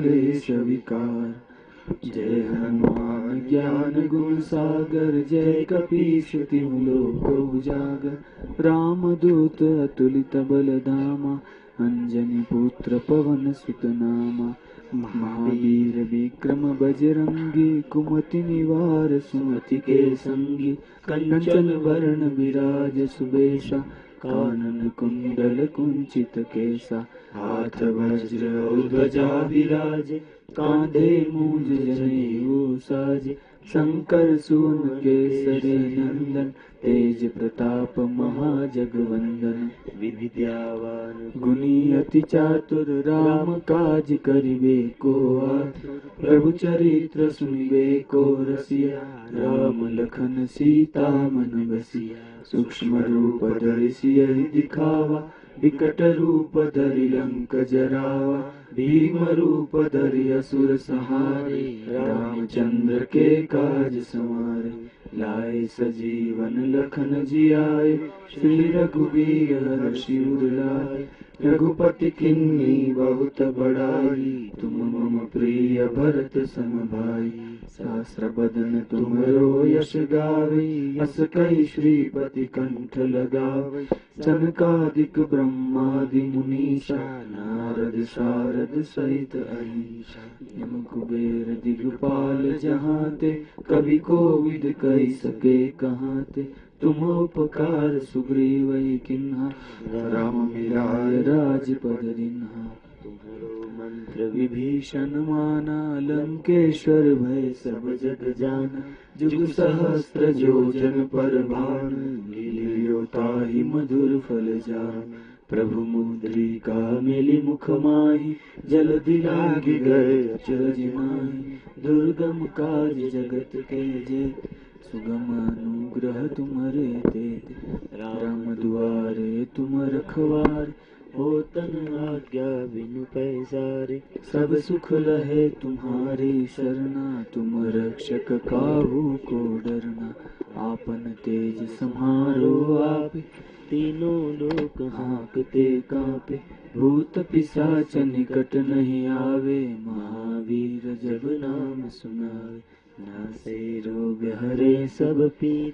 क्लेश विकार जय हनुमान ज्ञान गुण सागर जय कपीश तिहु लोक उजागर। राम दूत अतुलित बल धामा अंजनी पुत्र पवन सुत नामा। महावीर विक्रम बजरंगी कुमति निवार सुमति के संगी। कंचन वरण विराज सुबेशा काननकुण्डलकुञ्चितकेशा हाथ कुञ्च केसा वज्रौ गजा विराज काधे शङ्कर सुन केसरे नन्दन तेज प्रताप महाजगवंदन। विद्यावान गुणी अति चातुर राम काज करिबे को आतुर प्रभु चरित्र सुनिबे को रसिया। राम लखन सीता मन बसिया। सूक्ष्म रूप धरि सियहि दिखावा। विकट रूप धरि लंक जरावा भीम रूप धरि असुर सहारे, रामचंद्र के काज संवारे। लाए सजीवन लखन जियाए, श्री रघुवीर हर्षि लाए रघुपति किन्नी बहुत बड़ाई, तुम मम प्रिय भरत सम भाई सहस्र बदन तुमरो यश गावे, अस कई श्रीपति कंठ लगावे। सनकादिक ब्रह्मादि मुनीषा, नारद शारद सहित अहिषा यम कुबेर दिगपाल जहाँ ते कवि कोविद कही सके कहाँ ते तुम उपकार सुग्रीव किन्हा, राम मिलाय राजपद दिन्हा। तुम्हारो मंत्र विभीषण माना, लंकेश्वर भय सब जग जाना। जुग सहस्त्र जोजन पर भान लीलियो ताहि मधुर फल जान। प्रभु मुद्रिका मिली मुख माही, जल दिलागी गए अचरज नाही दुर्गम काज जगत के जय सुगम अनुग्रह तुम्हारे ते। राम दुआरे तुम रखवार, हो तन आज्ञा बिनु पैसारे। सब सुख लहे तुम्हारी शरणा, तुम रक्षक काहू को डरना। आपन तेज संहारो आप। तीनों लोक हाँकते कांपे। भूत पिशाच निकट नहीं आवे महावीर जब नाम सुनावे। नासे रोग हरे सब पीर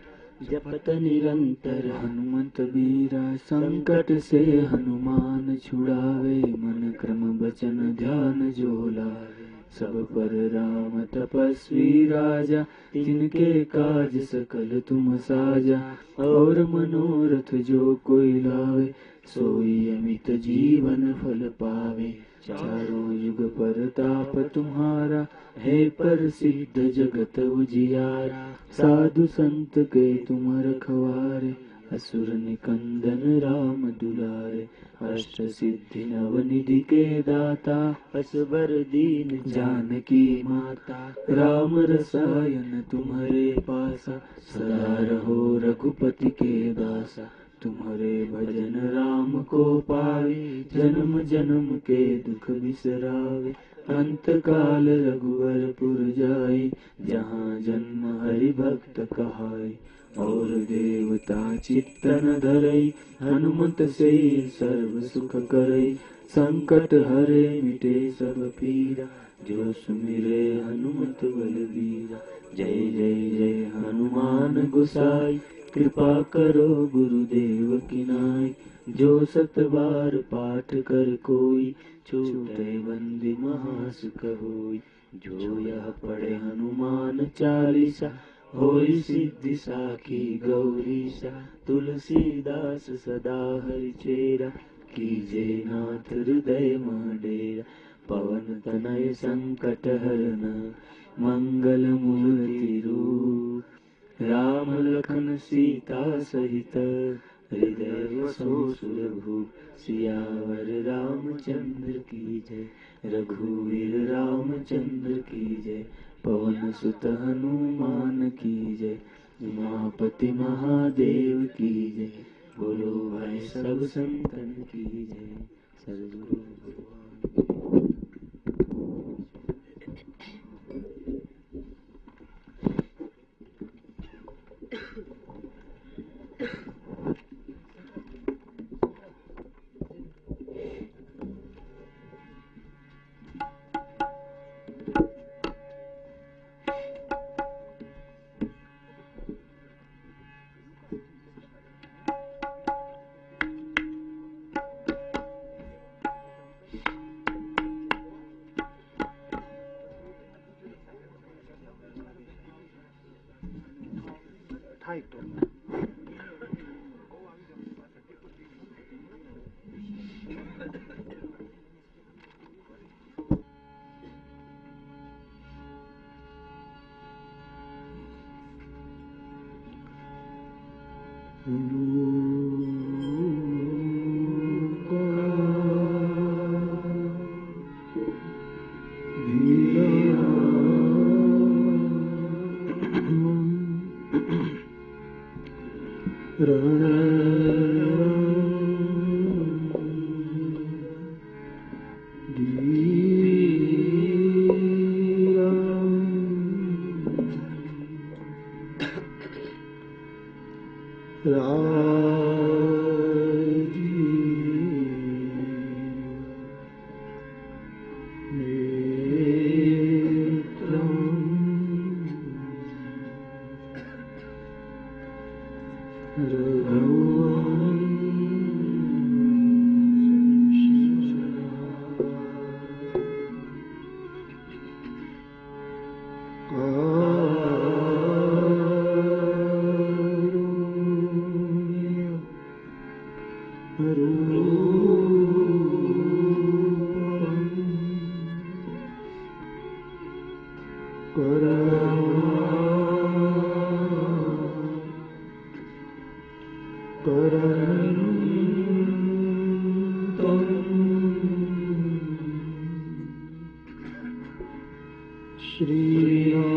जपत निरंतर। हनुमंत बीरा संकट से हनुमान छुड़ावे। मन क्रम बचन ध्यान जो लावे सब पर राम तपस्वी राजा, तिनके काज सकल तुम साजा। और मनोरथ जो कोई लावे, सोई अमित जीवन फल पावे। चारों युग पर ताप तुम्हारा, है पर सिद्ध जगत उजियारा। साधु संत के तुम रखवारे असुर निकंदन राम दुलारे अष्ट सिद्धि नवनिधि के दाता असबर दीन जानकी माता राम रसायन तुम्हारे पासा सदा रहो रघुपति के दासा तुम्हारे भजन राम को पावे जन्म जन्म के दुख बिसरावे अंत काल रघुवर पुर जाई जहाँ जन्म हरि भक्त कहाई और देवता चित्तन धरई हनुमत से सर्व सुख करई संकट हरे मिटे सब पीरा जो सुमिरे हनुमत बलबीरा। जय जय जय हनुमान गुसाई, कृपा करो गुरुदेव की नाई। जो सत बार पाठ कर कोई, छूटे बंदी महासुख होई। जो यह पढ़े हनुमान चालीसा होई सिद्धि साखी गौरीसा तुलसीदास सदा हरि चेरा कीजे नाथ हृदय डेरा पवन तनय संकट हरना मंगल मूर्ति रूप राम लखन सीता सहित हृदय वसो सुरभु सियावर रामचंद्र की जय रघुवीर रामचंद्र की जय पवन सुत हनुमान की जय। उमापति महादेव की जय। गुरु भाई सब संतन की जय। सदगुरु भगवान श्री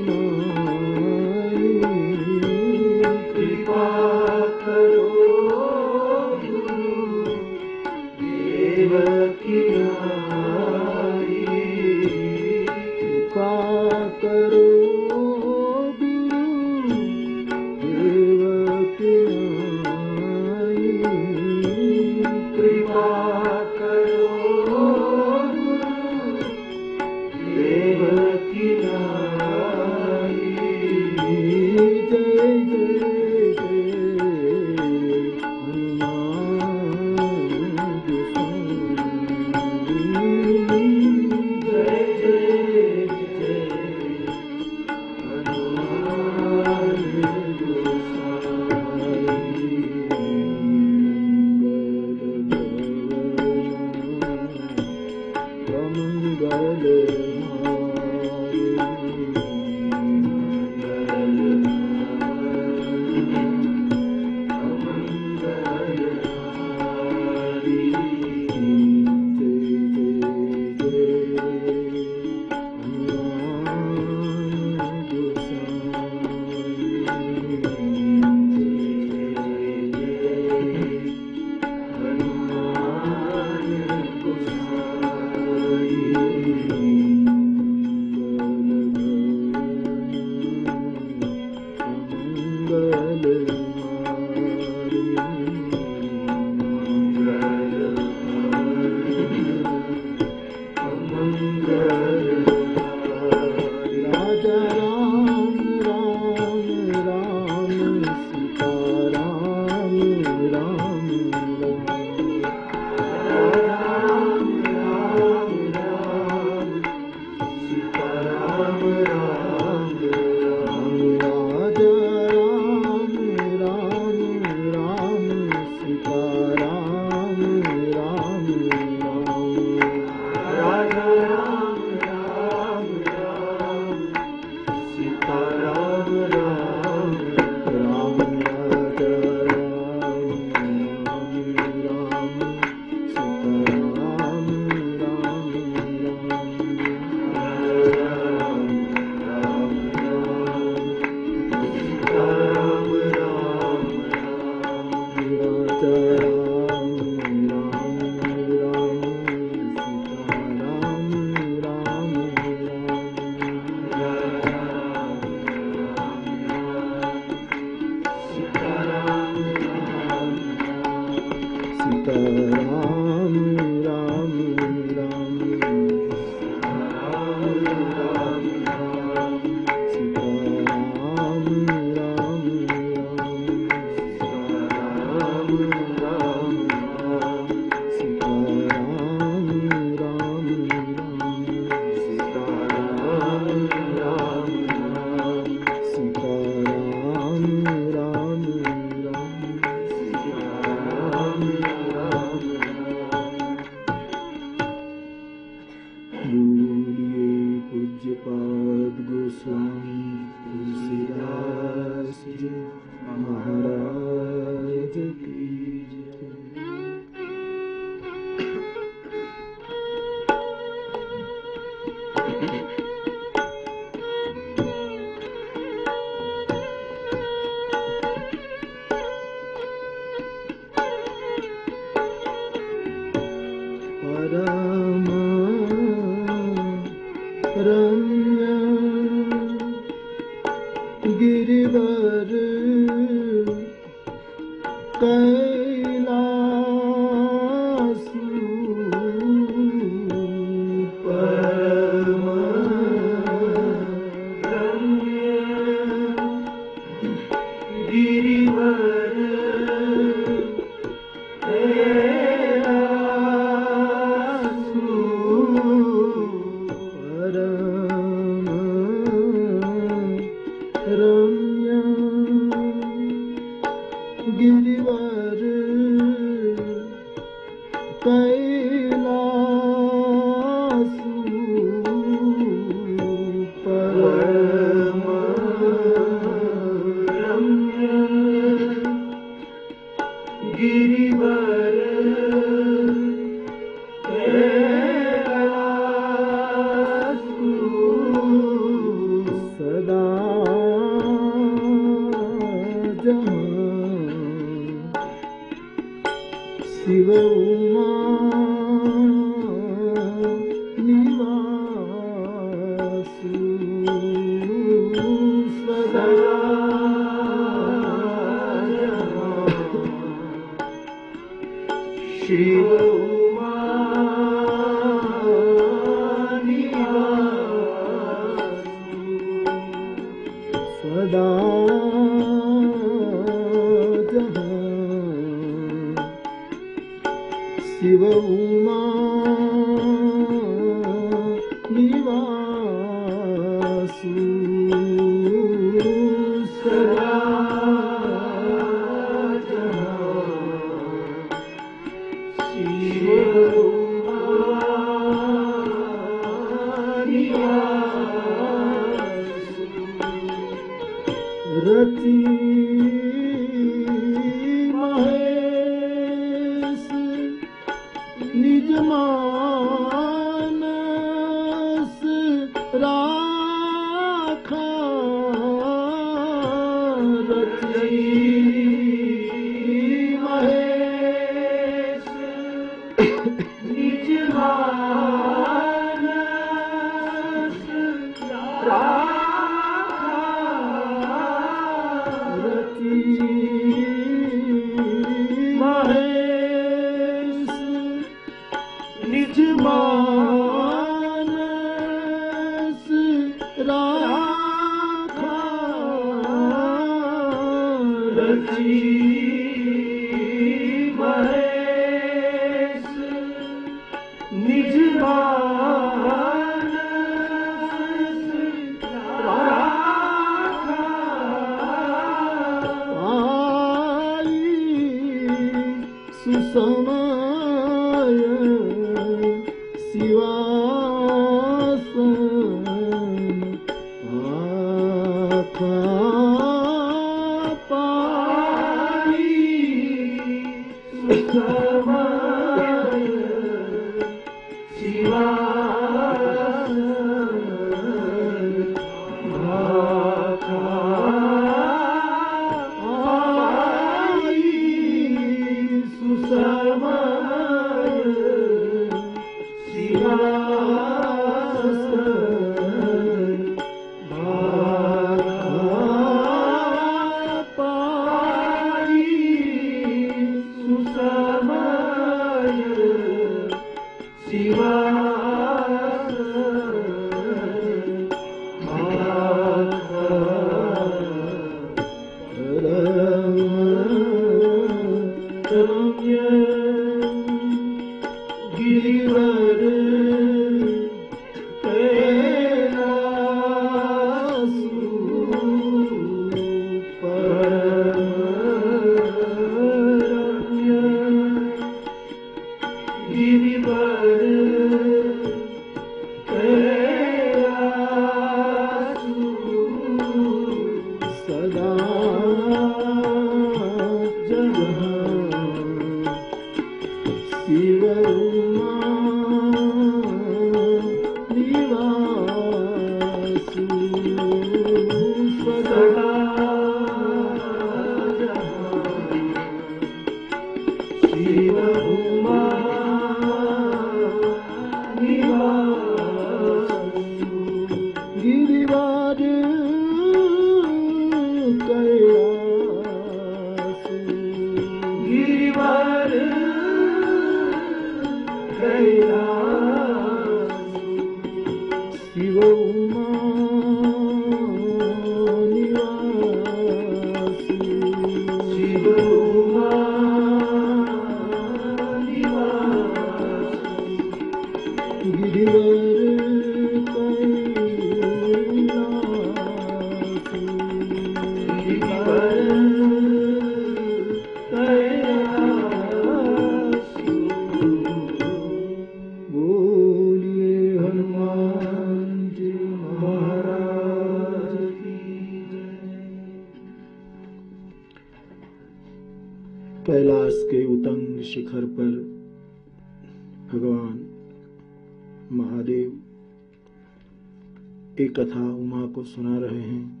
उमा को सुना रहे हैं।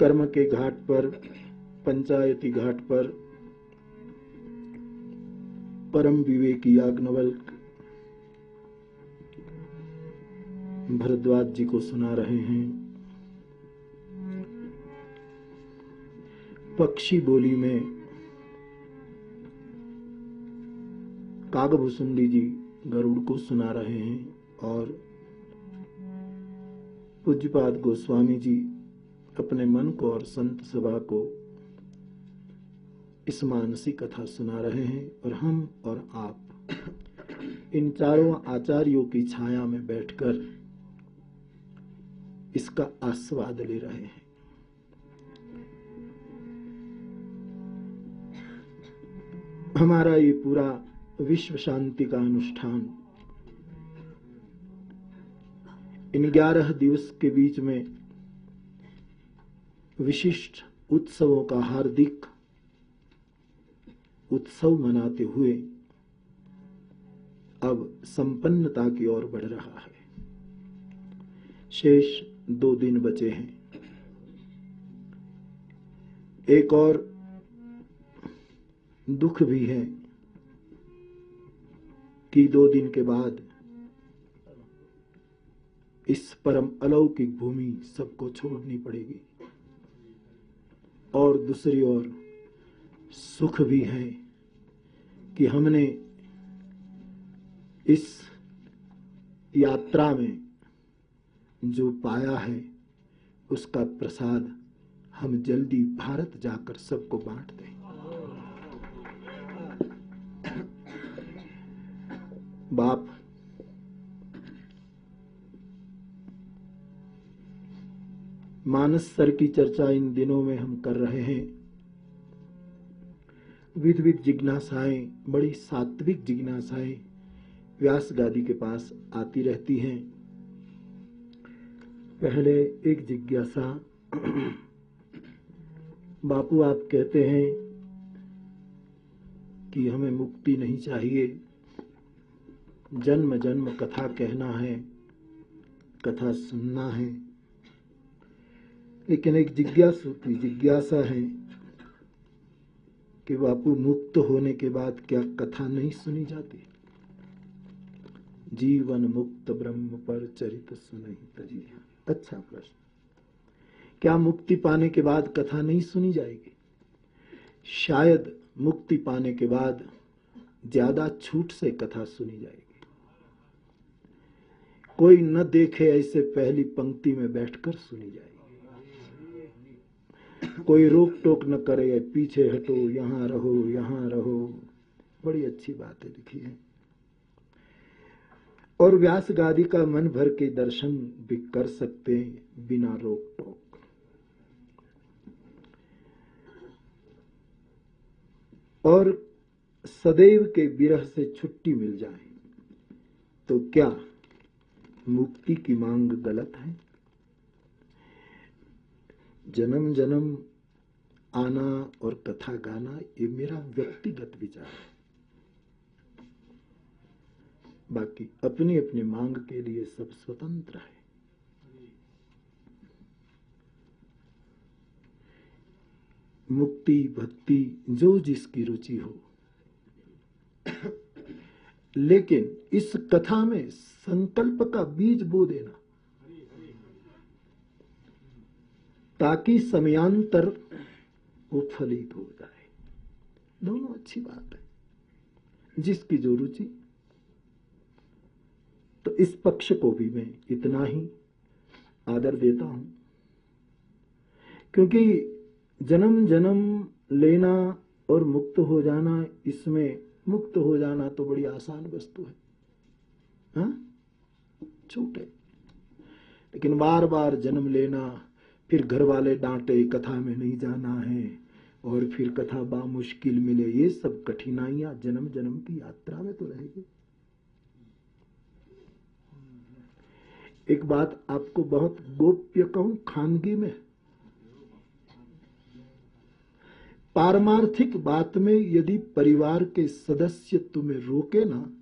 कर्म के घाट पर, पंचायती घाट पर, परम विवेकी याज्ञवल्क भरद्वाज जी को सुना रहे हैं। पक्षी बोली में कागभूसुंडी जी गरुड़ को सुना रहे हैं और पूज्यपाद गोस्वामी जी अपने मन को और संत सभा को इस मानसी कथा सुना रहे हैं और हम और आप इन चारों आचार्यों की छाया में बैठकर इसका आस्वाद ले रहे हैं। हमारा ये पूरा विश्व शांति का अनुष्ठान इन ग्यारह दिवस के बीच में विशिष्ट उत्सवों का हार्दिक उत्सव मनाते हुए अब संपन्नता की ओर बढ़ रहा है। शेष दो दिन बचे हैं। एक और दुख भी है कि दो दिन के बाद इस परम अलौकिक भूमि सबको छोड़नी पड़ेगी। और दूसरी ओर सुख भी है कि हमने इस यात्रा में जो पाया है, उसका प्रसाद हम जल्दी भारत जाकर सबको बांट दें। बाप मानस सर की चर्चा इन दिनों में हम कर रहे हैं। विध विध जिज्ञासाएँ, बड़ी सात्विक जिज्ञासाएँ व्यास गादी के पास आती रहती हैं। पहले एक जिज्ञासा। बापू, आप कहते हैं कि हमें मुक्ति नहीं चाहिए। जन्म जन्म कथा कहना है, कथा सुनना है। लेकिन एक जिज्ञासु की जिज्ञासा है कि बापू मुक्त होने के बाद क्या कथा नहीं सुनी जाती? जीवन मुक्त ब्रह्म पर चरित तजी अच्छा प्रश्न। क्या मुक्ति पाने के बाद कथा नहीं सुनी जाएगी? शायद मुक्ति पाने के बाद ज़्यादा छूट से कथा सुनी जाएगी। कोई न देखे ऐसे पहली पंक्ति में बैठकर सुनी जाएगी। कोई रोक टोक न करे पीछे हटो, यहाँ रहो यहाँ रहो। बड़ी अच्छी बात है लिखी है। और व्यास गादी का मन भर के दर्शन भी कर सकते हैं बिना रोक टोक। और सदैव के विरह से छुट्टी मिल जाए तो क्या मुक्ति की मांग गलत है? जन्म जन्म, आना और कथा गाना, ये मेरा व्यक्तिगत विचार है। बाकी अपनी अपनी मांग के लिए सब स्वतंत्र है। मुक्ति, भक्ति, जो जिसकी रुचि हो। लेकिन इस कथा में संकल्प का बीज बो देना ताकि समयांतर वो फलित हो जाए। दोनों अच्छी बात है। जिसकी जो रुचि तो इस पक्ष को भी मैं इतना ही आदर देता हूँ। क्योंकि जन्म जन्म लेना और मुक्त हो जाना, इसमें मुक्त हो जाना तो बड़ी आसान वस्तु है। हाँ? छूट है। लेकिन बार बार जन्म लेना फिर घर वाले डांटे, कथा में नहीं जाना है। और फिर कथा बा मुश्किल मिले। ये सब कठिनाइयाँ जन्म जन्म की यात्रा में तो रहेगी। एक बात आपको बहुत गोप्य कहूँ, खानगी में। पारमार्थिक बात में यदि परिवार के सदस्य तुम्हें रोके ना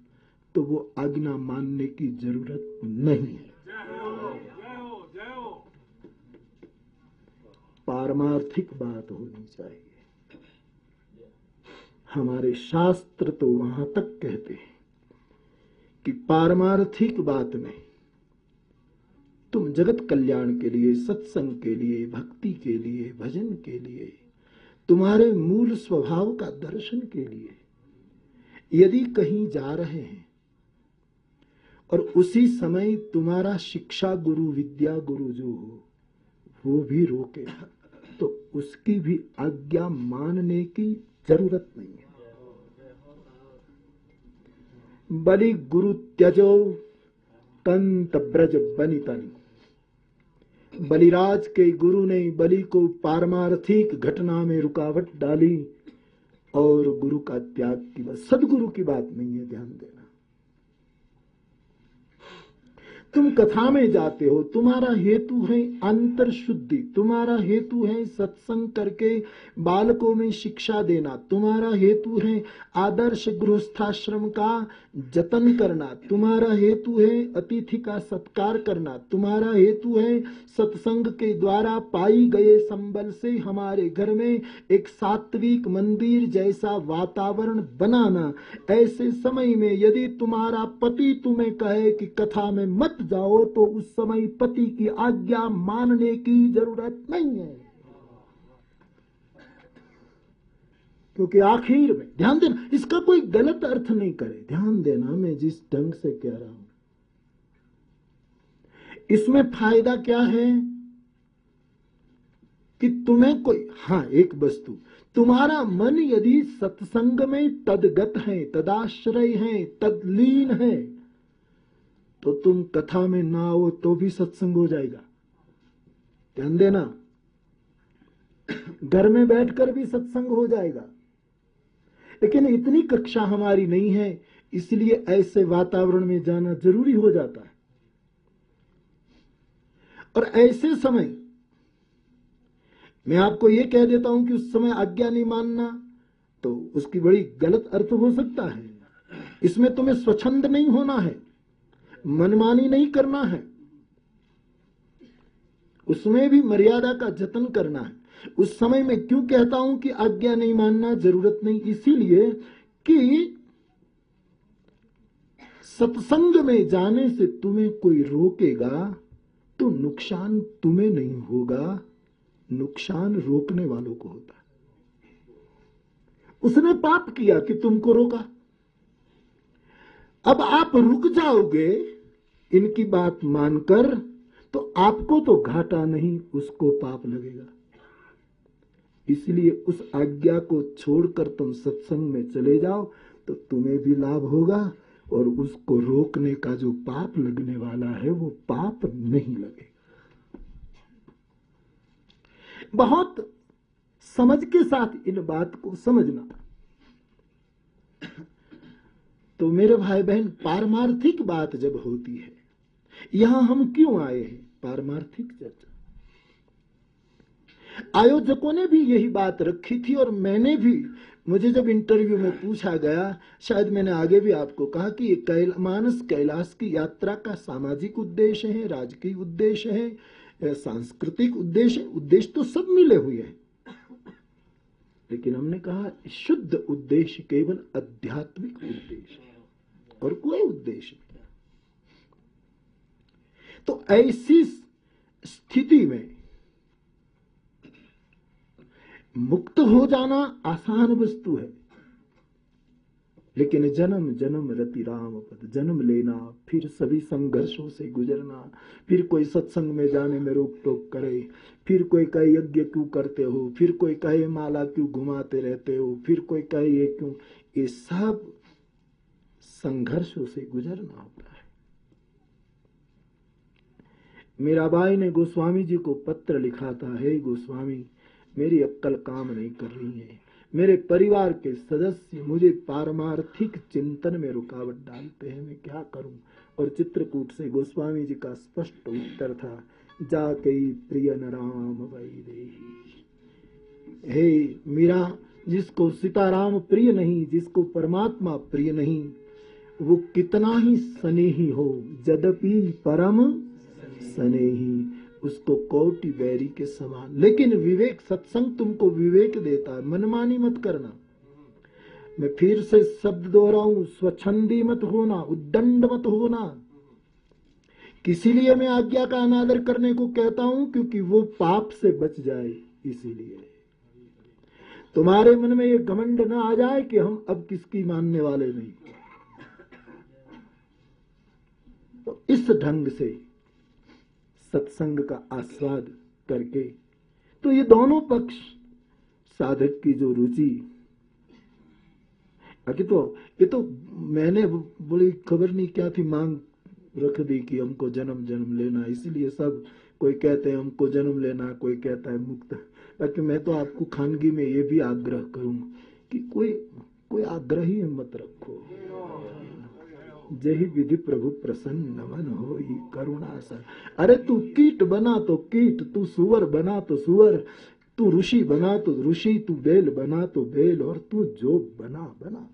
तो वो आज्ञा मानने की ज़रूरत नहीं है। पारमार्थिक बात होनी चाहिए। हमारे शास्त्र तो वहाँ तक कहते हैं कि पारमार्थिक बात में तुम जगत कल्याण के लिए, सत्संग के लिए, भक्ति के लिए, भजन के लिए, तुम्हारे मूल स्वभाव का दर्शन के लिए, यदि कहीं जा रहे हैं, और उसी समय तुम्हारा शिक्षा गुरु, विद्या गुरु जो हो, वो भी रोके। तो उसकी भी आज्ञा मानने की ज़रूरत नहीं है। बलि गुरु त्यजो तंत ब्रज बनी तनी बलिराज के गुरु ने बलि को पारमार्थिक घटना में रुकावट डाली और गुरु का त्याग की बात सदगुरु की बात नहीं है, ध्यान देना। तुम कथा में जाते हो, तुम्हारा हेतु है अंतर शुद्धि तुम्हारा हेतु है सत्संग करके बालकों में शिक्षा देना, तुम्हारा हेतु है आदर्श गृहस्थाश्रम का जतन करना, तुम्हारा हेतु है अतिथि का सत्कार करना, तुम्हारा हेतु है सत्संग के द्वारा पाई गए संबल से हमारे घर में एक सात्विक मंदिर जैसा वातावरण बनाना। ऐसे समय में यदि तुम्हारा पति तुम्हें कहे कि कथा में मत जाओ तो उस समय पति की आज्ञा मानने की ज़रूरत नहीं है। क्योंकि आखिर में, ध्यान देना, इसका कोई गलत अर्थ नहीं करे। ध्यान देना मैं जिस ढंग से कह रहा हूँ। इसमें फ़ायदा क्या है? कि तुम्हें कोई हाँ एक वस्तु। तुम्हारा मन यदि सत्संग में तदगत है, तदाश्रय है, तदलीन है तो तुम कथा में ना हो तो भी सत्संग हो जाएगा। ध्यान देना। घर में बैठकर भी सत्संग हो जाएगा। लेकिन इतनी कक्षा हमारी नहीं है, इसलिए ऐसे वातावरण में जाना ज़रूरी हो जाता है। और ऐसे समय, मैं आपको यह कह देता हूँ कि उस समय आज्ञा नहीं मानना तो उसकी बड़ी गलत अर्थ हो सकता है। इसमें तुम्हें स्वच्छंद नहीं होना है। मनमानी नहीं करना है। उसमें भी मर्यादा का जतन करना है। उस समय में क्यों कहता हूँ कि आज्ञा नहीं मानना ज़रूरत नहीं? इसीलिए कि सत्संग में जाने से तुम्हें कोई रोकेगा तो नुकसान तुम्हें नहीं होगा। नुकसान रोकने वालों को होता उसने पाप किया कि तुमको रोका। अब आप रुक जाओगे, इनकी बात मानकर तो आपको तो घाटा नहीं, उसको पाप लगेगा। इसलिए उस आज्ञा को छोड़कर तुम सत्संग में चले जाओ तो तुम्हें भी लाभ होगा, और उसको रोकने का जो पाप लगने वाला है, वो पाप नहीं लगेगा। बहुत समझ के साथ इन बात को समझना। तो मेरे भाई बहन पारमार्थिक बात जब होती है यहाँ हम क्यों आए हैं? पारमार्थिक चर्चा। आयोजकों ने भी यही बात रखी थी और मैंने भी मुझे जब इंटरव्यू में पूछा गया शायद मैंने आगे भी आपको कहा कि कैल, मानस कैलाश की यात्रा का सामाजिक उद्देश्य है राजकीय उद्देश्य है सांस्कृतिक उद्देश्य उद्देश्य तो सब मिले हुए हैं। लेकिन हमने कहा शुद्ध उद्देश्य केवल आध्यात्मिक उद्देश्य और कोई उद्देश्य नहीं तो ऐसी स्थिति में मुक्त हो जाना आसान वस्तु है। लेकिन जन्म जन्म रति राम पद, जन्म लेना, फिर सभी संघर्षों से गुजरना, फिर कोई सत्संग में जाने में रोक टोक करे, फिर कोई कहे यज्ञ क्यों करते हो, फिर कोई कहे माला क्यों घुमाते रहते हो, फिर कोई कहे ये क्यों, ये सब संघर्षों से गुजरना होता है। मीराबाई ने गोस्वामी जी को पत्र लिखा था, हे गोस्वामी, मेरी अक्कल काम नहीं कर रही है। मेरे परिवार के सदस्य मुझे पारमार्थिक चिंतन में रुकावट डालते हैं। मैं क्या करूँ? और चित्रकूट से गोस्वामी जी का स्पष्ट उत्तर था जा कई प्रिय नाम वही हे मीरा, जिसको सीताराम प्रिय नहीं, जिसको परमात्मा प्रिय नहीं वो कितना ही स्नेही हो यद्यपि परम स्नेही, उसको कोटि बैरी के समान। लेकिन विवेक, सत्संग तुमको विवेक देता है, मनमानी मत करना। मैं फिर से शब्द दोहराऊं, स्वच्छंदी मत होना, उद्दंड मत होना। किसी लिए मैं आज्ञा का अनादर करने को कहता हूँ? क्योंकि वो पाप से बच जाए, इसीलिए। तुम्हारे मन में ये घमंड ना आ जाए कि हम अब किसकी मानने वाले नहीं। तो इस ढंग से सत्संग का आस्वाद करके तो ये दोनों पक्ष, साधक की जो रुचि, अभी तो ये तो मैंने बोली, खबर नहीं क्या थी, मांग रख दी कि हमको जन्म जन्म लेना, इसीलिए सब कोई कहते हैं, हमको जन्म लेना, कोई कहता है मुक्त। बाकी मैं तो आपको खानगी में ये भी आग्रह करूँ कि कोई कोई आग्रह ही मत रखो। जही विधि प्रभु प्रसन्न मन हो करुणा सर। अरे तू कीट बना तो कीट, तू सुअर बना तो सुअर, तू ऋषि बना तो ऋषि, तू बेल बना तो बेल, और तू जो बना बना।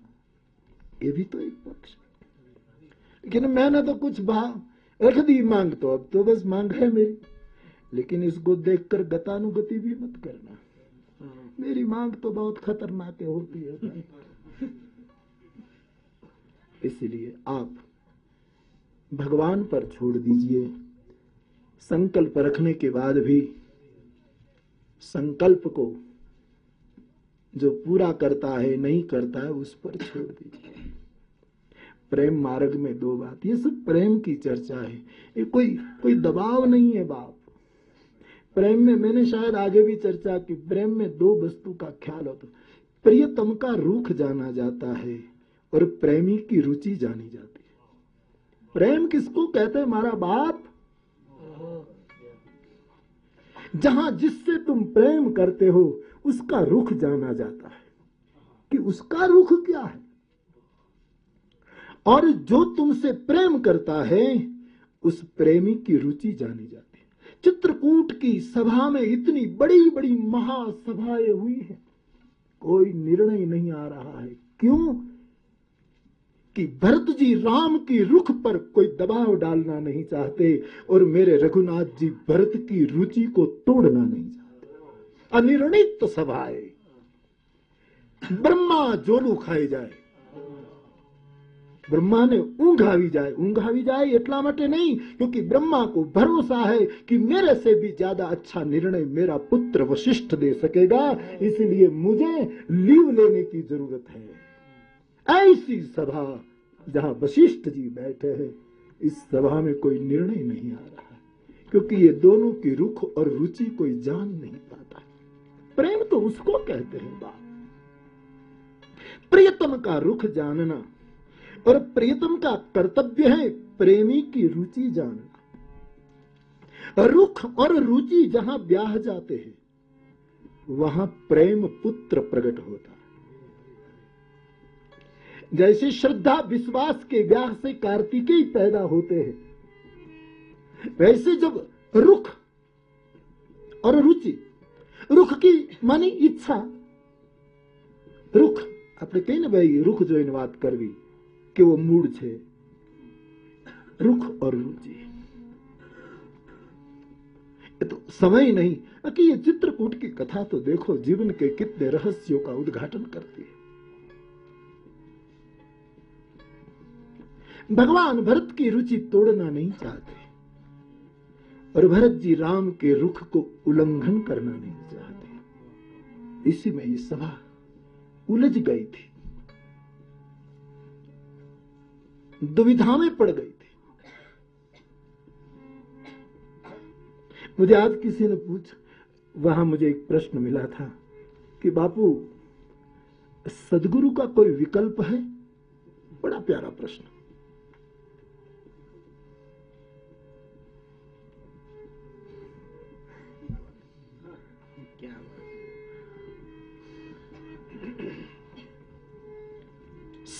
ये भी तो एक पक्ष लेकिन मैंने तो कुछ भाव रख दी मांग तो अब तो बस मांग है मेरी। लेकिन इसको देखकर गतानुगति भी मत करना। मेरी मांग तो बहुत खतरनाक होती है। इसलिए आप भगवान पर छोड़ दीजिए। संकल्प रखने के बाद भी संकल्प को जो पूरा करता है, नहीं करता है, उस पर छोड़ दीजिए। प्रेम मार्ग में दो बात। ये सब प्रेम की चर्चा है। ये कोई कोई दबाव नहीं है बाप। प्रेम में मैंने शायद आगे भी चर्चा की। प्रेम में दो वस्तु का ख्याल होता। प्रियतम का रूख जाना जाता है। और प्रेमी की रुचि जानी जाती है। प्रेम किसको कहते हैं हमारा बाप? जहाँ जिससे तुम प्रेम करते हो, उसका रुख जाना जाता है। कि उसका रुख क्या है? और जो तुमसे प्रेम करता है, उस प्रेमी की रुचि जानी जाती है। चित्रकूट की सभा में इतनी बड़ी बड़ी महासभाएँ हुई है। कोई निर्णय नहीं आ रहा है। क्यों? कि भरत जी राम की रुख पर कोई दबाव डालना नहीं चाहते और मेरे रघुनाथ जी भरत की रुचि को तोड़ना नहीं चाहते अनिर्णित सभाए ब्रह्मा जोलू खाई जाए ब्रह्मा ने ऊंघ આવી જાય ઊંઘ આવી જાય એટલા માટે नहीं क्योंकि ब्रह्मा को भरोसा है कि मेरे से भी ज्यादा अच्छा निर्णय मेरा पुत्र वशिष्ठ दे सकेगा इसलिए मुझे लीव लेने की जरूरत है ऐसी सभा जहाँ वशिष्ठ जी बैठे हैं। इस सभा में कोई निर्णय नहीं आ रहा क्योंकि ये दोनों की रुख और रुचि कोई जान नहीं पाता प्रेम तो उसको कहते हैं बाप। प्रियतम का रुख जानना और प्रियतम का कर्तव्य है प्रेमी की रुचि जानना। रुख और रुचि जहाँ ब्याह जाते हैं, वहाँ प्रेम पुत्र प्रकट होता जैसे श्रद्धा विश्वास के ब्याह से कार्तिकेय पैदा होते हैं वैसे जब रुख और रुचि रुख की मानी इच्छा रुख આપણે કહીએ ને ભાઈ રૂખ જોઈને વાત કરવી કેવો મૂળ છે रुख और रुचि ये तो समय नहीं कि ये चित्रकूट की कथा तो देखो जीवन के कितने रहस्यों का उद्घाटन करती है भगवान भरत की रुचि तोड़ना नहीं चाहते और भरत जी राम के रुख को उल्लंघन करना नहीं चाहते। इसी में ये सभा उलझ गई थी। दुविधा में पड़ गई थी। मुझे आज किसी ने पूछ, वहाँ मुझे एक प्रश्न मिला था कि बापू, सदगुरु का कोई विकल्प है? बड़ा प्यारा प्रश्न।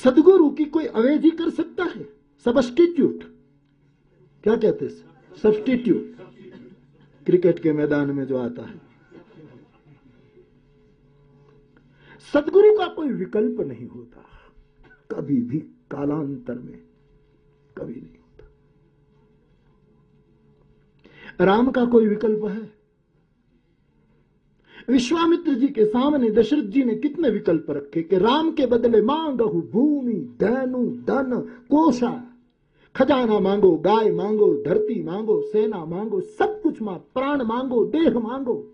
सदगुरु की कोई अवेजी कर सकता है? सबस्टिट्यूट क्या कहते हैं? सब्सटीट्यूट क्रिकेट के मैदान में जो आता है। सदगुरु का कोई विकल्प नहीं होता। कभी भी कालांतर में कभी नहीं होता। राम का कोई विकल्प है? विश्वामित्र जी के सामने दशरथ जी ने कितने विकल्प रखे कि राम के बदले मांगहु भूमि, धनु, धन कोशा खजाना मांगो, गाय मांगो, धरती मांगो, सेना मांगो, सब कुछ मांग, प्राण मांगो, देह मांगो।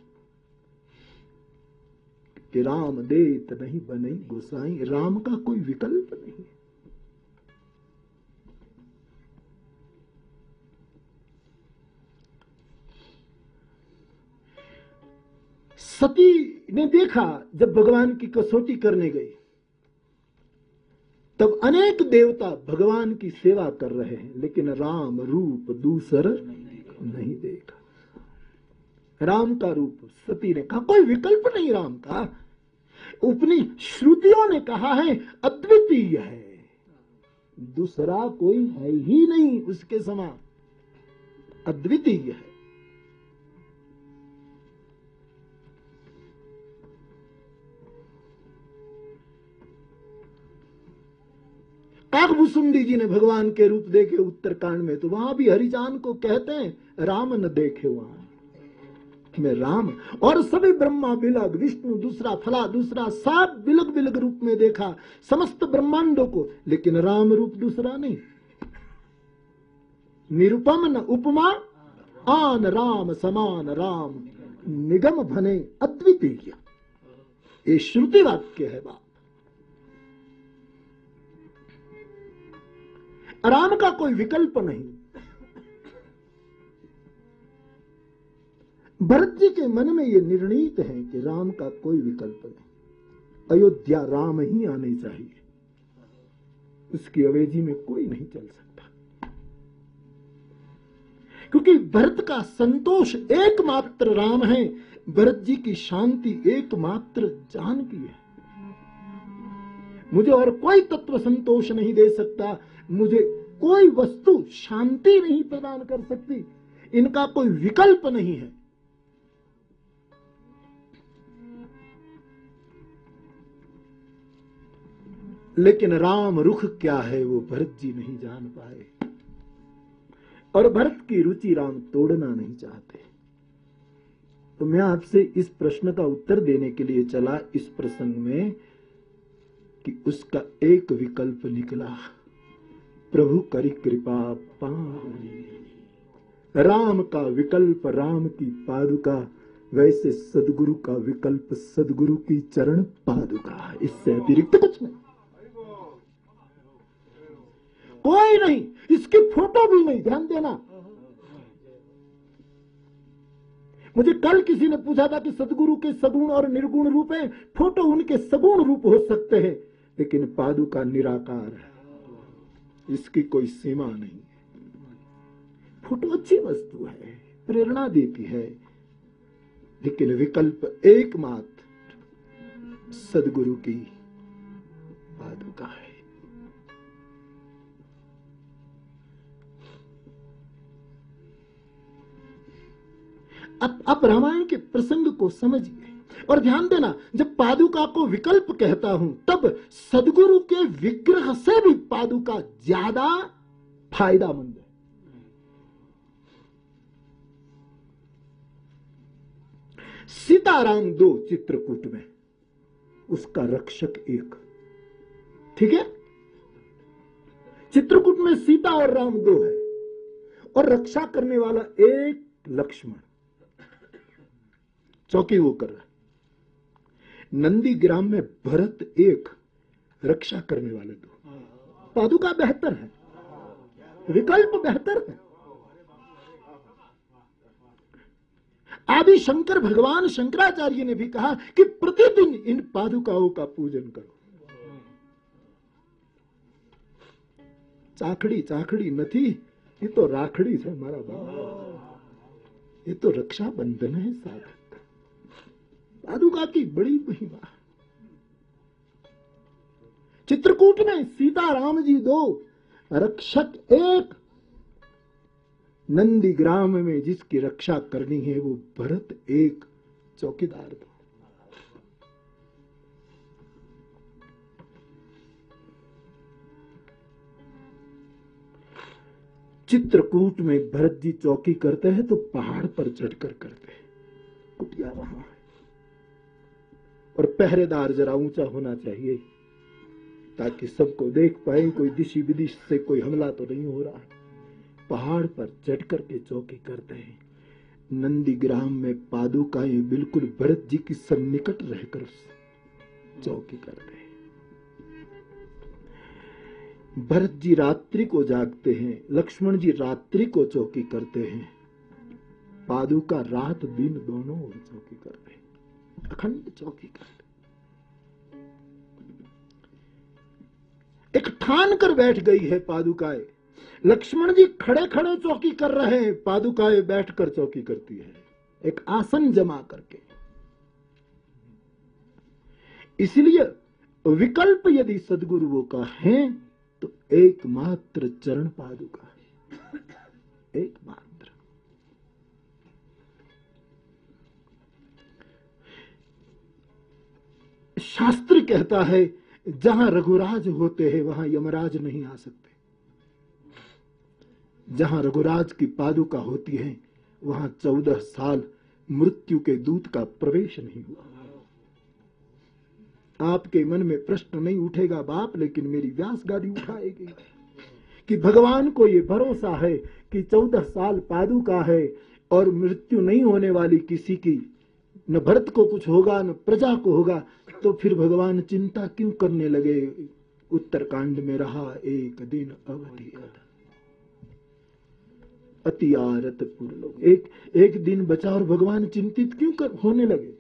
कि राम देत नहीं बने, गोसाई, राम का कोई विकल्प नहीं सती ने देखा जब भगवान की कसौटी करने गई। तब अनेक देवता भगवान की सेवा कर रहे हैं, लेकिन राम रूप दूसर नहीं देखा। राम का रूप सती ने कहा, कोई विकल्प नहीं राम का। उपनी श्रुतियों ने कहा है, अद्वितीय है। दूसरा कोई है ही नहीं उसके समान। अद्वितीय है। काकभूसुंडी जी ने भगवान के रूप देखे उत्तरकांड में तो वहाँ भी हरिजान को कहते हैं, राम न देखे वहाँ। में राम और सभी ब्रह्मा बिलग विष्णु, दूसरा फला, दूसरा सब बिलग बिलग रूप में देखा, समस्त ब्रह्मांडों को, लेकिन राम रूप दूसरा नहीं। निरुपम न उपमा, आन राम समान राम, निगम भने अद्वितीय। ये श्रुति वाक्य है बात राम का कोई विकल्प नहीं। भरत जी के मन में यह निर्णीत है कि राम का कोई विकल्प नहीं। अयोध्या राम ही आने चाहिए। उसकी अवेजी में कोई नहीं चल सकता। क्योंकि भरत का संतोष एकमात्र राम है, भरत जी की शांति एकमात्र जानकी है। मुझे और कोई तत्व संतोष नहीं दे सकता मुझे कोई वस्तु शांति नहीं प्रदान कर सकती। इनका कोई विकल्प नहीं है। लेकिन राम रुख क्या है वो भरत जी नहीं जान पाए। और भरत की रुचि राम तोड़ना नहीं चाहते। तो मैं आपसे इस प्रश्न का उत्तर देने के लिए चला इस प्रसंग में कि उसका एक विकल्प निकला। प्रभु करी कृपा पानी राम का विकल्प राम की पादुका, वैसे सदगुरु का विकल्प सदगुरु की चरण पादुका। इससे अतिरिक्त कुछ नहीं। कोई नहीं, इसकी फ़ोटो भी नहीं, ध्यान देना। मुझे कल किसी ने पूछा था कि सदगुरु के सगुण और निर्गुण रूप है फ़ोटो उनके सगुण रूप हो सकते हैं, लेकिन पादुका निराकार है। इसकी कोई सीमा नहीं। फ़ोटो अच्छी वस्तु है, प्रेरणा देती है, लेकिन विकल्प एकमात्र सदगुरु की पादुका है। अब आप रामायण के प्रसंग को समझिए। और ध्यान देना, जब पादुका को विकल्प कहता हूँ, तब सदगुरु के विग्रह से भी पादुका ज़्यादा फायदामंद है। सीताराम दो चित्रकूट में, उसका रक्षक एक। ठीक है? चित्रकूट में सीता और राम दो है, और रक्षा करने वाला एक लक्ष्मण, चौकी वो कर रहा नंदी ग्राम में भरत एक रक्षा करने वाले दो। पादुका बेहतर है। विकल्प बेहतर है। आदि शंकर भगवान शंकराचार्य ने भी कहा कि प्रतिदिन इन पादुकाओं का पूजन करो। चाखड़ी चाखड़ी नहीं ये तो राखड़ी है हमारा बाप। ये तो रक्षा बंधन है साधक पादुका की बड़ी महिमा चित्रकूट में सीता राम जी दो रक्षक एक नंदी ग्राम में जिसकी रक्षा करनी है वो भरत एक चौकीदार दो। चित्रकूट में भरत जी चौकी करते हैं तो पहाड़ पर चढ़कर करते हैं। कुटिया वहाँ। और पहरेदार जरा ऊँचा होना चाहिए, ताकि सबको देख पाए कोई दिशी विदिश से कोई हमला तो नहीं हो रहा। पहाड़ पर चढ़ करके चौकी करते हैं। नंदी ग्राम में पादुकाएँ बिल्कुल भरत जी की सन्निकट रहकर चौकी करते हैं। भरत जी रात्रि को जागते हैं, लक्ष्मण जी रात्रि को चौकी करते हैं। पादुका रात दिन दोनों चौकी करते हैं। अखंड चौकी करते एक ठान कर बैठ गई है पादुकाएँ। लक्ष्मण जी खड़े खड़े चौकी कर रहे हैं। पादुकाएँ बैठकर चौकी करती है। एक आसन जमा करके। इसलिए विकल्प यदि सदगुरुओं का है तो एकमात्र चरण पादुका है। एकमात्र। शास्त्र कहता है, जहाँ रघुराज होते हैं, वहाँ यमराज नहीं आ सकते। जहाँ रघुराज की पादुका होती है, वहाँ चौदह साल मृत्यु के दूत का प्रवेश नहीं हुआ। आपके मन में प्रश्न नहीं उठेगा बाप, लेकिन मेरी व्यास गाड़ी उठाएगी कि भगवान को ये भरोसा है कि चौदह साल पादुका है और मृत्यु नहीं होने वाली किसी की न भरत को कुछ होगा, न प्रजा को होगा तो फिर भगवान चिंता क्यों करने लगे? उत्तरकांड में रहा एक दिन अवधि। अति आरत लोग। एक एक दिन बचा और भगवान चिंतित क्यों कर, होने लगे?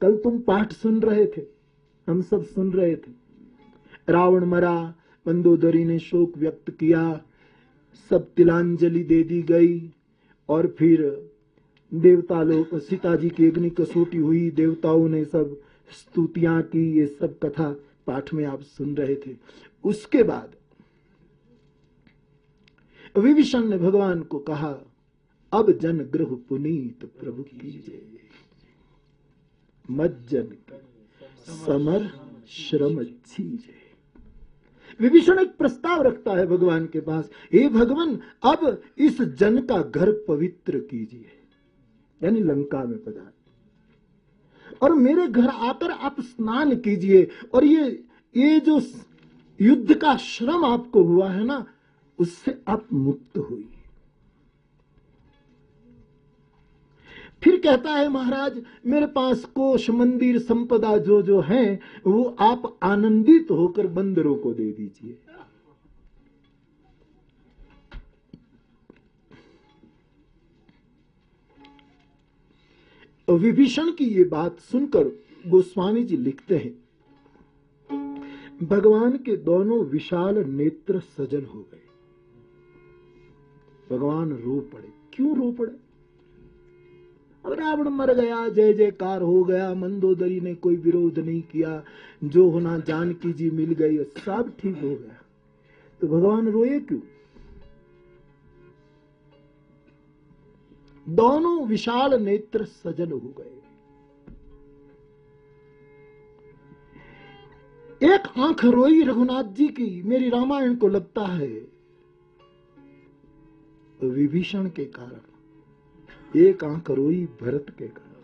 कल तुम पाठ सुन रहे थे, हम सब सुन रहे थे। रावण मरा, मंदोदरी ने शोक व्यक्त किया, सब तिलांजलि दे दी गई, और फिर देवता लोग सीता जी की अग्नि कसोटी हुई, देवताओं ने सब स्तुतियाँ की, ये सब कथा पाठ में आप सुन रहे थे। उसके बाद विभीषण ने भगवान को कहा, अब जन ग्रह पुनीत प्रभु कीजिए। मज्जन समर श्रम छीजे। विभीषण एक प्रस्ताव रखता है भगवान के पास, हे भगवान, अब इस जन का घर पवित्र कीजिए। यानी लंका में पधार। और मेरे घर आकर आप स्नान कीजिए। और ये ये जो युद्ध का श्रम आपको हुआ है ना, उससे आप मुक्त हुई। फिर कहता है महाराज, मेरे पास कोष, मंदिर, संपदा जो जो है, वो आप आनंदित होकर बंदरों को दे दीजिए। विभीषण की ये बात सुनकर गोस्वामी जी लिखते हैं, भगवान के दोनों विशाल नेत्र सजल हो गए। भगवान रो पड़े। क्यों रो पड़े? अब रावण मर गया, जय जयकार हो गया, मंदोदरी ने कोई विरोध नहीं किया, जो होना जानकी जी मिल गई, सब ठीक हो गया। तो भगवान रोए क्यों? दोनों विशाल नेत्र सजल हो गए। एक आँख रोई रघुनाथ जी की, मेरी रामायण को लगता है विभीषण के कारण। एक आँख रोई भरत के कारण।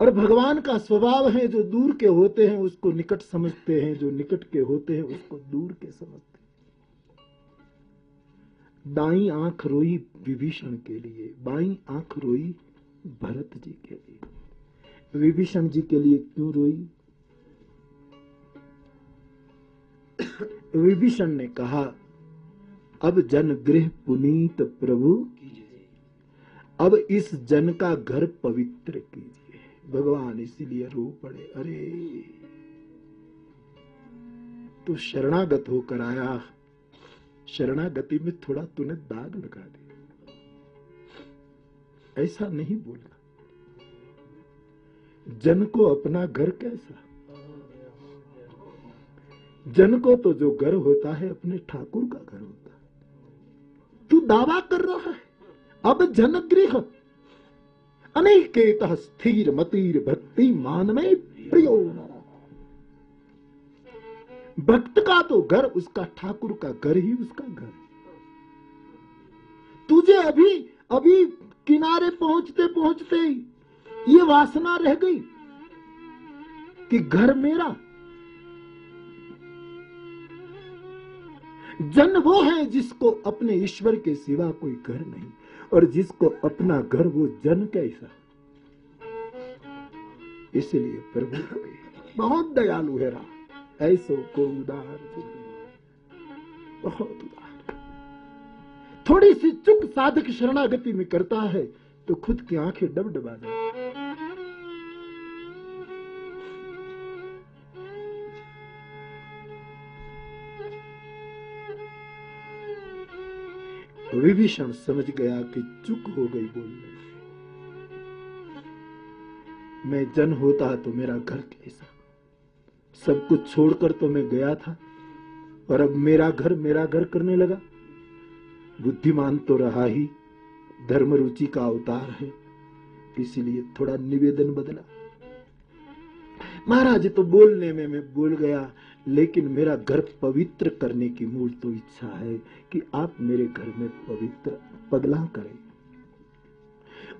और भगवान का स्वभाव है, जो दूर के होते हैं, उसको निकट समझते हैं, जो निकट के होते हैं, उसको दूर के समझते हैं। दाई आँख रोई विभीषण के लिए, बाई आँख रोई भरत जी के लिए। विभीषण जी के लिए क्यों रोई? विभीषण ने कहा, अब जन गृह पुनीत प्रभु अब इस जन का घर पवित्र कीजिए। भगवान इसीलिए रो पड़े। अरे! तो शरणागत होकर आया शरणागति में थोड़ा तूने दाग लगा दिया। ऐसा नहीं बोला जन को अपना घर कैसा? जन को तो जो घर होता है, अपने ठाकुर का घर होता है। तू दावा कर रहा है। अब जन गृह अनेकेत स्थिर मतीर भक्ति मान में प्रियो भक्त का तो घर, उसका ठाकुर का घर ही उसका घर। तुझे अभी अभी किनारे पहुँचते पहुँचते ही ये वासना रह गई कि घर मेरा। जन वो है जिसको अपने ईश्वर के सिवा कोई घर नहीं, और जिसको अपना घर वो जन कैसा। इसलिए प्रभु बहुत दयालु है राम। ऐसो को उदार बहुत उदार। थोड़ी सी चुक साधक शरणागति में करता है तो खुद की आँखें डबडबा जाती विभीषण समझ गया कि चुक हो गई बोलने मैं जन होता तो मेरा घर कैसा? सब कुछ छोड़कर तो मैं गया था, और अब मेरा घर मेरा घर करने लगा। बुद्धिमान तो रहा ही धर्म रुचि का अवतार है, इसीलिए थोड़ा निवेदन बदला। महाराज तो बोलने में मैं बोल गया, लेकिन मेरा घर पवित्र करने की मूल तो इच्छा है कि आप मेरे घर में पवित्र पगला करें।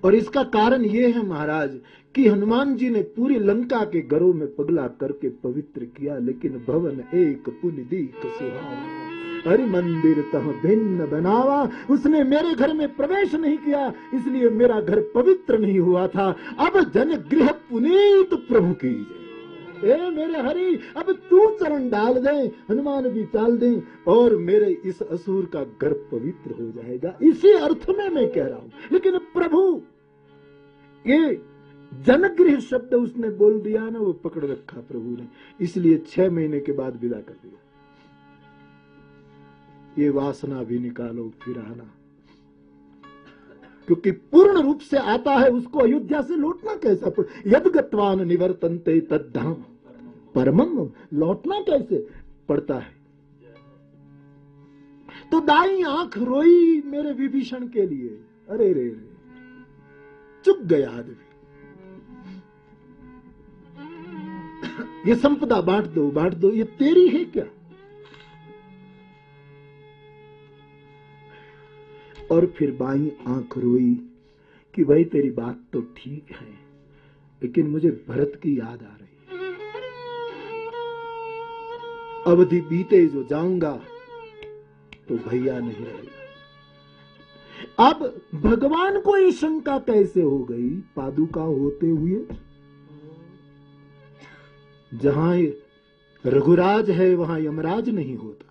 और इसका कारण यह है महाराज कि हनुमान जी ने पूरी लंका के घरों में पगला करके पवित्र किया, लेकिन भवन एक दीक सुहावा हरि मंदिर तह भिन्न बनावा। उसने मेरे घर में प्रवेश नहीं किया, इसलिए मेरा घर पवित्र नहीं हुआ था। अब जन गृह पुनीत प्रभु की ए मेरे हरि, अब तू चरण डाल दे, हनुमान भी चाल दे, और मेरे इस असुर का घर पवित्र हो जाएगा। इसी अर्थ में मैं कह रहा हूँ। लेकिन प्रभु ये जनगृह शब्द उसने बोल दिया ना, वो पकड़ रखा प्रभु ने। इसलिए छह महीने के बाद विदा कर दिया। ये वासना भी निकालो, फिर आना। क्योंकि पूर्ण रूप से आता है, उसको अयोध्या से लौटना कैसा यद गत्वान निवर्तनते तद्धाम परमम लौटना कैसे पड़ता है? तो दाई आँख रोई मेरे विभीषण के लिए। अरे रे रे। चुप गया आदमी। ये संपदा बांट दो बांट दो, ये तेरी है क्या? और फिर बाई आँख रोई कि भाई तेरी बात तो ठीक है, लेकिन मुझे भरत की याद आ रही अवधि बीते जो जाऊँगा तो भैया नहीं रहेगा। अब भगवान को ये शंका कैसे हो गई पादुका होते हुए? जहाँ रघुराज है, वहाँ यमराज नहीं होता।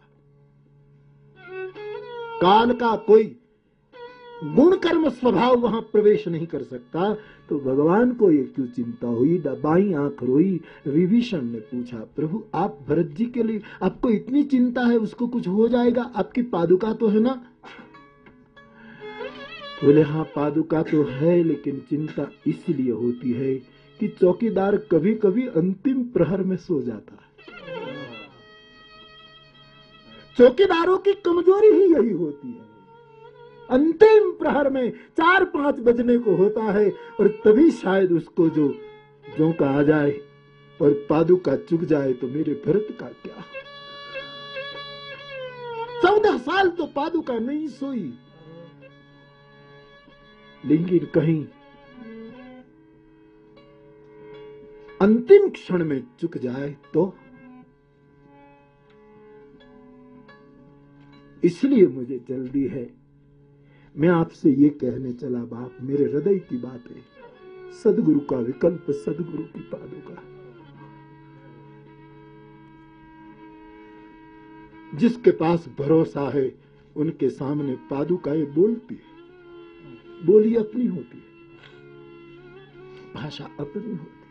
काल का कोई गुण कर्म स्वभाव वहाँ प्रवेश नहीं कर सकता तो भगवान को ये क्यों चिंता हुई? बाई आँख रोई, विभीषण ने पूछा, प्रभु, आप भरत जी के लिए, आपको इतनी चिंता है, उसको कुछ हो जाएगा? आपकी पादुका तो है ना? बोले हाँ पादुका तो है, लेकिन चिंता इसलिए होती है कि चौकीदार कभी कभी अंतिम प्रहर में सो जाता है। चौकीदारों की कमज़ोरी ही यही होती है। अंतिम प्रहर में चार पाँच बजने को होता है, और तभी शायद उसको जो जो का आ जाए, और पादुका चुक जाए तो मेरे भरत का क्या? चौदह साल तो पादुका नहीं सोई। लेकिन कहीं। अंतिम क्षण में चुक जाए तो। इसलिए मुझे जल्दी है। मैं आपसे ये कहने चला, बाप, मेरे हृदय की बात। है सदगुरु का विकल्प सदगुरु की पादुका जिसके पास भरोसा है, उनके सामने पादुकाएँ बोलती है। बोली अपनी होती है। भाषा अपनी होती है।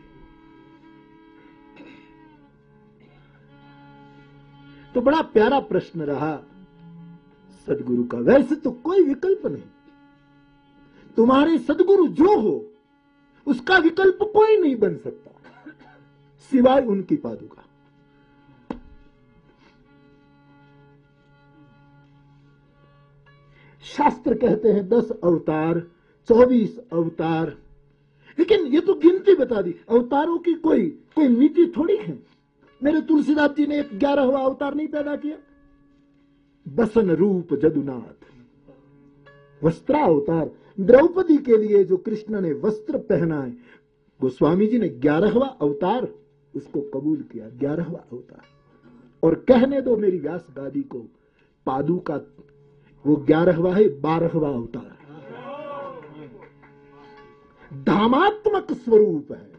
तो बड़ा प्यारा प्रश्न रहा, सदगुरु का। वैसे तो कोई विकल्प नहीं। तुम्हारे सदगुरु जो हो, उसका विकल्प कोई नहीं बन सकता, सिवाय उनकी पादुका। शास्त्र कहते हैं दस अवतार, चौबीस अवतार। लेकिन ये तो गिनती बता दी, अवतारों की कोई कोई नीति थोड़ी है? मेरे तुलसीदास जी ने एक ग्यारहवा अवतार नहीं पैदा किया। बसन रूप जदुनाथ। वस्त्रावतार, द्रौपदी के लिए जो कृष्ण ने वस्त्र पहना है गोस्वामी जी ने ग्यारहवा अवतार, उसको कबूल किया, ग्यारहवा अवतार। और कहने दो मेरी व्यास गादी को पादु का वो ग्यारहवा है, बारहवा अवतार। धामात्मक स्वरूप है।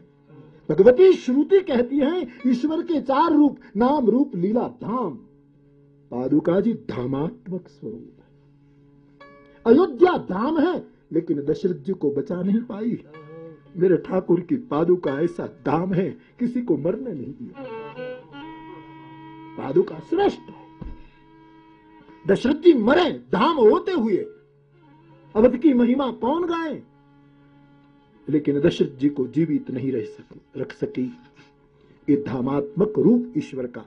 भगवती श्रुति कहती है, ईश्वर के चार रूप, नाम रूप, लीला, धाम। पादुका जी, धामात्मक स्वरूप है। अयोध्या धाम है, लेकिन दशरथ जी को बचा नहीं पाई। मेरे ठाकुर की पादुका ऐसा धाम है, किसी को मरने नहीं दिया। पादुका श्रेष्ठ है। दशरथ जी मरे, धाम होते हुए। अवध की महिमा कौन गाए। लेकिन दशरथ जी को जीवित नहीं रह सकी, रख सकी। ये धामात्मक रूप ईश्वर का,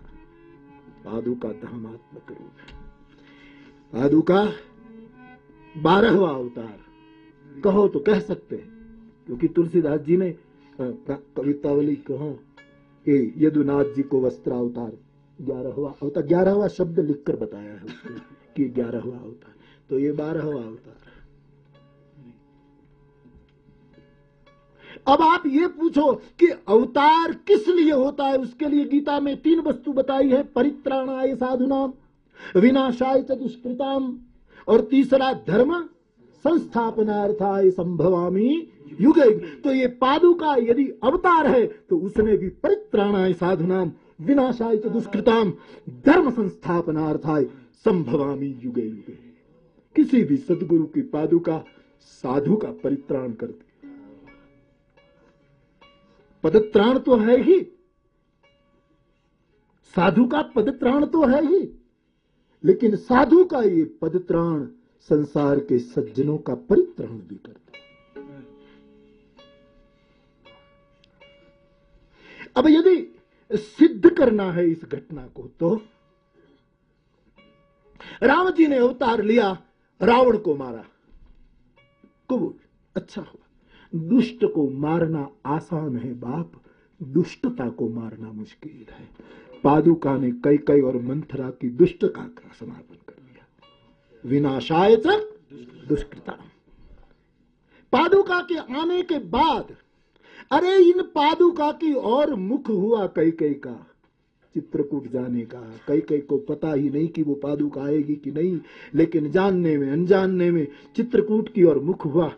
पादुका धामात्मक रूप। पादुका, बारहवा अवतार। कहो तो कह सकते हैं, क्योंकि तुलसीदास जी ने कवितावली कहो यदुनाथ जी को वस्त्र अवतार ग्यारहवा अवतार, ग्यारहवा शब्द लिखकर बताया है उसने कि ग्यारहवा अवतार। तो ये बारहवा अवतार। अब आप ये पूछो कि अवतार किस लिए होता है? उसके लिए गीता में तीन वस्तु बताई है, परित्राणाय साधुनाम, विनाशाय चतुष्कृताम, और तीसरा धर्म, संस्थापनार्थाय संभवामी युग। तो ये पादुका यदि अवतार है तो उसने भी परित्राणाय साधुनाम विनाशाय चतुष्कृताम धर्म संस्थापनार्थाय संभवामी युगे युगे। किसी भी सदगुरु की पादुका साधु का परित्राण करती। पदत्राण तो है ही। साधु का पदत्राण तो है ही। लेकिन साधु का ये पदत्राण संसार के सज्जनों का परित्राण भी करता अब यदि सिद्ध करना है इस घटना को तो। राम जी ने अवतार लिया, रावण को मारा। कबूल अच्छा हुआ। दुष्ट को मारना आसान है बाप, दुष्टता को मारना मुश्किल है। पादुका ने कई कई और मंथरा की दुष्ट का समापन कर दिया। विनाशाय दुष्कृता पादुका के आने के बाद अरे इन पादुका की और मुख हुआ कई कई का। चित्रकूट जाने का। कई कई को पता ही नहीं कि वो पादुका आएगी कि नहीं, लेकिन जानने में, अनजानने में चित्रकूट की और मुख हुआ,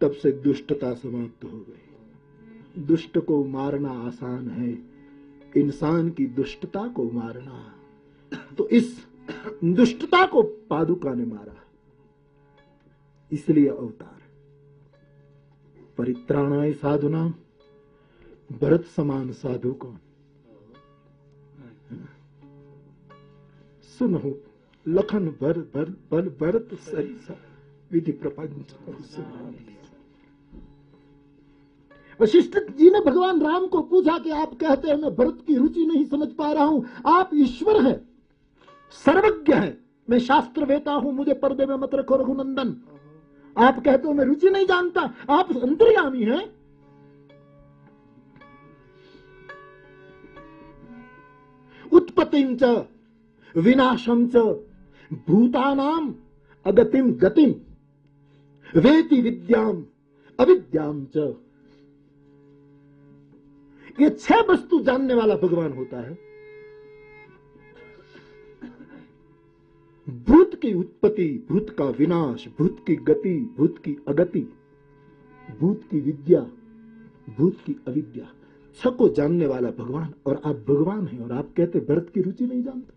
तब से दुष्टता समाप्त हो गई। दुष्ट को मारना आसान है। इंसान की दुष्टता को मारना। तो इस दुष्टता को पादुका ने मारा। इसलिए अवतार। परित्राणाय साधुना भरत समान साधु कौन सुनो लखन भर भर बल भरत सरिसा विधि प्रपंच वशिष्ठ जी ने भगवान राम को पूछा कि आप कहते हैं, मैं भरत की रुचि नहीं समझ पा रहा हूँ। आप ईश्वर हैं, सर्वज्ञ हैं। मैं शास्त्र वेता हूँ, मुझे पर्दे में मत रखो, रघुनंदन। आप कहते हो, मैं रुचि नहीं जानता। आप अंतर्यामी हैं। उत्पत्तिम च विनाशम च अगतिम गतिम वेति विद्याम अविद्याम च। ये छह वस्तु जानने वाला भगवान होता है, भूत की उत्पत्ति, भूत का विनाश, भूत की गति, भूत की अगति, भूत की विद्या, भूत की अविद्या। सबको जानने वाला भगवान और आप भगवान हैं और आप कहते भरत की रुचि नहीं जानते।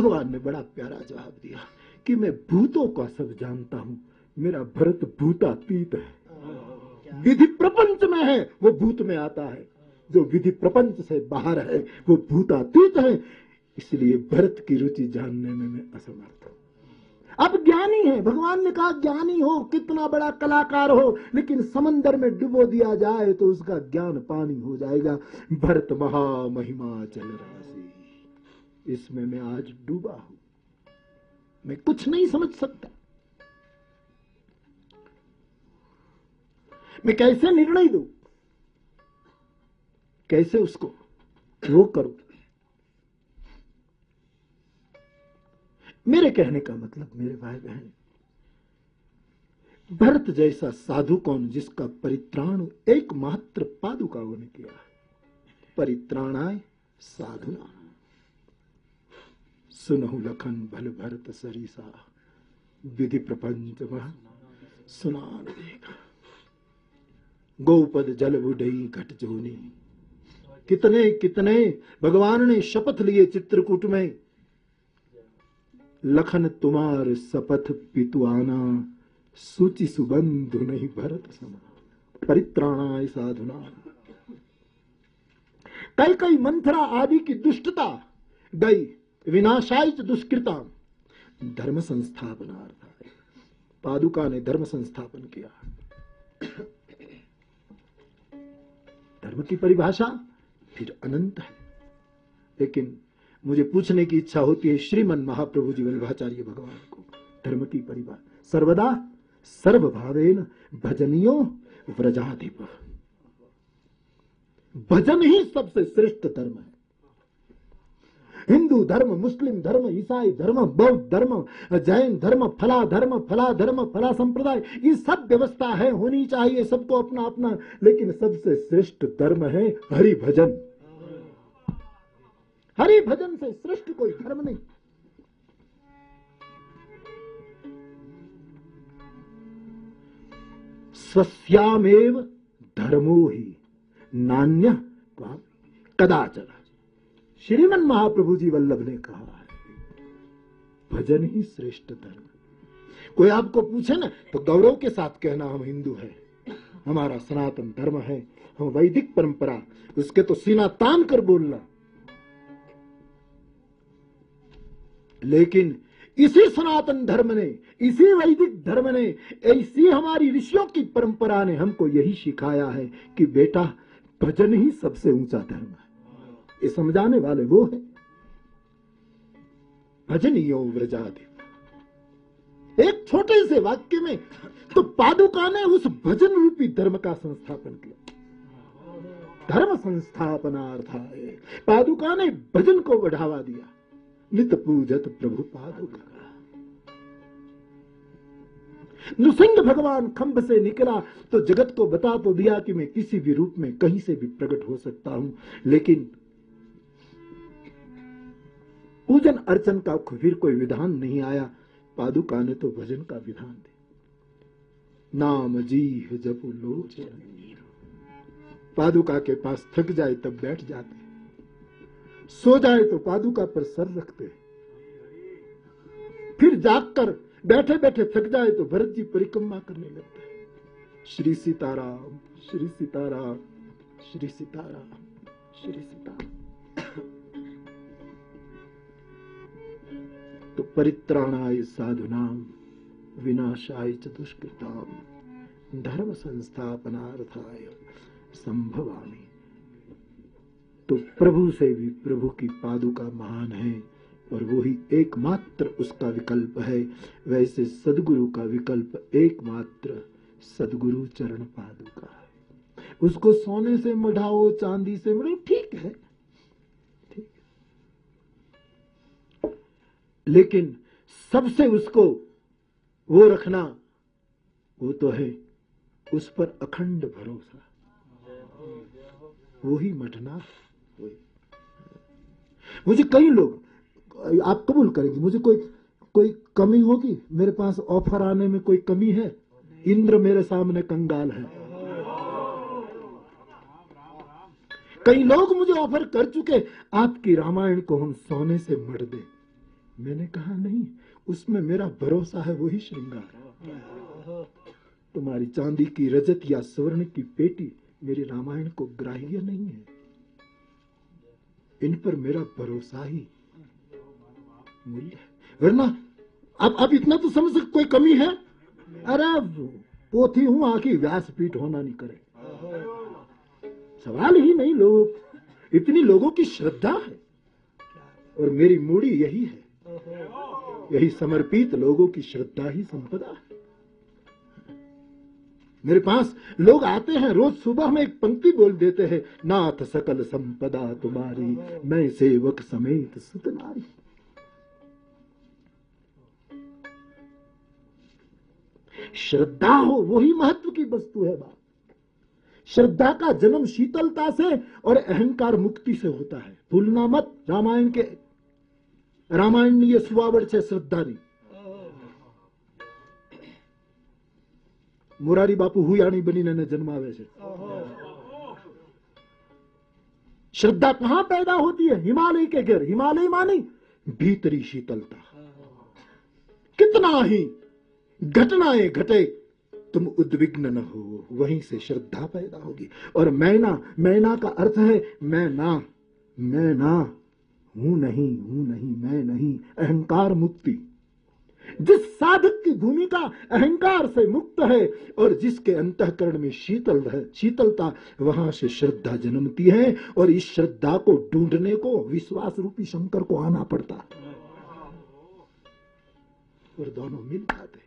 भगवान ने बड़ा प्यारा जवाब दिया कि मैं भूतों का सब जानता हूँ। मेरा भरत भूतातीत है। विधि प्रपंच में है, वो भूत में आता है। जो विधि प्रपंच से बाहर है, वो भूतातीत है। इसलिए भरत की रुचि जानने में मैं असमर्थ हूँ। अब ज्ञानी है। भगवान ने कहा, ज्ञानी हो, कितना बड़ा कलाकार हो, लेकिन समंदर में डुबो दिया जाए तो उसका ज्ञान पानी हो जाएगा। भरत महा महिमा चल राशि। इसमें मैं आज डूबा हूँ। मैं कुछ नहीं समझ सकता। मैं कैसे निर्णय दू? कैसे उसको वो करूँ? मेरे कहने का मतलब मेरे भाई बहन, भरत जैसा साधु कौन जिसका परित्राण एकमात्र पादुकाओं ने किया परित्राणाय साधुना सुनहु लखन भल भरत सरिसा, विधि प्रपंच सुना देगा। गौपद जल बुढ़ई घट जोनी। कितने कितने, भगवान ने शपथ लिए चित्रकूट में। लखन तुम्हार सपथ पितुआना, सूचि सुबंधु नहीं भरत समा। परित्राणाय साधुना। कई कई मंथरा आदि की दुष्टता, गई विनाशाय दुष्कृता, धर्म संस्थापनार्थ पादुका ने धर्म संस्थापन किया। धर्म की परिभाषा फिर अनंत है। लेकिन मुझे पूछने की इच्छा होती है श्रीमन महाप्रभु जी वल्लभाचार्य भगवान को। धर्म की परिवार, सर्वदा सर्वभावेन भजनियो व्रजाधिप। भजन ही सबसे श्रेष्ठ धर्म है। हिंदू धर्म, मुस्लिम धर्म, ईसाई धर्म, बौद्ध धर्म, जैन धर्म, फला धर्म फला धर्म, फला संप्रदाय, ये सब व्यवस्था है, होनी चाहिए, सबको अपना अपना लेकिन सबसे श्रेष्ठ धर्म है हरि भजन हरि भजन से श्रेष्ठ कोई धर्म नहीं। स्वस्यामेव धर्मो ही नान्य कदाचन। श्रीमन महाप्रभु जी वल्लभ ने कहा है, भजन ही श्रेष्ठ धर्म। कोई आपको पूछे ना तो गौरव के साथ कहना, हम हिंदू है, हमारा सनातन धर्म है, हम वैदिक परंपरा, उसके तो सीना तान कर बोलना। लेकिन इसी सनातन धर्म ने, इसी वैदिक धर्म ने, ऐसी हमारी ऋषियों की परंपरा ने हमको यही सिखाया है कि बेटा भजन ही सबसे ऊँचा धर्म है। ये समझाने वाले वो है। भजनियो व्रजादि। एक छोटे से वाक्य में तो पादुका ने उस भजन रूपी धर्म का संस्थापन किया। धर्म संस्थापनार्थ पादुका ने भजन को बढ़ावा दिया। नित पूजत प्रभु पादुका। नृसिंह भगवान खंभ से निकला तो जगत को बता तो दिया कि मैं किसी भी रूप में कहीं से भी प्रकट हो सकता हूँ, लेकिन पूजन अर्चन का फिर कोई विधान नहीं आया। पादुका ने तो भजन का विधान दे नाम जी जप लो पादुका के पास थक जाए तब बैठ जाते। सो जाए तो पादुका पर सर रखते फिर जागकर बैठे बैठे थक जाए तो भरत जी परिक्रमा करने लगते श्री सीताराम श्री सीताराम श्री सीताराम श्री सीताराम। तो परित्राणाय साधुनाम विनाशाय च दुष्कृताम धर्म संस्थापनार्थाय संभवामी। तो प्रभु से भी प्रभु की पादुका महान है, और वो ही एकमात्र उसका विकल्प है। वैसे सदगुरु का विकल्प एकमात्र सदगुरु चरण पादुका है। उसको सोने से मढ़ाओ, चांदी से मढ़ाओ, ठीक है, ठीक लेकिन सबसे उसको वो रखना, वो तो है उस पर अखंड भरोसा। वो ही मटना मुझे कई लोग, आप कबूल करेंगे, मुझे कोई कोई कमी होगी? मेरे पास ऑफ़र आने में कोई कमी है? इंद्र मेरे सामने कंगाल है। कई लोग मुझे ऑफ़र कर चुके, आपकी रामायण को हम सोने से मर दे। मैंने कहा, नहीं, उसमें मेरा भरोसा है, वही श्रृंगार तुम्हारी चांदी की रजत या स्वर्ण की पेटी मेरी रामायण को ग्राह्य नहीं है। इन पर मेरा भरोसा ही मूल्य वरना अब अब इतना तो समझ सकते कोई कमी है? अरे पोथी हूँ, आखिर व्यासपीठ होना नहीं करे। सवाल ही नहीं लोग। इतनी लोगों की श्रद्धा है। और मेरी मूड़ी यही है। यही समर्पित लोगों की श्रद्धा ही संपदा है। मेरे पास लोग आते हैं, रोज सुबह में एक पंक्ति बोल देते हैं, नाथ सकल संपदा तुम्हारी, मैं सेवक समेत सुत नारी। श्रद्धा हो, वही महत्व की वस्तु है बात। श्रद्धा का जन्म शीतलता से और अहंकार मुक्ति से होता है। भूलना मत, रामायण के रामायण ये सुवावड़ से श्रद्धा नहीं। મોરારી બાપુ હુયાણી બનીને એને જન્માવે છે श्रद्धा कहां पैदा होती है हिमालय के गिर हिमालय मानी भीतरी शीतलता कितना ही घटनाएं घटे तुम उद्विग्न न हो वहीं से श्रद्धा पैदा होगी और मैना मैना का अर्थ है मैं ना मैं ना हूं नहीं हूं नहीं मैं नहीं अहंकार मुक्ति जिस साधक की भूमिका अहंकार से मुक्त है और जिसके अंतकरण में शीतल शीतलता, वहाँ से श्रद्धा जन्मती है और इस श्रद्धा को ढूँढने को, विश्वास रूपी शंकर को आना पड़ता और दोनों मिल जाते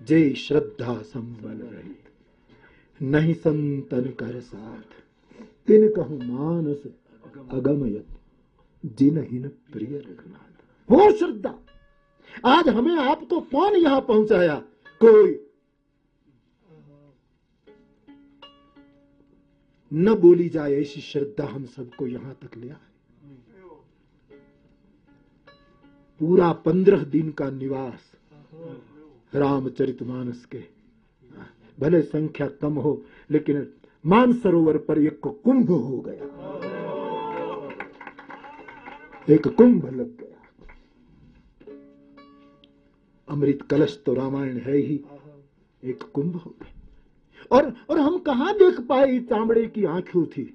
जय श्रद्धा संबल रही नहीं संतन कर साथ। तिन कहू मानस अगमयत, जिन प्रिय रघुनाथ। वो श्रद्धा। आज हमें आपको कौन यहाँ पहुँचाया? कोई। न बोली जाए ऐसी श्रद्धा हम सबको यहाँ तक ले आए। पूरा पंद्रह दिन का निवास रामचरित मानस के। भले संख्या कम हो, लेकिन मानसरोवर पर एक कुंभ हो गया। एक कुंभ लग गया। अमृत कलश तो रामायण है ही एक कुंभ हो गया और और हम कहा देख पाए चामड़े की आंखों थी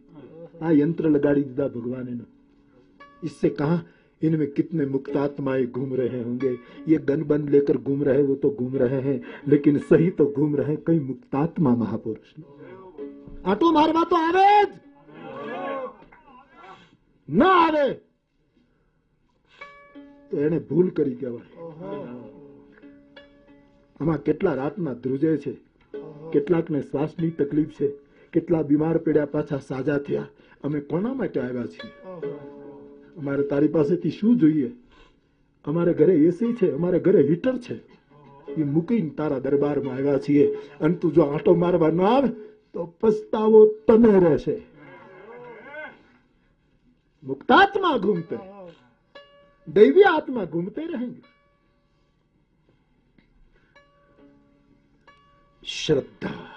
आ यंत्र लगाड़ी दीदा भगवान ने इससे कहा इनमें कितने मुक्तात्माएं घूम रहे होंगे ये गन बन लेकर घूम रहे वो तो घूम रहे हैं लेकिन सही तो घूम रहे कई मुक्तात्मा महापुरुष आटो मारवा तो आवे न आवे તો એને ભૂલ કરી કહેવાય આમાં કેટલા રાતમાં ધ્રુજે છે? કેટલાકને શ્વાસની તકલીફ છે? કેટલા બીમાર પડ્યા પાછા સાજા થયા? અમે કોના માટે આવ્યા છીએ? અમારે તારી પાસેથી શું જોઈએ? અમારે ઘરે એસી છે, અમારે ઘરે હીટર છે. એ મૂકીને તારા દરબારમાં આવ્યા છીએ. અને તું જો આંટો મારવા ના આવે, તો પસ્તાવો તને રહેશે. મુક્તાત્મા ઘૂમતે. દૈવી આત્મા ઘૂમતે રહેંગે. श्रद्धा।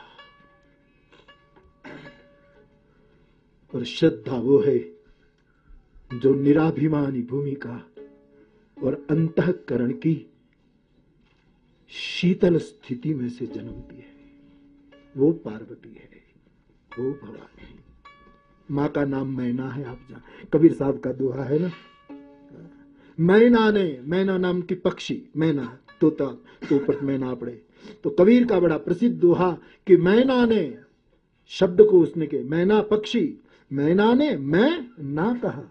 और श्रद्धा वो है जो निराभिमानी भूमिका और अंतकरण की शीतल स्थिति में से जन्मती है। वो पार्वती है, वो भवानी है। माँ का नाम मैना है, आप जान। कबीर साहब का दोहा है ना? मैना ने, मैना नाम की पक्षी, मैना, तोता तो पर मैना पड़े। तो कबीर का बड़ा प्रसिद्ध दोहा कि मैना ने शब्द को उसने के मैना पक्षी, मैना ने मैं ना कहा।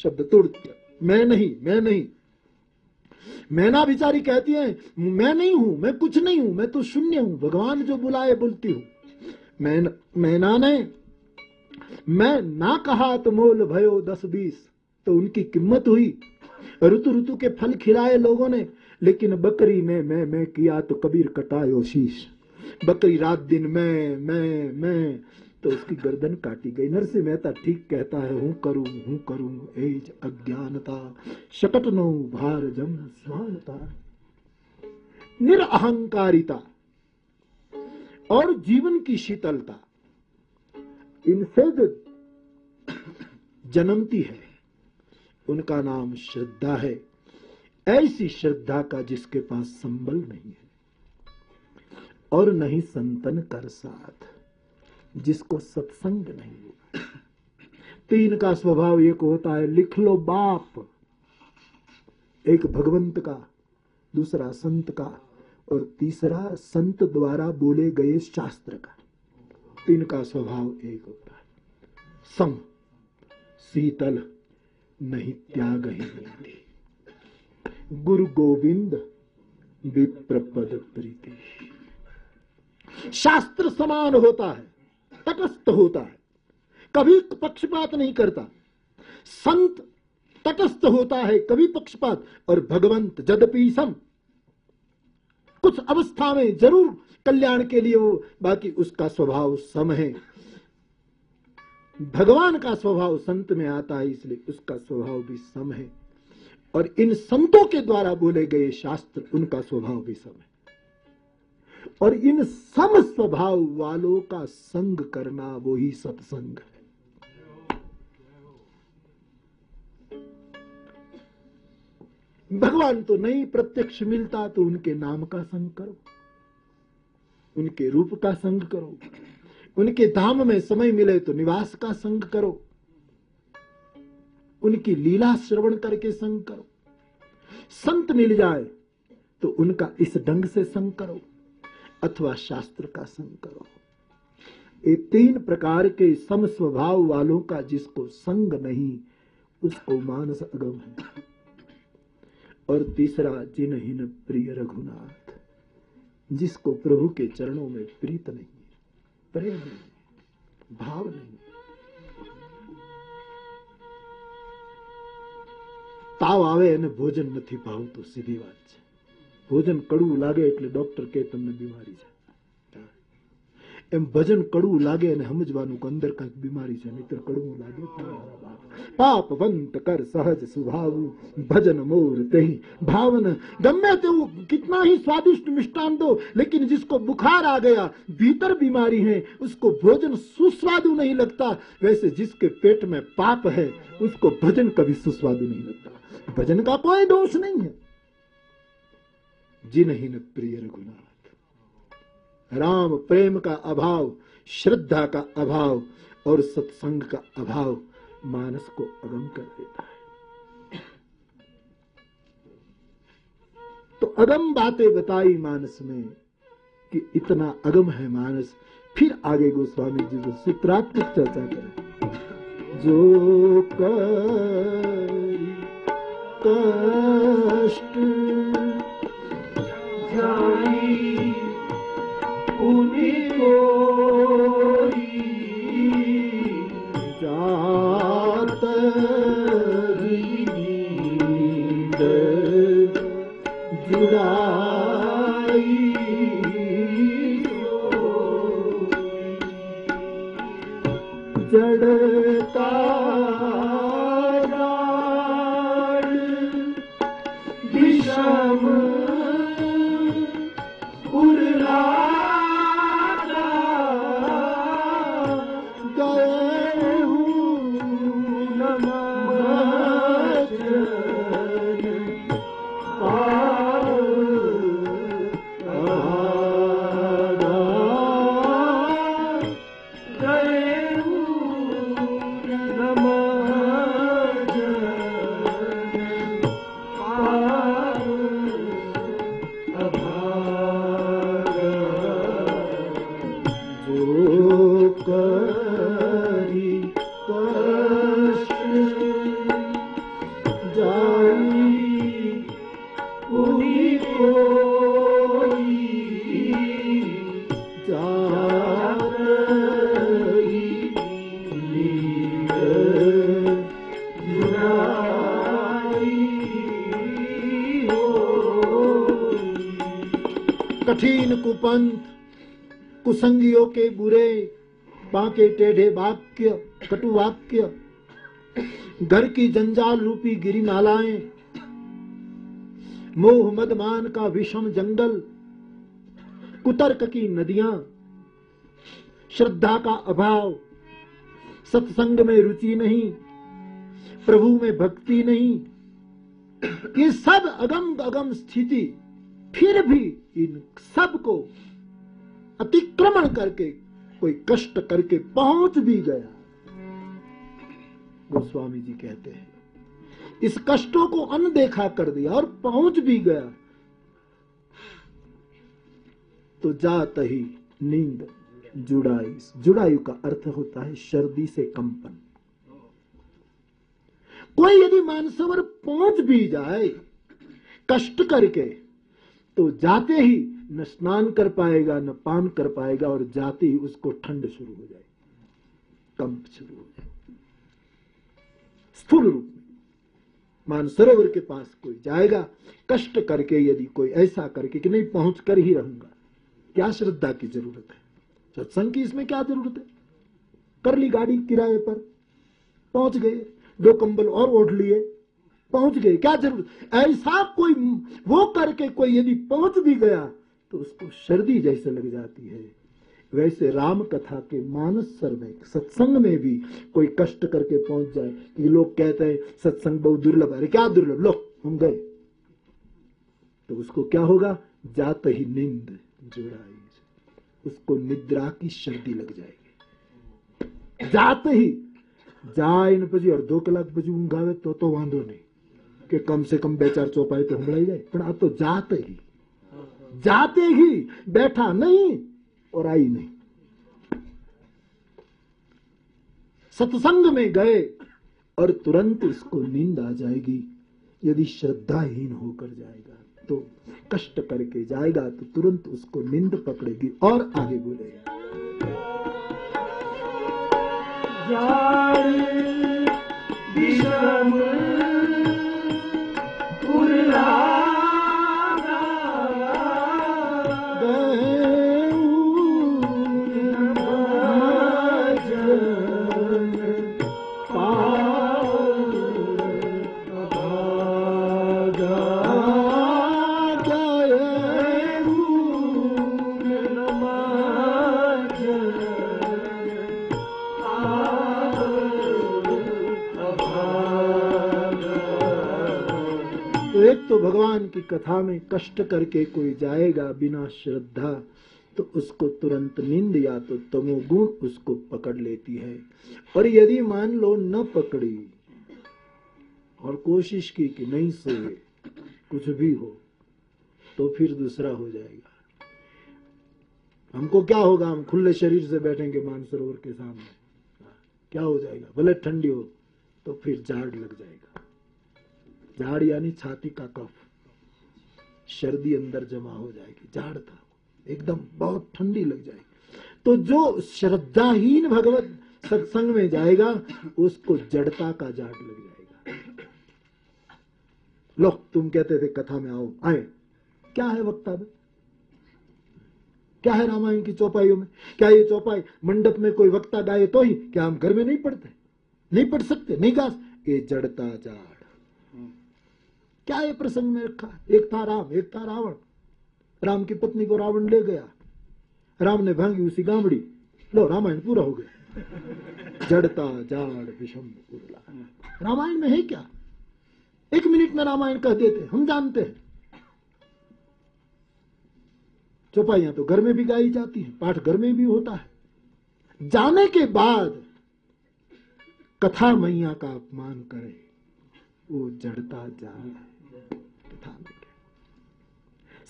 शब्द तोड़ दिया। मैं नहीं मैं नहीं। मैना बिचारी कहती है, मैं नहीं हूँ, मैं कुछ नहीं हूँ, मैं तो शून्य हूँ, भगवान जो बुलाए बोलती हूँ। मैं मैना ने मैं ना कहा तो मोल भयो दस बीस तो उनकी कीमत हुई। ऋतु ऋतु के फल खिलाए लोगों ने लेकिन बकरी ने मैं मैं किया तो कबीर कटायो शीश। बकरी रात दिन मैं मैं मैं तो उसकी गर्दन काटी गई। नरसिंह मेहता ठीक कहता है, हूँ करूँ हूँ करूँ, एज अज्ञानता। शकट नो भार जम स्वानता। निरअहंकारिता और जीवन की शीतलता। इनसे जो जन्मती है, उनका नाम श्रद्धा है। ऐसी श्रद्धा का जिसके पास संबल नहीं है, और नहीं संतन कर साथ, जिसको सत्संग नहीं हुआ तीन का स्वभाव एक होता है, लिख लो बाप। एक भगवंत का, दूसरा संत का, और तीसरा संत द्वारा बोले गए शास्त्र का। तीन का स्वभाव एक होता है। सम, शीतल, नहीं त्याग ही नीति गुरु गोविंद विप्र पद प्रीति शास्त्र समान होता है, तटस्थ होता है, कभी पक्षपात नहीं करता। संत तटस्थ होता है, कभी पक्षपात, और भगवंत जदपि सम कुछ अवस्था में ज़रूर कल्याण के लिए वो बाकी उसका स्वभाव सम है। भगवान का स्वभाव संत में आता है, इसलिए उसका स्वभाव भी सम है। और इन संतों के द्वारा बोले गए शास्त्र, उनका स्वभाव भी सम है। और इन सम स्वभाव वालों का संग करना वो ही सत्संग है। भगवान तो नहीं प्रत्यक्ष मिलता तो उनके नाम का संग करो। उनके रूप का संग करो। उनके धाम में समय मिले तो निवास का संग करो। उनकी लीला श्रवण करके संग करो। संत मिल जाए तो उनका इस ढंग से संग करो, अथवा शास्त्र का संग करो। ये तीन प्रकार के सम स्वभाव वालों का जिसको संग नहीं, उसको मानस अगम है। और तीसरा, जिनहीन प्रिय रघुनाथ, जिसको प्रभु के चरणों में प्रीत नहीं प्रेम नहीं भाव नहीं તાવ આવે અને ભોજન નથી ભાવતું, સીધી વાત છે. ભોજન કડવું લાગે એટલે ડોક્ટર કે તમને બીમારી છે. એમ ભજન કડવું લાગે અને સમજવાનું કે અંદર કઈક બીમારી છે મિત્ર કડવું લાગે પાપ વંત કર સહજ સ્વભાવ भजन मोर ते भावन गम्य ते वो कितना ही स्वादिष्ट मिष्टान दो लेकिन जिसको बुखार आ गया भीतर बीमारी है उसको भोजन सुस्वादु नहीं लगता वैसे जिसके पेट में पाप है उसको भजन कभी सुस्वादु नहीं लगता भजन का कोई दोष नहीं है जिनहीन प्रिय रघुनाथ राम प्रेम का अभाव, श्रद्धा का अभाव और सत्संग का अभाव मानस को अगम कर देता है। तो अगम बातें बताई मानस में कि इतना अगम है मानस, फिर आगे गोस्वामी जी जो सूत्रात्मक चर्चा करें। जो कष्ट जाई जात कुपंथ कुसंगियों के बुरे, बांके टेढ़े वाक्य कटु वाक्य घर की जंजाल रूपी गिरिमालाएँ, मोह मदमान का विषम जंगल, कुतर्क की नदियाँ, श्रद्धा का अभाव, सत्संग में रुचि नहीं, प्रभु में भक्ति नहीं, ये सब अगम अगम स्थिति फिर भी इन सबको अतिक्रमण करके, कोई कष्ट करके पहुँच भी गया। गोस्वामी जी कहते हैं, इस कष्टों को अनदेखा कर दिया और पहुँच भी गया। तो जात ही नींद जुड़ाई, जुड़ायु का अर्थ होता है सर्दी से कंपन। कोई यदि मानसवर पहुँच भी जाए, कष्ट करके तो जाते ही न स्नान कर पाएगा, न पान कर पाएगा और जाते ही उसको ठंड शुरू हो जाए कंप शुरू हो जाए स्थूल रूप में मानसरोवर के पास कोई जाएगा, कष्ट करके यदि कोई ऐसा करके कि नहीं, पहुँच कर ही रहूँगा, क्या श्रद्धा की ज़रूरत है? सत्संग की इसमें क्या ज़रूरत है? कर ली गाड़ी किराए पर, पहुँच गए, दो कंबल और ओढ़ लिए पहुँच गए। क्या ज़रूरत? ऐसा कोई वो करके कोई यदि पहुँच भी गया तो उसको सर्दी जैसे लग जाती है। वैसे राम कथा के मानस सर में, सत्संग में भी कोई कष्ट करके पहुँच जाए, कि लोग कहते हैं, सत्संग बहुत दुर्लभ है। क्या दुर्लभ? लो, हम गए। तो उसको क्या होगा? जात ही नींद जुड़ाई। उसको निद्रा की सर्दी लग जाएगी। जाते ही, जाए इन और दो कलाक बजे ऊँग तो तो वांधो नहीं। કે કમ સે કમ બે ચાર ચોપાઈ તો સંભળાઈ જાય પણ આ તો જાતે ही जाते ही बैठा नहीं और आई नहीं सत्संग में गए और तुरंत इसको नींद आ जाएगी यदि श्रद्धाहीन होकर जाएगा तो कष्ट करके जाएगा तो तुरंत उसको नींद पकड़ेगी और आगे बोलेगा विषम भगवान की कथा में कष्ट करके कोई जाएगा बिना श्रद्धा तो उसको तुरंत नींद या तो तमोगुण उसको पकड़ लेती है। और यदि मान लो न पकड़ी और कोशिश की कि नहीं सोए, कुछ भी हो तो फिर दूसरा हो जाएगा। हमको क्या होगा? हम खुले शरीर से बैठेंगे मानसरोवर के सामने। क्या हो जाएगा? भले ठंडी हो तो फिर झाड़ लग जाएगा। झाड़ यानी छाती का कफ। सर्दी अंदर जमा हो जाएगी था, एकदम बहुत ठंडी लग जाएगी। तो जो श्रद्धाहीन भगवत सत्संग में जाएगा, उसको जड़ता का जाट लग जाएगा। लो, तुम कहते थे, कथा में आओ, आए। क्या है वक्ता में? क्या है रामायण की चौपाइयों में? क्या ये चौपाई मंडप में कोई वक्ता गाए तो ही, क्या हम घर में नहीं पढ़ते? नहीं पढ़ सकते? नहीं गा ये जड़ता जाड़। क्या ये प्रसंग में रखा? एक था राम एक था रावण। राम की पत्नी को रावण ले गया। राम ने भांगी उसी गामड़ी। लो, रामायण पूरा हो गया। जड़ता, जाड़, विषम रामायण में है क्या? एक मिनट में रामायण कह देते हम जानते हैं। चौपाइयाँ तो घर में भी गाई जाती हैं, पाठ घर में भी होता है। जाने के बाद कथा मैया का अपमान करे। वो जड़ता जा कथा में क्या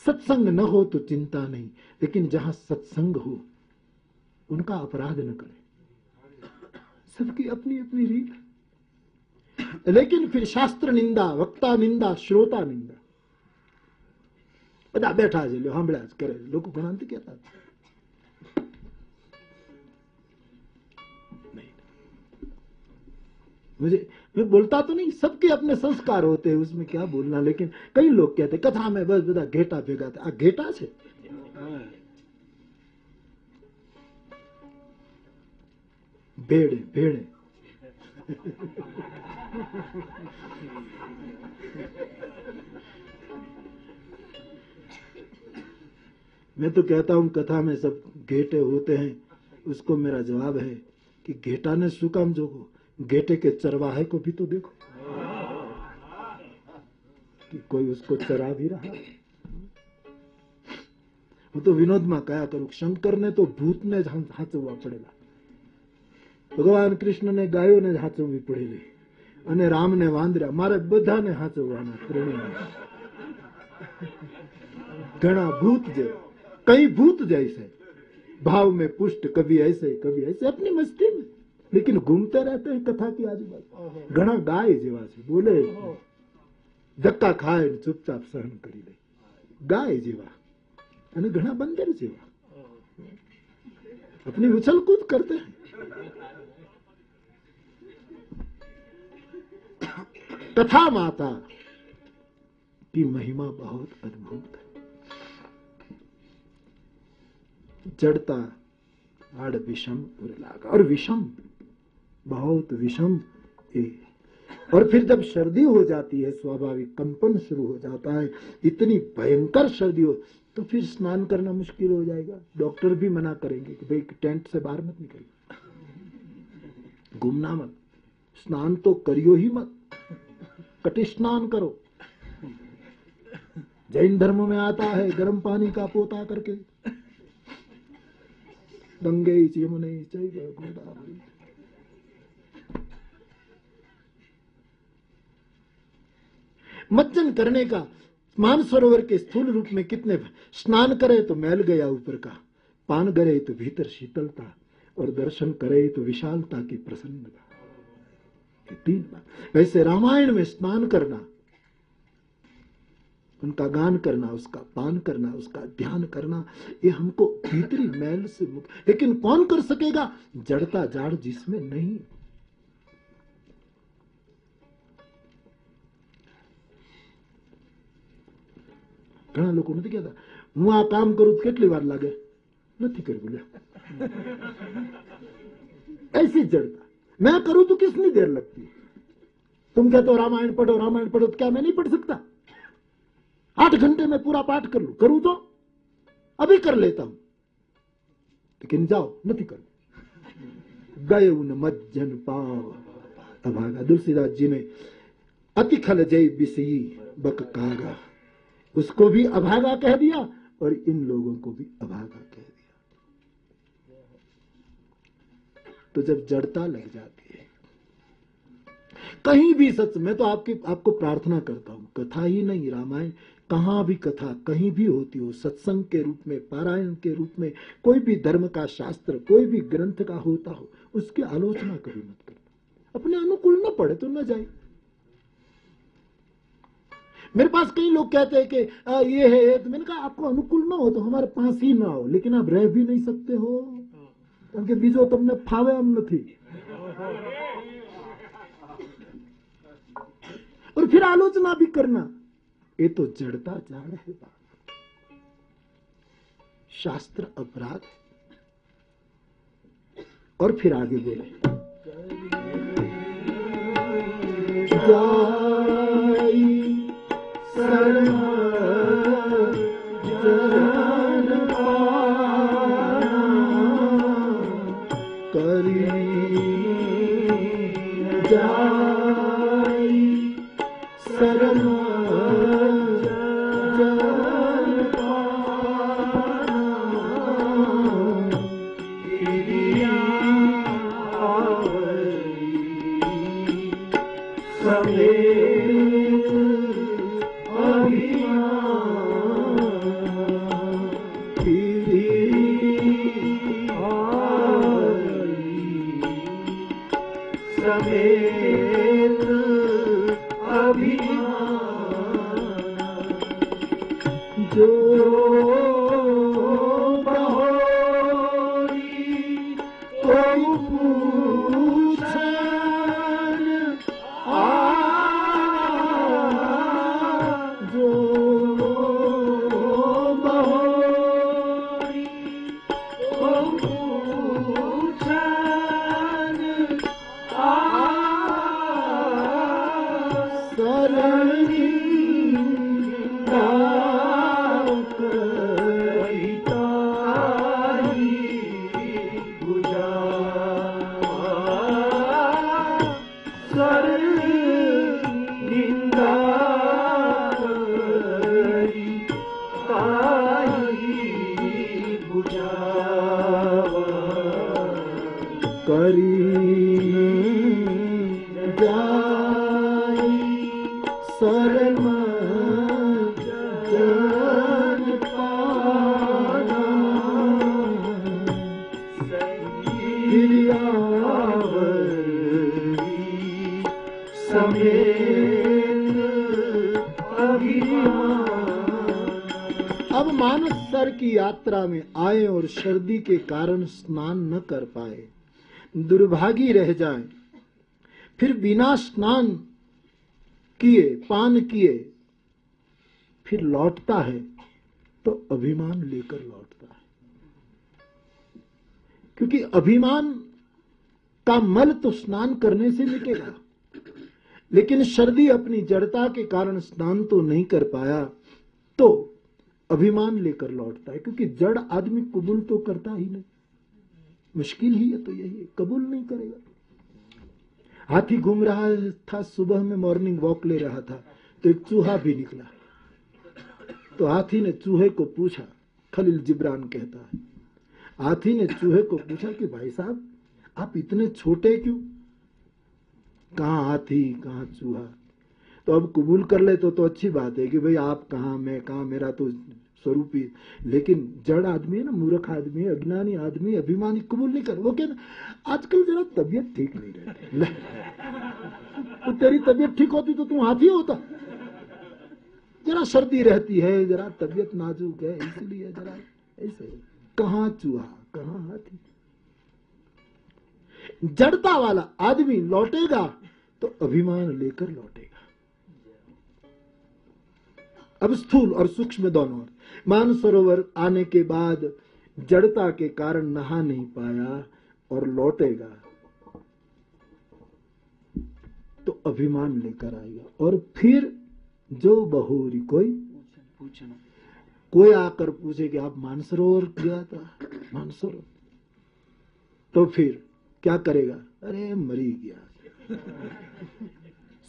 सत्संग न हो तो चिंता नहीं लेकिन जहां सत्संग हो उनका अपराध न करें सबकी अपनी अपनी रीत लेकिन फिर शास्त्र निंदा वक्ता निंदा श्रोता निंदा બધા બેઠા છે સાંભળ્યા જ કરે લોકો ઘણા નથી કહેતા मुझे मैं बोलता तो नहीं सबके अपने संस्कार होते हैं उसमें क्या बोलना लेकिन कई लोग कहते कथा में बस બધા ઘેટા ભેગા આ ઘેટા છે ભેડે ભેડે मैं तो कहता हूं कथा में सब घेटे होते हैं उसको मेरा जवाब है कि घेटा ने શું કામ જોગો घेटे के चरवाहे को भी तो देखो कि कोई उसको चरा भी रहा है હું તો વિનોદમાં કયા કરું શંકરને તો ભૂતને જ હાચવવા પડેલા ભગવાન કૃષ્ણને ગાયોને જ હાચવવી પડેલી અને રામને વાંદરા મારે બધાને હાચવવાના ત્રણેય घना भूत जय कई भूत जैसे भाव में पुष्ट कभी ऐसे कभी ऐसे अपनी मस्ती में लेकिन घूमते रहते हैं कथा की आजू बाजू घना गाय जेवा છે બોલે ધક્કા ખાય ને ચૂપચાપ સહન કરી લે ગાય જેવા અને ઘણા બંદર જેવા अपनी उछल कूद करते हैं कथा माता की महिमा बहुत अद्भुत है जड़ता आड़ विषम उर लागा और विषम बहुत विषम है और फिर जब सर्दी हो जाती है, स्वाभाविक कंपन शुरू हो जाता है, इतनी भयंकर सर्दी हो तो फिर स्नान करना मुश्किल हो जाएगा। डॉक्टर भी मना करेंगे कि भाई, टेंट से बाहर मत निकलिए। घूमना मत। स्नान तो करियो ही मत। कटि स्नान करो। जैन धर्म में आता है गर्म पानी का पोता करके। गंगे यमुने मज्जन करने का मानसरोवर के स्थूल रूप में कितने स्नान करे तो मैल गया ऊपर का, पान करे तो भीतर शीतलता और दर्शन करे तो विशालता की प्रसन्नता। तीन बात। वैसे रामायण में स्नान करना, उनका गान करना, उसका पान करना, उसका ध्यान करना, ये हमको भीतरी मैल से मुक्त। लेकिन कौन कर सकेगा? जड़ता जाड़ जिसमें नहीं। ઘણા લોકો નથી કહેતા હું આ કામ કરું તો કેટલી વાર લાગે નથી કર્યું બોલે ऐसी जड़ता मैं करूं तो कितनी देर लगती है तुम कहते हो रामायण पढ़ो रामायण पढ़ो तो क्या मैं नहीं पढ़ सकता आठ घंटे में पूरा पाठ कर लू करूं तो अभी कर लेता हूं लेकिन जाओ नहीं करो गए उन मज्जन पाव अभागा तुलसीदास जी ने अति खल जय बिसी बक कागा उसको भी अभागा कह दिया और इन लोगों को भी अभागा कह दिया। तो जब जड़ता लग जाती है, कहीं भी सच, मैं तो आपकी, आपको प्रार्थना करता हूँ, कथा ही नहीं रामायण, कहाँ भी कथा कहीं भी होती हो, सत्संग के रूप में, पारायण के रूप में, कोई भी धर्म का शास्त्र, कोई भी ग्रंथ का होता हो, उसकी आलोचना कभी मत करना अपने अनुकूल न पढ़े तो न जाए। मेरे पास कई लोग कहते हैं कि आ, ये है तो मैंने कहा आपको अनुकूल ना हो तो हमारे पास ही ना हो लेकिन आप रह भी नहीं सकते हो કારણ કે બીજો તમને ફાવે એમ નથી और फिर आलोचना भी करना ये तो जड़ता जाड़ है बात शास्त्र अपराध और फिर आगे बोले जाई शरण जन के कारण स्नान न कर पाए। दुर्भागी रह जाए। फिर बिना स्नान किए, पान किए, फिर लौटता है तो अभिमान लेकर लौटता है। क्योंकि अभिमान का मल तो स्नान करने से निकलेगा लेकिन सर्दी अपनी जड़ता के कारण स्नान तो नहीं कर पाया तो अभिमान लेकर लौटता है, क्योंकि जड़ आदमी कबूल तो करता ही नहीं। मुश्किल ही है तो यही है, कबूल नहीं करेगा। हाथी घूम रहा था, सुबह में मॉर्निंग वॉक ले रहा था तो एक चूहा भी निकला। तो हाथी ने चूहे को पूछा, खलील जिब्रान कहता है, हाथी ने चूहे को पूछा कि भाई साहब, आप इतने छोटे क्यों? कहा हाथी, कहा चूहा? तो अब कबूल कर ले तो तो अच्छी बात है कि भाई आप कहा, मैं कहा, मेरा तो स्वरूप ही। लेकिन जड़ आदमी है ना, मूर्ख आदमी है, अज्ञानी आदमी, अभिमानी, कबूल नहीं कर, वो कहना आजकल जरा तबीयत ठीक नहीं रहती। तो तेरी तबीयत ठीक होती तो तू हाथी होता। जरा सर्दी रहती है, जरा तबीयत नाजुक है, इसलिए जरा ऐसे कहा चूहा, कहा हाथी। जड़ता वाला आदमी लौटेगा तो अभिमान लेकर लौटेगा। अब स्थूल और सूक्ष्म दोनों। मानसरोवर आने के बाद जड़ता के कारण नहा नहीं पाया और लौटेगा। तो अभिमान लेकर आएगा। और फिर जो बहोरी कोई पूछना। कोई आकर पूछे कि आप मानसरोवर गया था? मानसरोवर। तो फिर क्या करेगा? अरे मरी गया।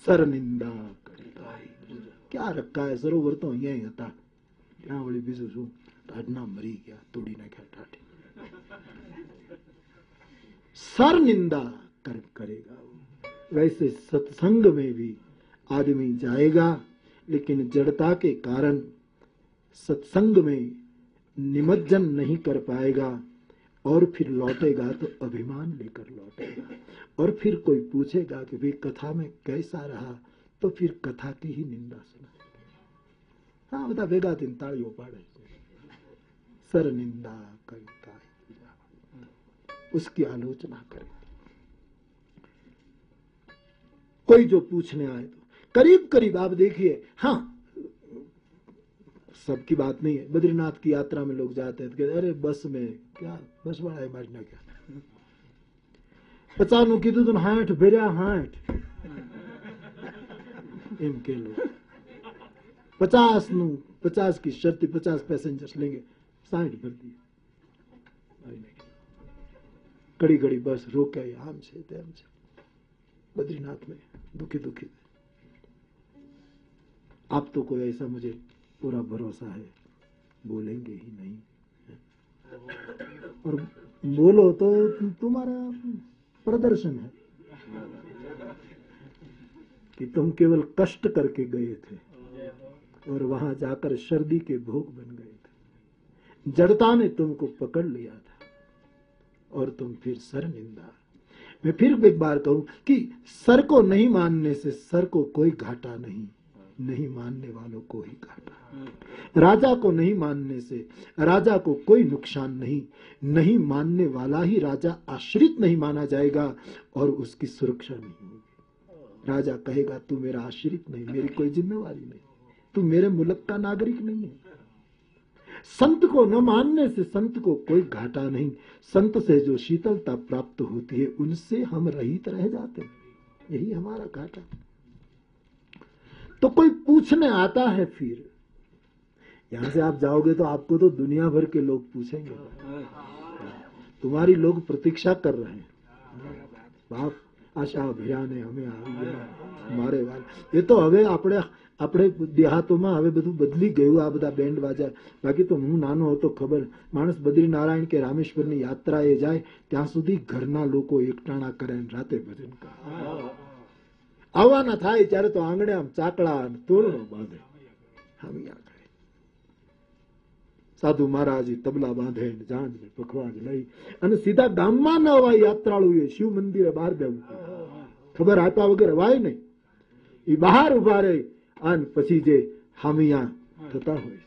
सर निंदा क्या रखा है सरोवर तो અહીંયા જ હતા ત્યાં વળી બીજું શું ટાઢના મરી ગયા તોડી નાખ્યા ટાઢે सर निंदा कर करेगा वो। वैसे सत्संग में भी आदमी जाएगा लेकिन जड़ता के कारण सत्संग में निमज्जन नहीं कर पाएगा और फिर लौटेगा तो अभिमान लेकर लौटेगा और फिर कोई पूछेगा कि भाई कथा में कैसा रहा तो फिर कथा की ही निंदा सुना हाँ बता वेगा दिन ताड़ी उपाड़े सर निंदा कविता उसकी आलोचना करें। कोई जो पूछने आए तो करीब करीब आप देखिए। हाँ सबकी बात नहीं है। बद्रीनाथ की यात्रा में लोग जाते हैं। तो अरे, बस में क्या, बस वाला इमेजना क्या? पचानू की तो हाथ बेरा हाँ एम के लो। पचास नु, पचास की शर्त, पचास पैसेंजर्स लेंगे। साठ भर दिए। कड़ी कड़ी बस रोक आई, आम से, तैम से। बद्रीनाथ में दुखी दुखी आप तो कोई ऐसा मुझे पूरा भरोसा है, बोलेंगे ही नहीं। और बोलो तो तुम्हारा प्रदर्शन है। कि तुम केवल कष्ट करके गए थे और वहाँ जाकर सर्दी के भोग बन गए थे। जड़ता ने तुमको पकड़ लिया था और तुम फिर सर निंदा। मैं फिर एक बार कहूँ कि सर को नहीं मानने से सर को कोई घाटा नहीं नहीं मानने वालों को ही घाटा। राजा को नहीं मानने से राजा को कोई नुकसान नहीं नहीं मानने वाला ही राजा आश्रित नहीं माना जाएगा और उसकी सुरक्षा नहीं होगी। राजा कहेगा, तू मेरा आश्रित नहीं, मेरी कोई जिम्मेवारी नहीं। तू मेरे मुल्क का नागरिक नहीं है। संत को न मानने से संत को कोई घाटा नहीं। संत से जो शीतलता प्राप्त होती है, उनसे हम रहित रह जाते हैं। यही हमारा घाटा तो कोई पूछने आता है फिर, यहाँ से आप जाओगे तो आपको तो दुनिया भर के लोग पूछेंगे। तुम्हारी लोग प्रतीक्षा कर रहे हैं। बाप આશા અભિયાને અમે આવી ગયા. મારે એ તો હવે આપણે આપણે દેહાતોમાં હવે બધું બદલી ગયું આ બધા બેન્ડ બાજાર બાકી તો હું નાનો હતો, ખબર. માણસ બદ્રીનારાયણ કે રામેશ્વરની યાત્રાએ જાય, ત્યાં સુધી ઘરના લોકો એકટાણા કરે રાતે ભજન કરે આવવાના થાય, ત્યારે તો આંગણે આમ ચાકડા તોરણો બાંધે. હામિયા કરે સાધુ મહારાજ તબલા બાંધે જાંજ પખવાજ લઈ. અને સીધા ગામમાં ન અવાય યાત્રાળુએ શિવ મંદિરે બહાર દેવું ખબર આપ્યા વગર અવાય નહીં. એ બહાર ઊભા રહે અને પછી જે હામિયા થતા હોય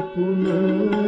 不能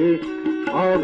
सभ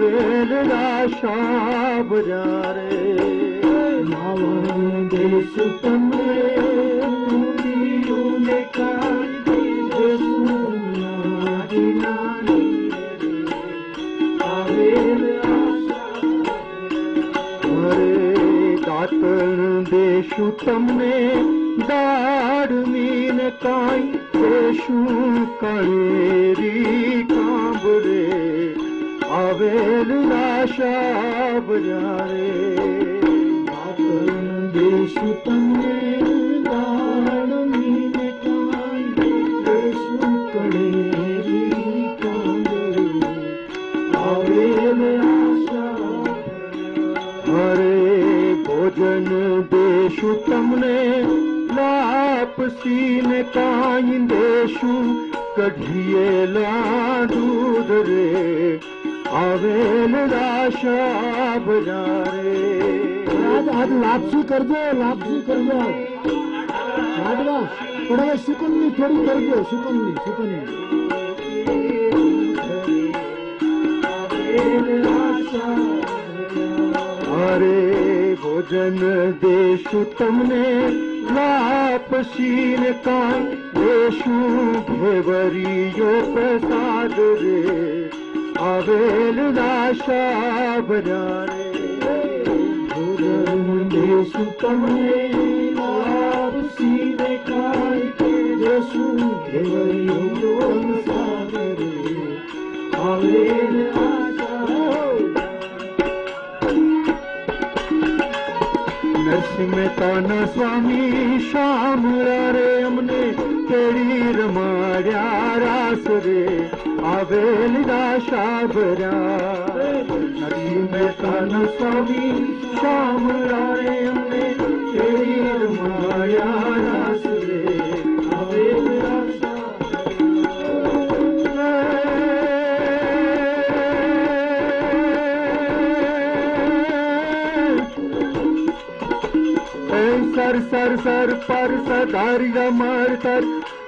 हरिया मार कर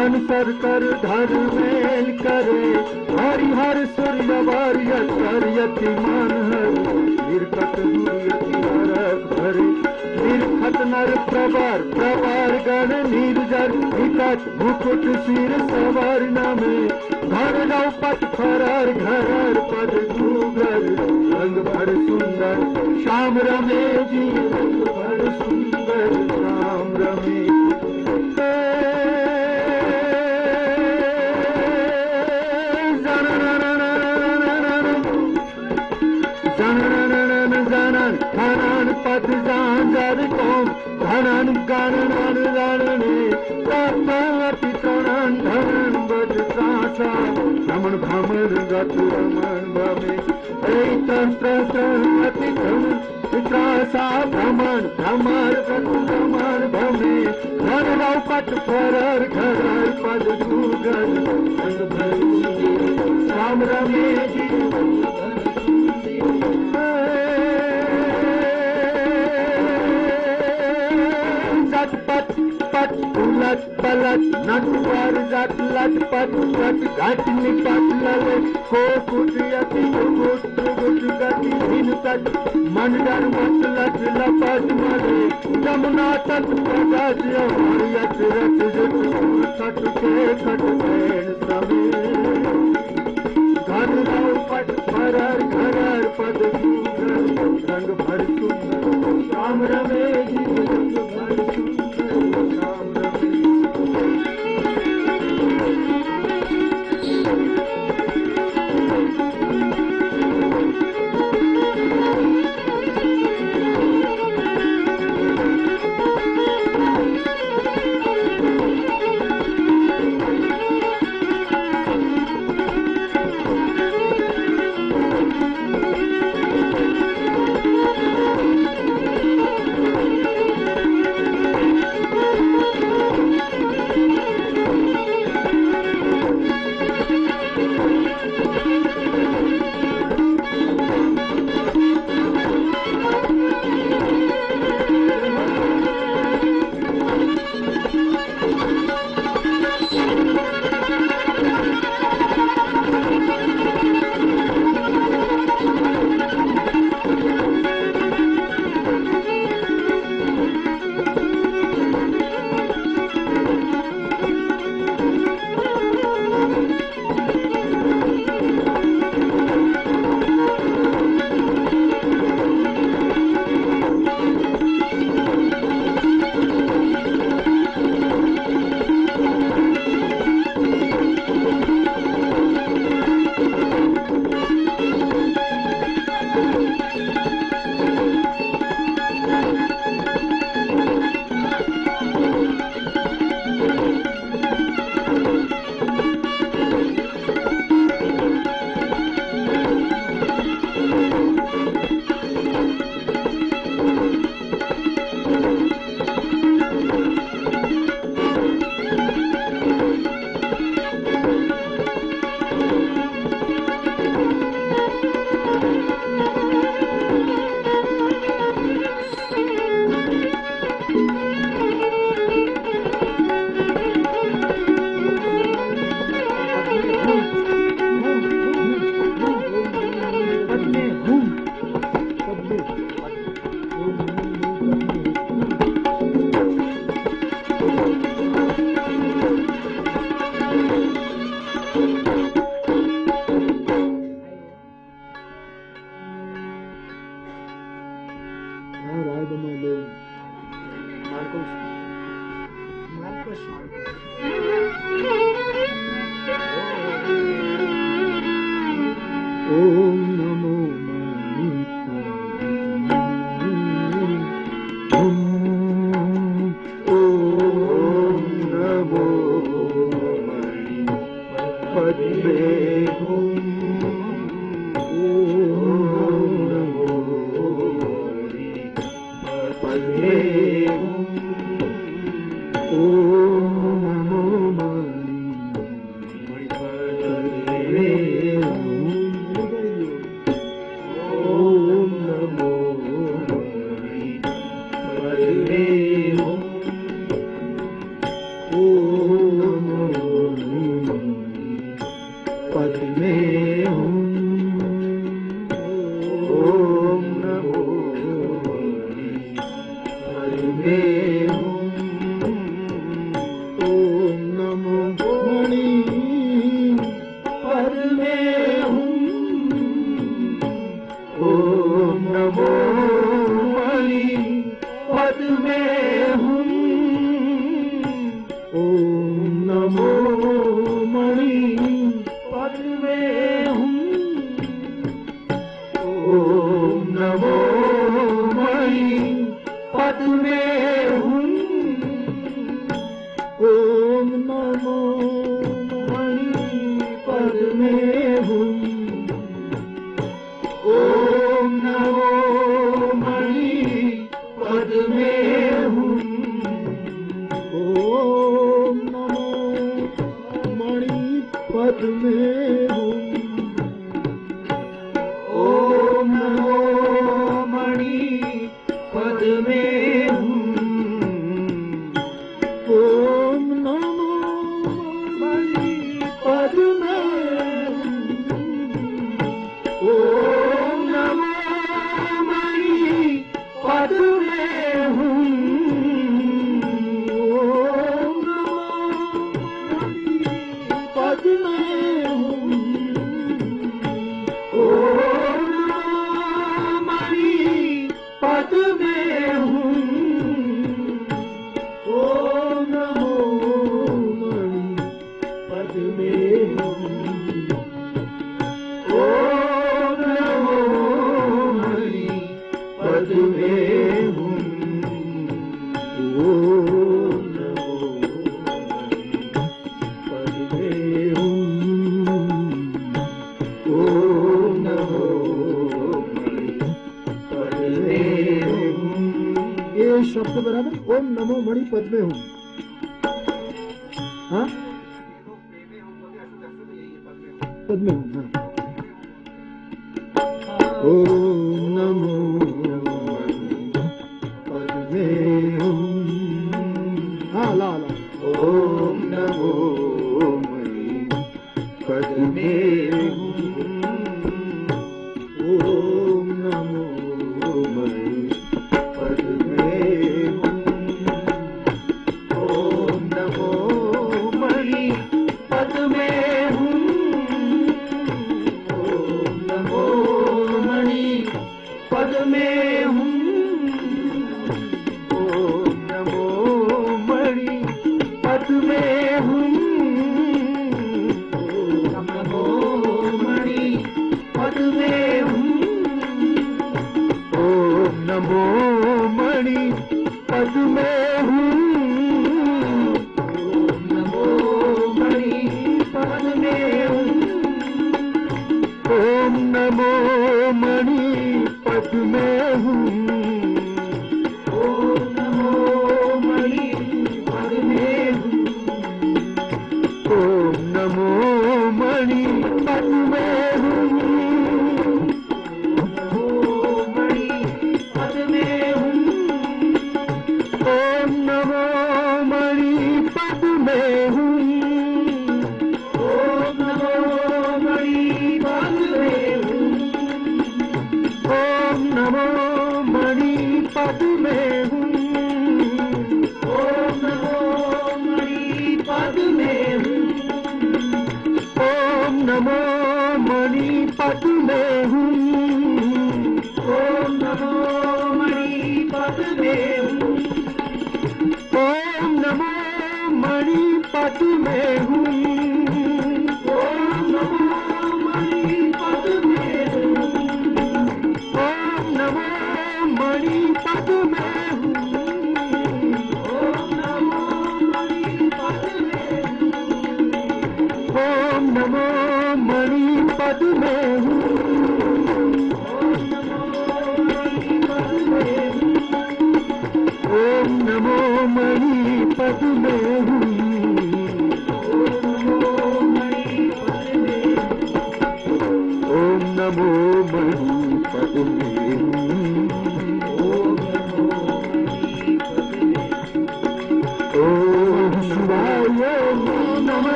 अनसर कर धर मेल करे। हरि हर सूर्य वारियत हरियति मान हर निर्कट दुर्यति हरक भरे। निर्खत नर प्रवर प्रवर गण निर्जर। विकट मुकुट सिर सवार नामे। घर रौ फरर घरर पद दूगर रंग भर सुंदर श्याम रमे भ्रमे त्रासा भ्रमण भ्रमण भ्रमण भ्रमे घर पट फरर घर पद दुर्गन राम रमे पट पट उलट पलट नटवर जात लट ang bhai ram rame ji Zat pat pat ulat balat natuar zat lat pat pat gat nipat lale ko kut yati gut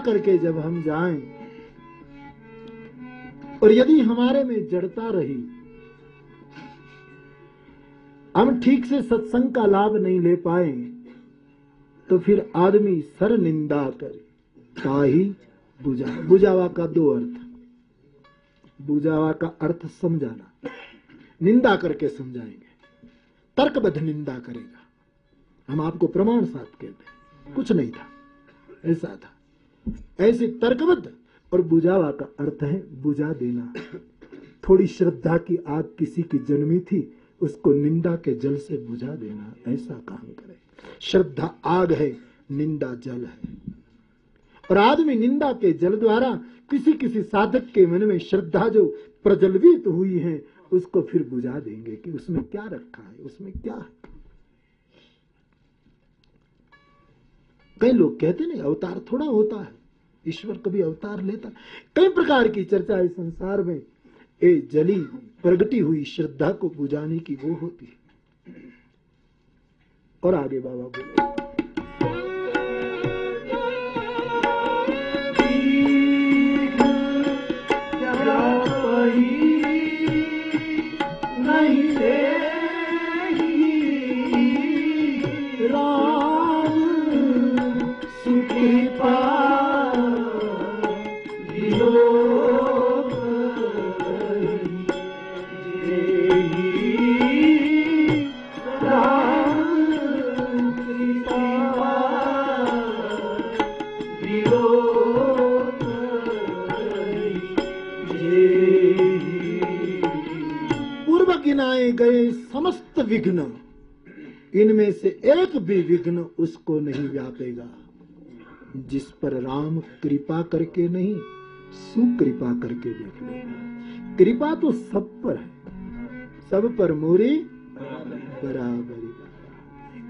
करके जब हम जाएँ, और यदि हमारे में जड़ता रही, हम ठीक से सत्संग का लाभ नहीं ले पाए तो फिर आदमी सर निंदा करे। ताही बुझा, बुझावा का दो अर्थ। बुझावा का अर्थ समझाना। निंदा करके समझाएँगे। तर्कबद्ध निंदा करेगा। हम आपको प्रमाण साथ कहते हैं। कुछ नहीं था। ऐसा था। ऐसे तर्कबद्ध। और बुझावा का अर्थ है बुझा देना। थोड़ी श्रद्धा की आग किसी की जन्मी थी, उसको निंदा के जल से बुझा देना। ऐसा काम करे। श्रद्धा आग है, निंदा जल है। और आदमी निंदा के जल द्वारा किसी किसी साधक के मन में श्रद्धा जो प्रज्वलित हुई है, उसको फिर बुझा देंगे कि उसमें क्या रखा है, उसमें क्या है। कई लोग कहते नहीं, अवतार थोड़ा होता है, ईश्वर कभी अवतार लेता कई प्रकार की चर्चा इस संसार में, ए जली प्रगटी हुई श्रद्धा को बुझाने की वो होती है। और आगे बाबा बोले राम विघ्न। इनमें से एक भी विघ्न उसको नहीं व्यापेगा। जिस पर राम कृपा करके नहीं, सुकृपा करके देख लेगा। कृपा तो सब पर है। सब पर मोरी बराबरी।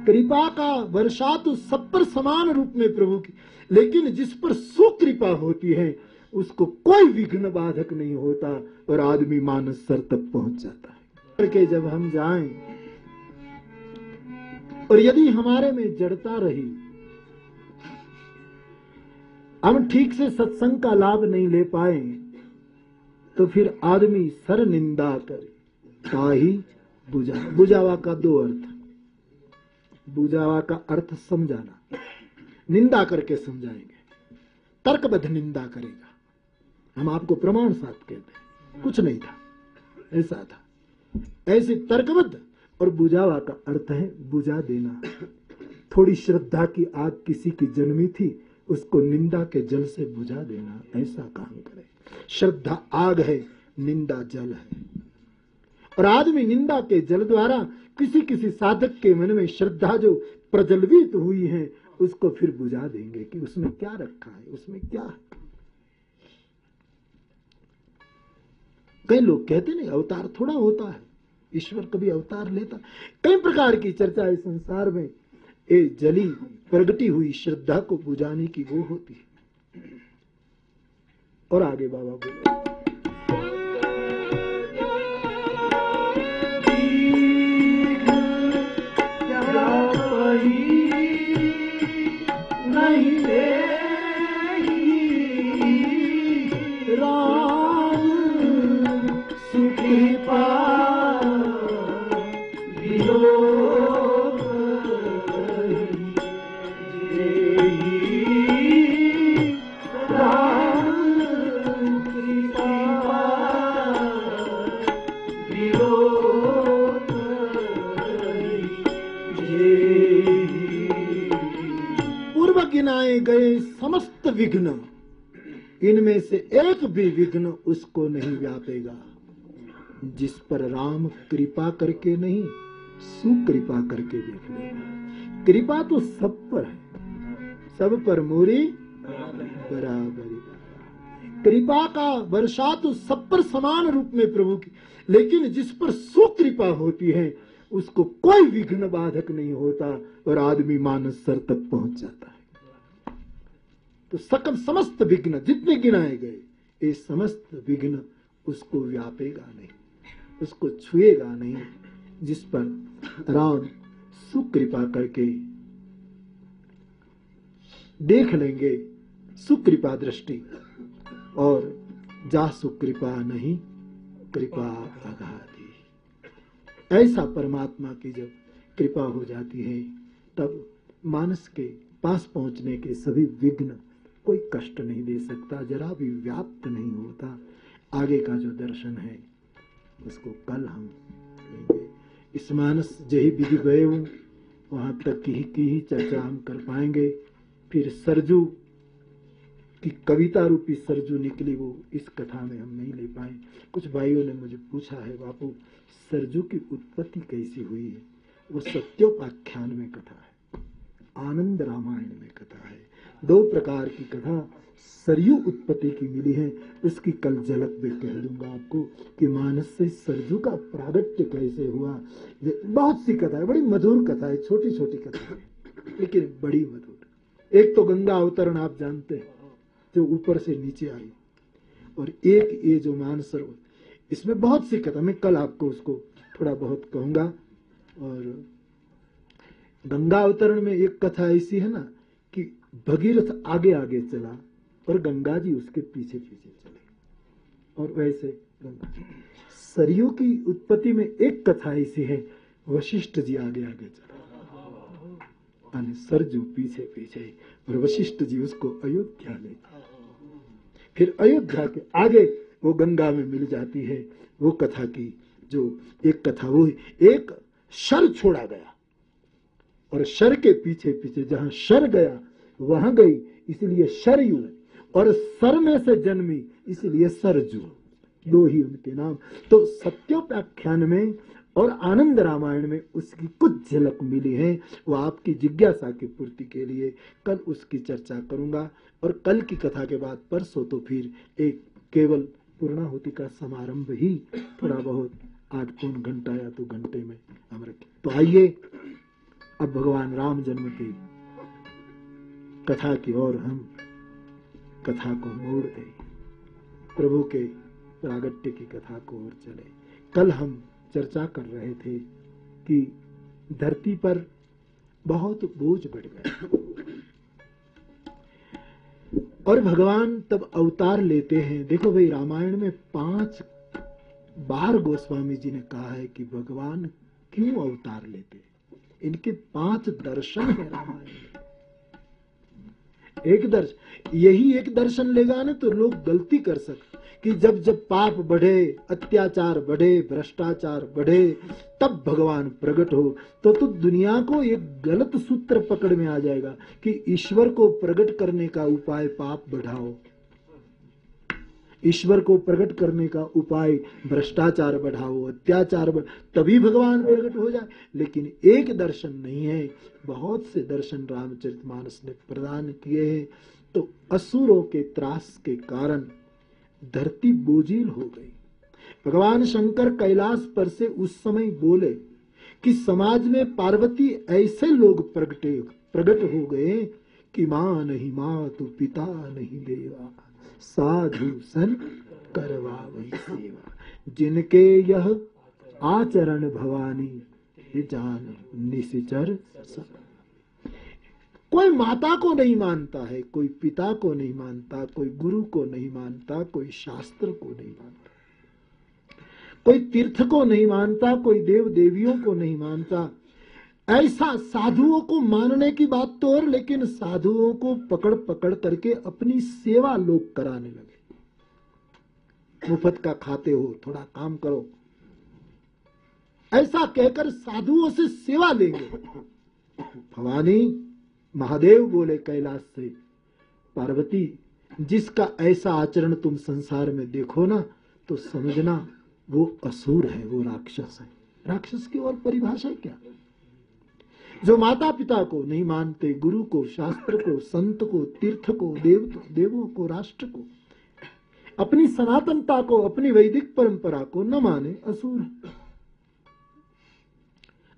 कृपा का वर्षा तो सब पर समान रूप में प्रभु की। लेकिन जिस पर सुकृपा होती है, उसको कोई विघ्न बाधक नहीं होता और आदमी मानस सर तक पहुँच जाता है। करके जब हम जाएँ और यदि हमारे में जड़ता रही, हम ठीक से सत्संग का लाभ नहीं ले पाए तो फिर आदमी सर निंदा करे। ताही बुझा, बुझावा का दो अर्थ। बुझावा का अर्थ समझाना। निंदा करके समझाएँगे। तर्कबद्ध निंदा करेगा। हम आपको प्रमाण साथ कहते कुछ नहीं था। ऐसा था। ऐसे तर्कबद्ध और बुझावा का अर्थ है बुझा देना। थोड़ी श्रद्धा की आग किसी की जन्मी थी, उसको निंदा के जल से बुझा देना, ऐसा काम करे। श्रद्धा आग है, निंदा जल है। और आदमी निंदा के जल द्वारा किसी किसी साधक के मन में श्रद्धा जो प्रज्वलित हुई है, उसको फिर बुझा देंगे कि उसमें क्या रखा है, उसमें क्या है। कई लोग कहते नहीं अवतार थोड़ा होता है। ईश्वर कभी अवतार लेता। कई प्रकार की चर्चा इस संसार में। ए जली, प्रगटी हुई श्रद्धा को बुझाने की वो होती है। और आगे बाबा बोले। राम एक भी विघ्न उसको नहीं व्यापेगा। जिस पर राम कृपा करके नहीं, सुकृपा करके देख लेगा। कृपा तो सब पर है। सब पर मोरी बराबरी कृपा का वर्षा तो सब पर समान रूप में प्रभु की। लेकिन जिस पर सुकृपा होती है, उसको कोई विघ्न बाधक नहीं होता और आदमी मानस सर तक पहुँच जाता है। तो सकल समस्त विघ्न जितने गिनाए गए ये समस्त विघ्न उसको व्यापेगा नहीं, उसको छुएगा नहीं, जिस पर राम सुकृपा करके देख लेंगे सुकृपा दृष्टि और जा सुकृपा नहीं, कृपा अगाधी। ऐसा परमात्मा की जब कृपा हो जाती है, तब मानस के पास पहुँचने के सभी विघ्न कोई कष्ट नहीं दे सकता, जरा भी व्याप्त नहीं होता। आगे का जो दर्शन है, उसको कल हम लेंगे। इस मानस जही विधि गए वहाँ तक की ही की ही चर्चा हम कर पाएँगे। फिर सरजू की कविता रूपी सरजू निकली, वो इस कथा में हम नहीं ले पाए। कुछ भाइयों ने मुझे पूछा है, बापू, सरजू की उत्पत्ति कैसी हुई है? वो सत्योपाख्यान में कथा है, आनंद रामायण में कथा है। दो प्रकार की कथा सरयू उत्पत्ति की मिली है। उसकी कल झलक भी कह दूँगा आपको कि मानस से सरजू का प्रागट्य कैसे हुआ। बहुत सी कथा है, बड़ी मधुर कथा है छोटी छोटी कथा है, लेकिन बड़ी मधुर। एक तो गंगा अवतरण आप जानते हैं, जो ऊपर से नीचे आई। और एक ये जो मान सरोवर इसमें बहुत सी कथा, मैं कल आपको उसको थोड़ा बहुत कहूँगा। और गंगा अवतरण में एक कथा ऐसी है ना भगीरथ आगे आगे चला और गंगा जी उसके पीछे पीछे चले। और वैसे गंगा जी सरयू की उत्पत्ति में एक कथा ऐसी है, वशिष्ठ जी आगे आगे चला। सरजू पीछे पीछे और वशिष्ठ जी उसको अयोध्या ले फिर अयोध्या के आगे वो गंगा में मिल जाती है, वो कथा की जो एक कथा वो एक शर छोड़ा गया। और शर के पीछे पीछे जहाँ शर गया वहाँ गई, इसलिए शरयू और सर में से जन्मी, इसलिए सरजू दो ही उनके नाम। तो सत्योपाख्यान में और आनंद रामायण में उसकी कुछ झलक मिली है। वो आपकी जिज्ञासा की पूर्ति के लिए कल उसकी चर्चा करूँगा। और कल की कथा के बाद परसों तो फिर एक केवल पूर्णाहुति का समारंभ ही थोड़ा बहुत आठ पौन घंटा या तो घंटे में हम रखें। तो आइए, अब भगवान राम जन्म की कथा की ओर हम कथा को मोड़ दे। प्रभु के प्रागट्य की कथा को ओर चले। कल हम चर्चा कर रहे थे कि धरती पर बहुत बोझ बढ़ गया। और भगवान तब अवतार लेते हैं। देखो भाई, रामायण में पाँच बार गोस्वामी जी ने कहा है कि भगवान क्यों अवतार लेते इनके पाँच दर्शन है रामायण में। एक दर्शन यही एक दर्शन लेगा ना तो लोग गलती कर सकते कि जब जब पाप बढ़े, अत्याचार बढ़े, भ्रष्टाचार बढ़े, तब भगवान प्रकट हो तो तो दुनिया को एक गलत सूत्र पकड़ में आ जाएगा, कि ईश्वर को प्रकट करने का उपाय पाप बढ़ाओ। ईश्वर को प्रकट करने का उपाय, भ्रष्टाचार बढ़ाओ, अत्याचार बढ़, तभी भगवान प्रकट हो जाए। लेकिन एक दर्शन नहीं है। बहुत से दर्शन रामचरितमानस ने प्रदान किए हैं। तो असुरों के त्रास के कारण धरती बोझिल हो गई। भगवान शंकर कैलाश पर से उस समय बोले कि समाज में पार्वती ऐसे लोग प्रगटे, प्रगट हो गए कि माँ नहीं, माँ तो पिता नहीं देवा। साधु सन करवा वही सेवा। जिनके यह आचरण भवानी जान निशिचर कोई माता को नहीं मानता है, कोई पिता को नहीं मानता, कोई गुरु को नहीं मानता, कोई शास्त्र को नहीं मानता। कोई तीर्थ को नहीं मानता, कोई देव देवियों को नहीं मानता ऐसा साधुओं को मानने की बात तो और, लेकिन साधुओं को पकड़ पकड़ करके अपनी सेवा लोग कराने लगे। मुफ़्त का खाते हो, थोड़ा काम करो। ऐसा कहकर साधुओं से सेवा लेंगे। भवानी, महादेव बोले कैलाश से, पार्वती, जिसका ऐसा आचरण तुम संसार में देखो ना तो समझना वो असुर है, वो राक्षस है। राक्षस की और परिभाषा क्या? जो माता पिता को नहीं मानते, गुरु को, शास्त्र को, संत को, तीर्थ को, देव, देवों को, राष्ट्र को, अपनी सनातनता को, अपनी वैदिक परंपरा को न माने असुर।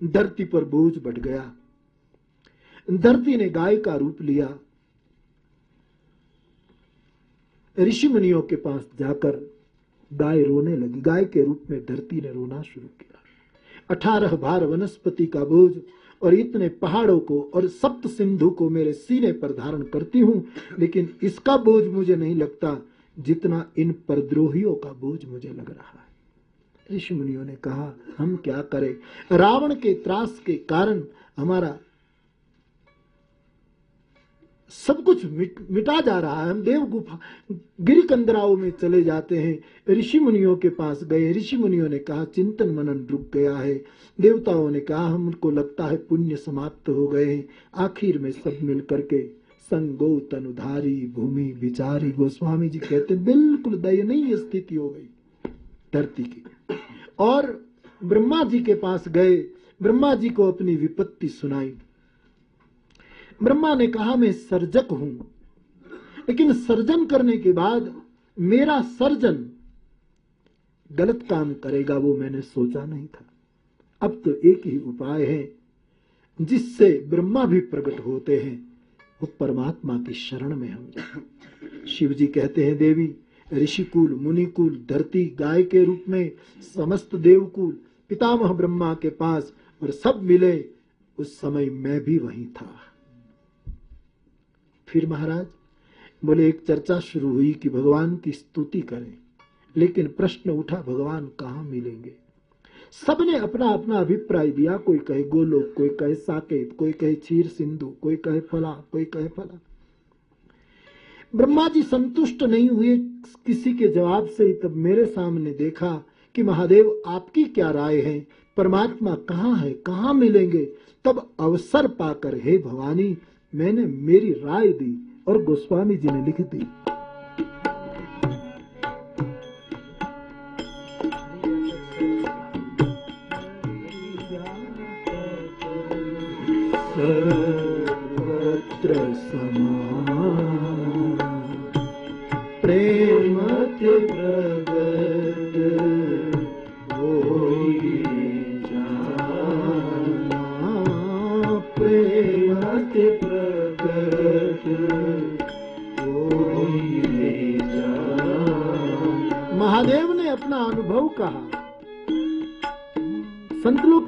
धरती पर बोझ बढ़ गया। धरती ने गाय का रूप लिया। ऋषि मुनियों के पास जाकर गाय रोने लगी। गाय के रूप में धरती ने रोना शुरू किया। अठारह भार वनस्पति का बोझ और इतने पहाड़ों को और सप्त सिंधु को मेरे सीने पर धारण करती हूँ, लेकिन इसका बोझ मुझे नहीं लगता जितना इन परद्रोहियों का बोझ मुझे लग रहा है। ऋषि मुनियों ने कहा, हम क्या करें? रावण के त्रास के कारण हमारा सब कुछ मिट, मिटा जा रहा है। हम देव गुफा गिर कंदराओं में चले जाते हैं। ऋषि मुनियों के पास गए। ऋषि मुनियों ने कहा चिंतन मनन रुक गया है। देवताओं ने कहा हमको लगता है पुण्य समाप्त हो गए हैं। आखिर में सब मिल करके संगो तनुधारी भूमि विचारी। गोस्वामी जी कहते बिल्कुल दयनीय स्थिति हो गई धरती की। और ब्रह्मा जी के पास गए। ब्रह्मा जी को अपनी विपत्ति सुनाई। ब्रह्मा ने कहा, मैं सर्जक हूँ। लेकिन सर्जन करने के बाद मेरा सर्जन गलत काम करेगा, वो मैंने सोचा नहीं था। अब तो एक ही उपाय है, जिससे ब्रह्मा भी प्रकट होते हैं, वो परमात्मा की शरण में हम जाए शिव जी कहते हैं, देवी, ऋषिकुल, मुनिकुल, धरती गाय के रूप में समस्त देवकुल, पितामह ब्रह्मा के पास और सब मिले, उस समय मैं भी वहीं था। फिर महाराज, बोले, एक चर्चा शुरू हुई कि भगवान की स्तुति करें, लेकिन प्रश्न उठा, भगवान कहाँ मिलेंगे? सबने अपना अपना अभिप्राय दिया, कोई कहे गोलोक, कोई कहे साकेत, कोई कहे क्षीर सिंधु, कोई कहे फला, कोई कहे फला। ब्रह्मा जी संतुष्ट नहीं हुए, किसी के जवाब से तब मेरे सामने देखा कि महादेव, आपकी क्या राय है? परमात्मा कहाँ है, कहाँ मिलेंगे? तब अवसर पाकर, हे भवानी मैंने मेरी राय दी और गोस्वामी जी ने लिख दी। सर्वत्र समा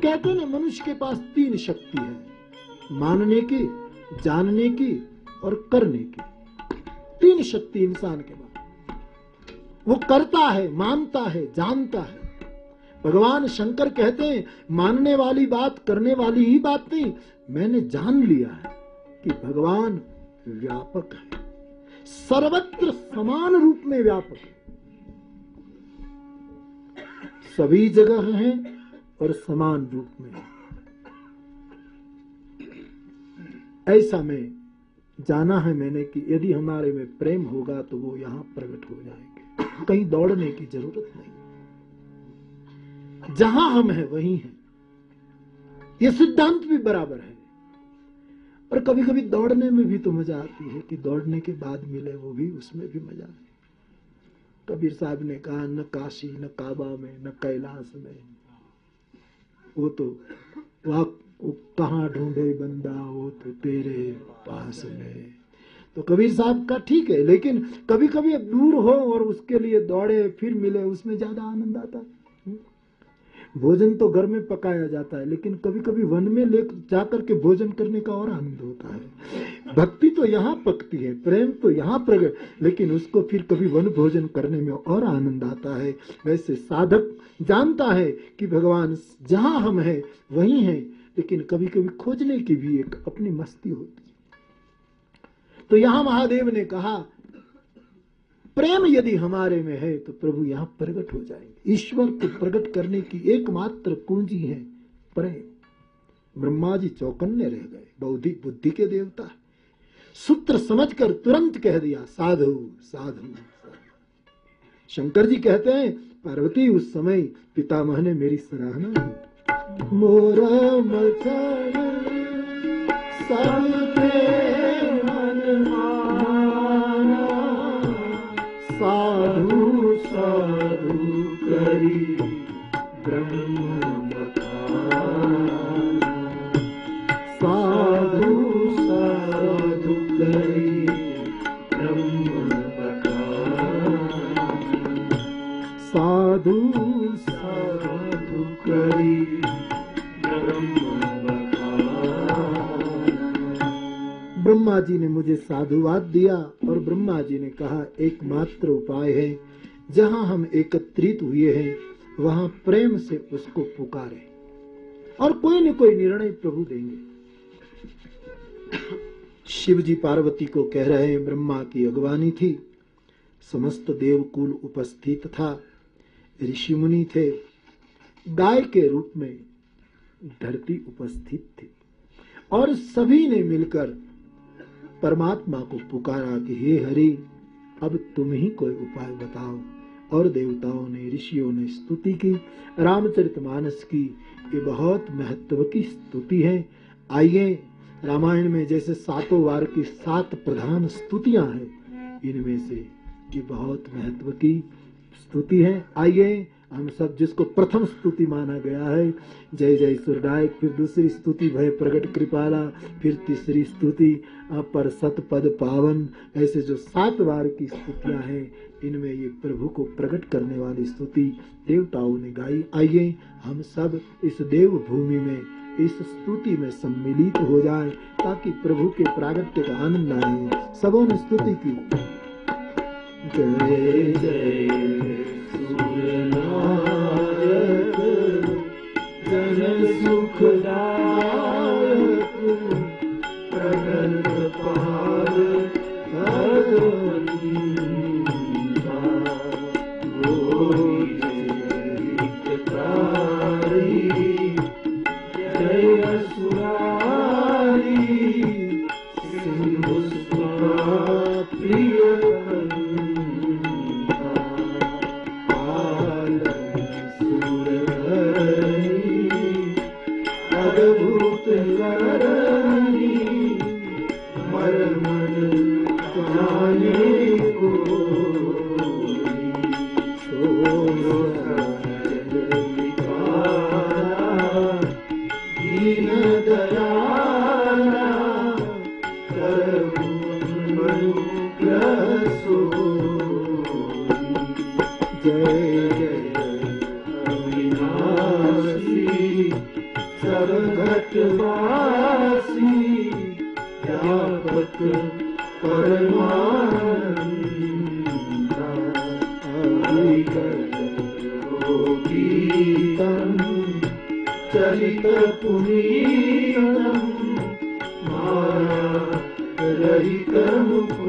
कहते हैं मनुष्य के पास तीन शक्ति है, मानने की, जानने की और करने की। तीन शक्ति इंसान के पास। वो करता है, मानता है, जानता है। भगवान शंकर कहते हैं, मानने वाली बात करने वाली ही बात नहीं, मैंने जान लिया है कि भगवान व्यापक है। सर्वत्र समान रूप में व्यापक है। सभी जगह है और समान रूप में। ऐसा में जाना है मैंने कि यदि हमारे में प्रेम होगा तो वो यहाँ प्रकट हो जाएँगे। कहीं दौड़ने की ज़रूरत नहीं। जहाँ हम हैं, वहीं हैं। ये सिद्धांत भी बराबर है। और कभी कभी दौड़ने में भी तो मज़ा आती है कि दौड़ने के बाद मिले वो भी, उसमें भी मज़ा है। कबीर साहब ने कहा, न काशी, न काबा में, न कैलाश में। वो तो वहाँ कहाँ ढूंढे बंदा वो तो तेरे पास में। तो कबीर साहब का ठीक है, लेकिन कभी कभी दूर हो और उसके लिए दौड़े, फिर मिले, उसमें ज़्यादा आनंद आता है। भोजन तो घर में पकाया जाता है, लेकिन कभी कभी वन में ले जाकर के भोजन करने का और आनंद होता है। भक्ति तो यहाँ पकती है, प्रेम तो यहाँ प्रगट, लेकिन उसको फिर कभी वन भोजन करने में और आनंद आता है। वैसे साधक जानता है कि भगवान जहाँ हम हैं, वही हैं, लेकिन कभी कभी खोजने की भी एक अपनी मस्ती होती है। तो यहाँ महादेव ने कहा प्रेम यदि हमारे में है तो प्रभु यहाँ प्रकट हो जाएँगे। ईश्वर को प्रकट करने की एकमात्र कुंजी है प्रेम। ब्रह्मा जी चौकन्ने रह गए। बौद्धिक बुद्धि के देवता सूत्र समझकर तुरंत कह दिया, साधु साधु शंकर जी कहते हैं, पार्वती, उस समय पितामह ने मेरी सराहना मोरा मचन साधु करी साधु साधु साधु साधु करी ब्रह्मा जी ने मुझे साधुवाद दिया और ब्रह्मा जी ने कहा, एकमात्र उपाय है जहाँ हम एकत्रित हुए हैं, वहाँ प्रेम से उसको पुकारे। और कोई न कोई निर्णय प्रभु देंगे। शिव जी पार्वती को कह रहे हैं, ब्रह्मा की अगवानी थी। समस्त देवकुल उपस्थित था। ऋषि मुनि थे। गाय के रूप में धरती उपस्थित थी। और सभी ने मिलकर परमात्मा को पुकारा कि, हे हरि, अब तुम ही कोई उपाय बताओ। और देवताओं ने, ऋषियों ने स्तुति की। रामचरितमानस की ये बहुत महत्व की स्तुति है। आइए, रामायण में जैसे सातों वार की सात प्रधान स्तुतियाँ हैं, इनमें से ये बहुत महत्व की स्तुति है। आइए हम सब जिसको प्रथम स्तुति माना गया है, जय जय सुरदायक फिर दूसरी स्तुति, भय प्रगट कृपाला, फिर तीसरी स्तुति, अपर सत पद पावन। ऐसे जो सात बार की स्तुतियाँ हैं, इनमें ये प्रभु को प्रकट करने वाली स्तुति देवताओं ने गाई। आइए हम सब इस देव भूमि में, इस स्तुति में सम्मिलित हो जाए, ताकि प्रभु के प्रागट्य का आनंद आए। सबों ने स्तुति की। जय जय। सूर्यनायक रहित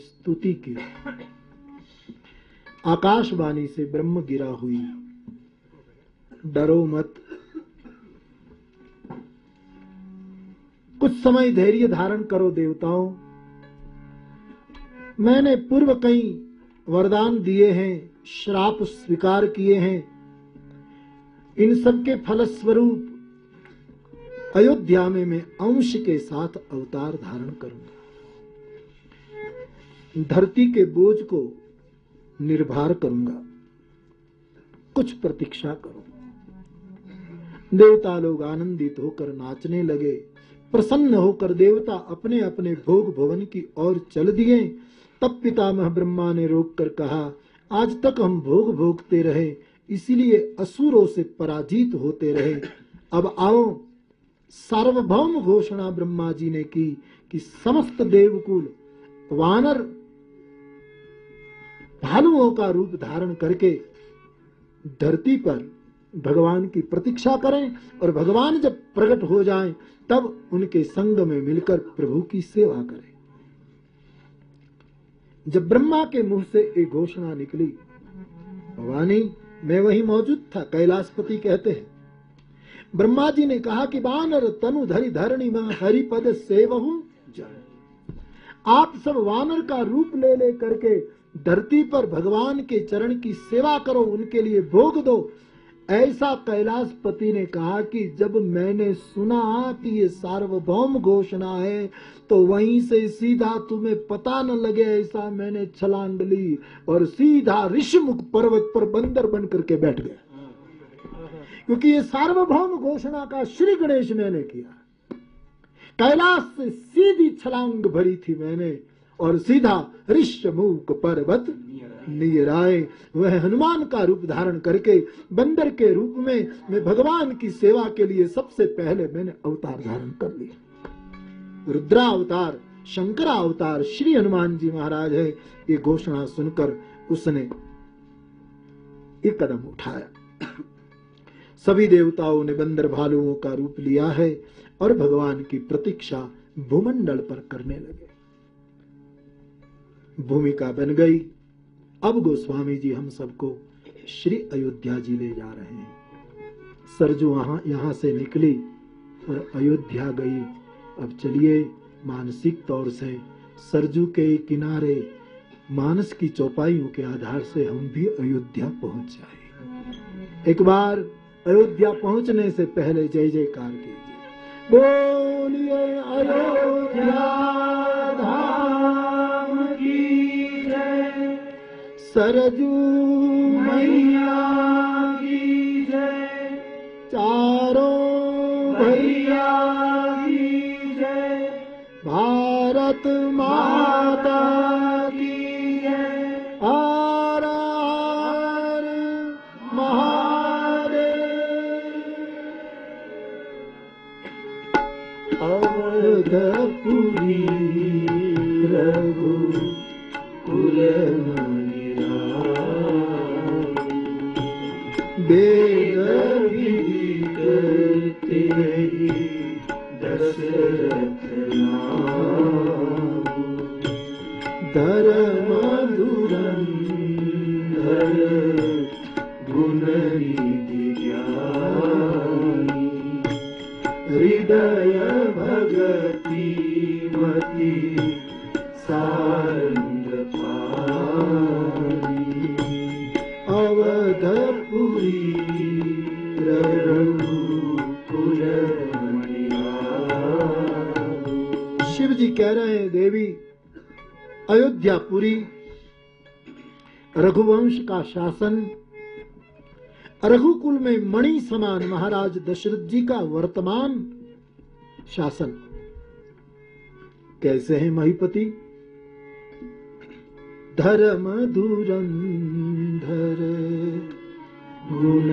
स्तुति की। आकाशवाणी से ब्रह्म गिरा हुई। डरो मत। कुछ समय धैर्य धारण करो देवताओं। मैंने पूर्व कई वरदान दिए हैं, श्राप स्वीकार किए हैं। इन सब के फलस्वरूप अयोध्या में मैं अंश के साथ अवतार धारण करूँगा। धरती के बोझ को निर्भर करूँगा। कुछ प्रतीक्षा करो। देवता लोग आनंदित होकर नाचने लगे। प्रसन्न होकर देवता अपने अपने भोग भवन की ओर चल दिए। तब पितामह ब्रह्मा ने रोक कर कहा, आज तक हम भोग भोगते रहे, इसलिए असुरों से पराजित होते रहे। अब आओ। सार्वभौम घोषणा ब्रह्मा जी ने की कि समस्त देवकुल वानर भालुओं का रूप धारण करके धरती पर भगवान की प्रतीक्षा करें और भगवान जब प्रकट हो जाएँ, तब उनके संग में मिलकर प्रभु की सेवा करें। जब ब्रह्मा के मुँह से एक घोषणा निकली, भवानी, मैं वही मौजूद था, कैलाशपति कहते हैं। ब्रह्मा जी ने कहा कि वानर तनु, धरि, धरणी, में हरिपद सेवहू आप सब वानर का रूप ले ले करके धरती पर भगवान के चरण की सेवा करो, उनके लिए भोग दो। ऐसा कैलाश पति ने कहा कि जब मैंने सुना कि ये सार्वभौम घोषणा है तो वहीं से सीधा तुम्हें पता न लगे ऐसा मैंने छलांग ली और सीधा ऋषिमुख पर्वत पर बंदर बन करके बैठ गया। क्योंकि ये सार्वभौम घोषणा का श्री गणेश मैंने किया। कैलाश से सीधी छलांग भरी थी मैंने। और सीधा ऋषमुख पर्वत नियराए वह हनुमान का रूप धारण करके बंदर के रूप में मैं भगवान की सेवा के लिए सबसे पहले मैंने अवतार धारण कर लिया रुद्रा अवतार शंकरा अवतार श्री हनुमान जी महाराज है। ये घोषणा सुनकर उसने एक कदम उठाया। सभी देवताओं ने बंदर भालुओं का रूप लिया है और भगवान की प्रतीक्षा भूमंडल पर करने लगे। भूमिका बन गई। अब गोस्वामी जी हम सबको श्री अयोध्या जी ले जा रहे हैं। सरजू वहाँ, यहाँ से निकली और अयोध्या गई। अब चलिए मानसिक तौर से सरजू के किनारे, मानस की चौपाइयों के आधार से हम भी अयोध्या पहुँच जाए। एक बार अयोध्या पहुँचने से पहले जय जयकार कीजिए। बोलिए अयोध्या सरजू मैया की जय। चारों भैया की जय। भारत माता दशरथ अयोध्यापुरी रघुवंश का शासन। रघुकुल में मणि समान महाराज दशरथ जी का वर्तमान शासन। कैसे हैं महीपति? धर्म धुरंधर गुण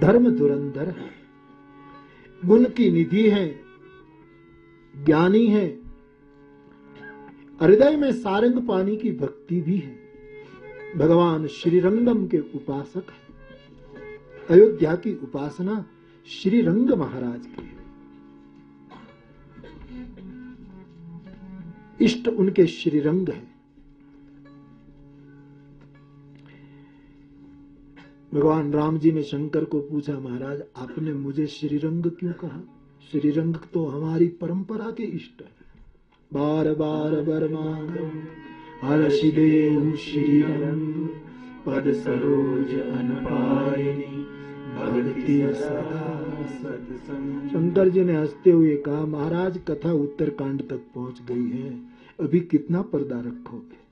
धर्म धुरंधर है। गुण की निधि है। ज्ञानी है। हृदय में सारंग पानी की भक्ति भी है। भगवान श्रीरंगम के उपासक है। अयोध्या की उपासना श्री रंग महाराज की है। इष्ट उनके श्रीरंग है। भगवान राम जी ने शंकर को पूछा, महाराज, आपने मुझे श्रीरंग क्यों कहा? श्रीरंग तो हमारी परंपरा के इष्ट है। बार बार बर मांगम हर्षि देव श्रीरंग। पद सरोज भक्ति सदा शंकर जी ने हँसते हुए कहा, महाराज, कथा उत्तरकांड तक पहुँच गई है। अभी कितना पर्दा रखोगे?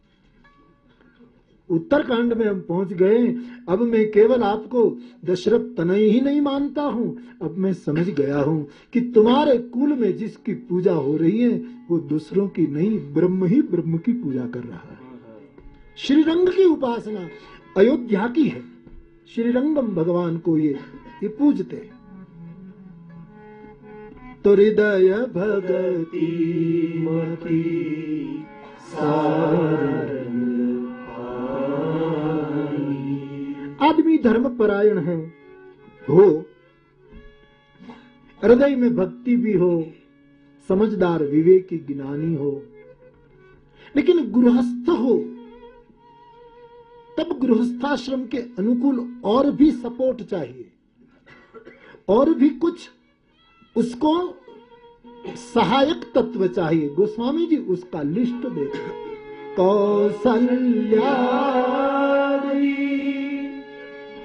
उत्तरकांड में हम पहुँच गए। अब मैं केवल आपको दशरथ तनय ही नहीं मानता हूँ। अब मैं समझ गया हूँ कि तुम्हारे कुल में जिसकी पूजा हो रही है, वो दूसरों की नहीं, ब्रह्म ही ब्रह्म की पूजा कर रहा है। श्रीरंग की उपासना अयोध्या की है। श्रीरंगम भगवान को ये ये पूजते हैं। तो हृदय भगति मति आदमी धर्म परायण है। हो, हृदय में भक्ति भी हो, समझदार विवेकी ज्ञानी हो, लेकिन गृहस्थ हो, तब गृहस्थाश्रम के अनुकूल और भी सपोर्ट चाहिए। और भी कुछ उसको सहायक तत्व चाहिए। गोस्वामी जी उसका लिस्ट देते कौशल्या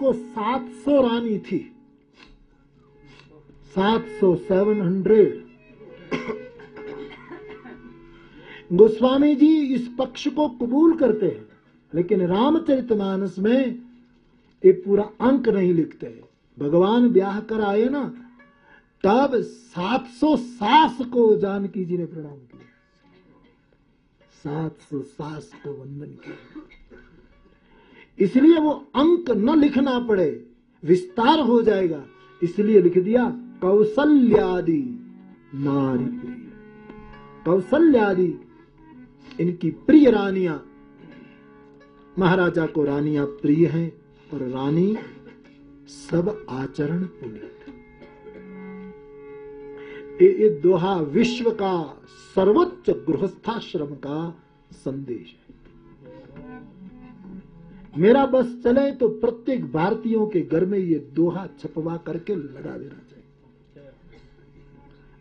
को 700 रानी थी। 700 700 गोस्वामी जी इस पक्ष को कबूल करते हैं, लेकिन रामचरितमानस में ये पूरा अंक नहीं लिखते हैं। भगवान ब्याह कर आए ना, तब 700 सास को जानकी जी ने प्रणाम किया। 700 सास को वंदन किया। इसलिए वो अंक न लिखना पड़े, विस्तार हो जाएगा। इसलिए लिख दिया कौशल्यादि नारी कौशल्यादि इनकी प्रिय रानिया। महाराजा को रानियाँ प्रिय हैं, और रानी सब आचरण पुनीत ये दोहा विश्व का सर्वोच्च गृहस्थाश्रम का संदेश है। मेरा बस चले तो प्रत्येक भारतीयों के घर में ये दोहा छपवा करके लगा देना चाहिए।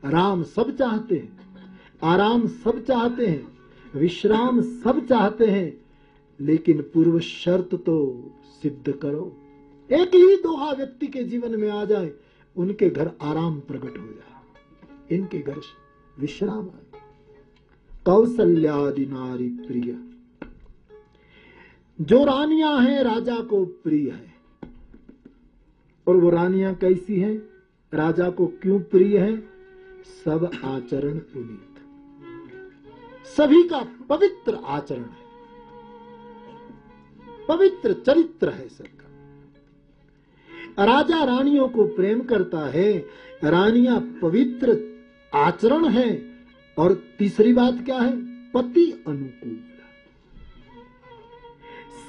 राम सब चाहते हैं, आराम सब चाहते हैं, विश्राम सब चाहते हैं, लेकिन पूर्व शर्त तो सिद्ध करो। एक ही दोहा व्यक्ति के जीवन में आ जाए, उनके घर आराम प्रकट हो जाए। इनके घर विश्राम आए। कौशल्यादि नारी प्रिय जो रानियाँ हैं, राजा को प्रिय है। और वो रानियाँ कैसी हैं? राजा को क्यों प्रिय है? सब आचरण पुनीत। सभी का पवित्र आचरण है। पवित्र चरित्र है सबका। राजा रानियों को प्रेम करता है, रानियाँ पवित्र आचरण है। और तीसरी बात क्या है? पति अनुकूल।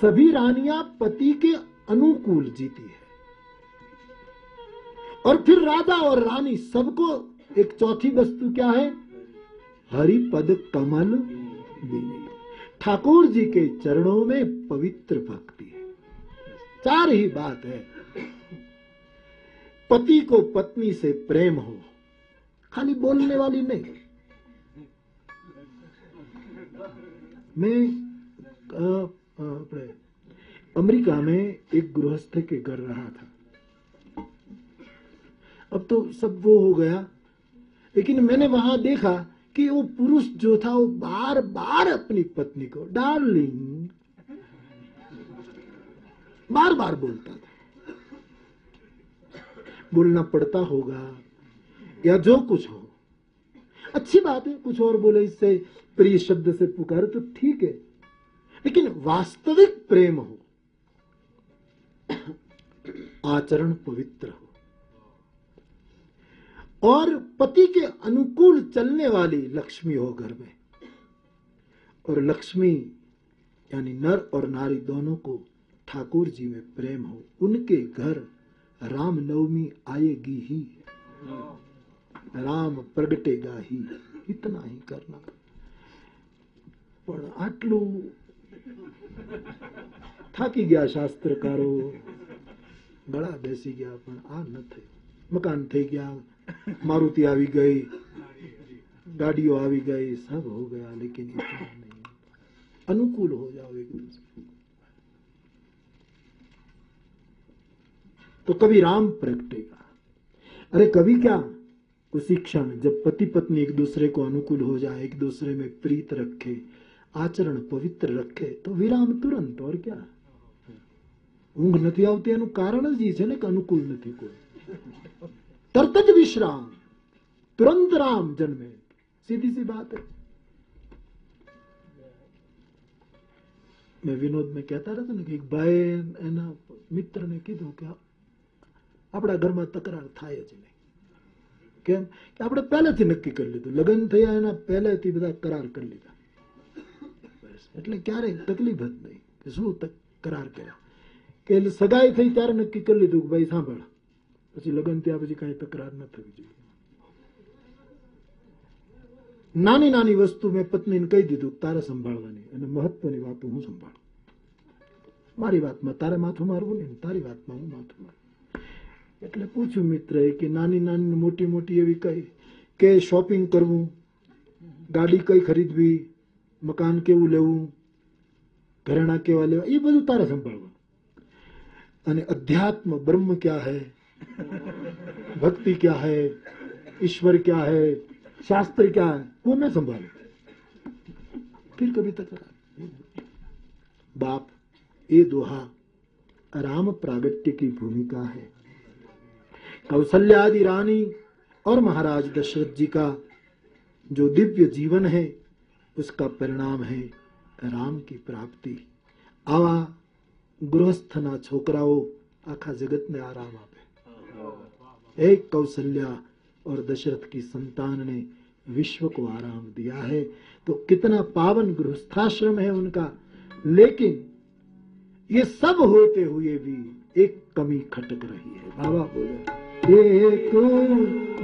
सभी रानियाँ पति के अनुकूल जीती है। और फिर राधा और रानी सबको एक चौथी वस्तु क्या है? हरिपद कमल विनय ठाकुर जी के चरणों में पवित्र भक्ति है। चार ही बात है। पति को पत्नी से प्रेम हो, खाली बोलने वाली नहीं। मैं अमेरिका में एक गृहस्थ के घर रहा था। अब तो सब वो हो गया। लेकिन मैंने वहाँ देखा कि वो पुरुष जो था, वो बार बार अपनी पत्नी को डार्लिंग बार बार बोलता था। बोलना पड़ता होगा, या जो कुछ हो। अच्छी बात है, कुछ और बोले, इससे प्रिय शब्द से पुकार तो ठीक है। लेकिन वास्तविक प्रेम हो आचरण पवित्र हो और पति के अनुकूल चलने वाली लक्ष्मी हो घर में और लक्ष्मी यानी नर और नारी दोनों को ठाकुर जी में प्रेम हो उनके घर राम नवमी आएगी ही राम प्रगटेगा ही इतना ही करना પણ આટલું થાકી ગયા શાસ્ત્રકારો ગળા બેસી ગયા પણ આ ન થયું મકાન થઈ ગયા मारुति આવી ગઈ ગાડીઓ આવી ગઈ सब हो गया लेकिन इतना नहीं अनुकूल हो जाओ एक दूसरे तो कभी राम प्रगटेगा अरे कभी क्या उसी क्षण जब पति पत्नी एक दूसरे को अनुकूल हो जाए एक दूसरे में प्रीत रखे આચરણ પવિત્ર રખે તો વિરામ તુરંત ઓર ક્યા ઊંઘ નથી આવતી એનું કારણ જ છે ને કે અનુકૂળ નથી કોઈ तरत ज विश्राम तुरंत राम जन्मे सीधी सी बात है मैं विनोद में कहता रहता ना कि एक भाई एना मित्र ने कीधું કે આપણા ઘરમાં તકરાર થાય જ નહીં કેમ કે આપણે પહેલેથી નક્કી કરી લીધું લગ્ન થયા એના પહેલેથી બધા કરાર કરી લીધા એટલે ક્યારેય તકલીફ જ નહીં કે શું કરાર કર્યા. કે એટલે સગાઈ થઈ ત્યારે નક્કી કરી લીધું કે ભાઈ સાંભળ, પછી લગ્ન ત્યાં પછી કાંઈ તકરાર ન થવી જોઈએ. નાની નાની વસ્તુ મેં પત્નીને કહી દીધું, તારે સંભાળવાની અને મહત્વની વાતો હું સંભાળું. મારી વાતમાં તારે માથું મારવું નહીં, તારી વાતમાં હું માથું મારું. એટલે પૂછ્યું મિત્રએ કે નાની નાની મોટી મોટી એવી કઈ, કે શોપિંગ કરવું, ગાડી કઈ ખરીદવી મકાન કેવું લેવું ઘરેણા કેવા લેવા એ બધું તારે સંભાળવાનું અને अध्यात्म ब्रह्म क्या है भक्ति क्या है ईश्वर क्या है शास्त्र क्या है वो मैं संभालू फिर कभी तक बाप ये दोहा राम प्रागट्य की भूमिका है कौशल्यादि रानी और महाराज दशरथ जी का जो दिव्य जीवन है उसका परिणाम है राम की प्राप्ति आवा ગૃહસ્થના છોકરાઓ આખા जगत में आराम આપે एक कौशल्या और दशरथ की संतान ने विश्व को आराम दिया है तो कितना पावन गृहस्थाश्रम है उनका लेकिन ये सब होते हुए भी एक कमी खटक रही है बाबा बोले एक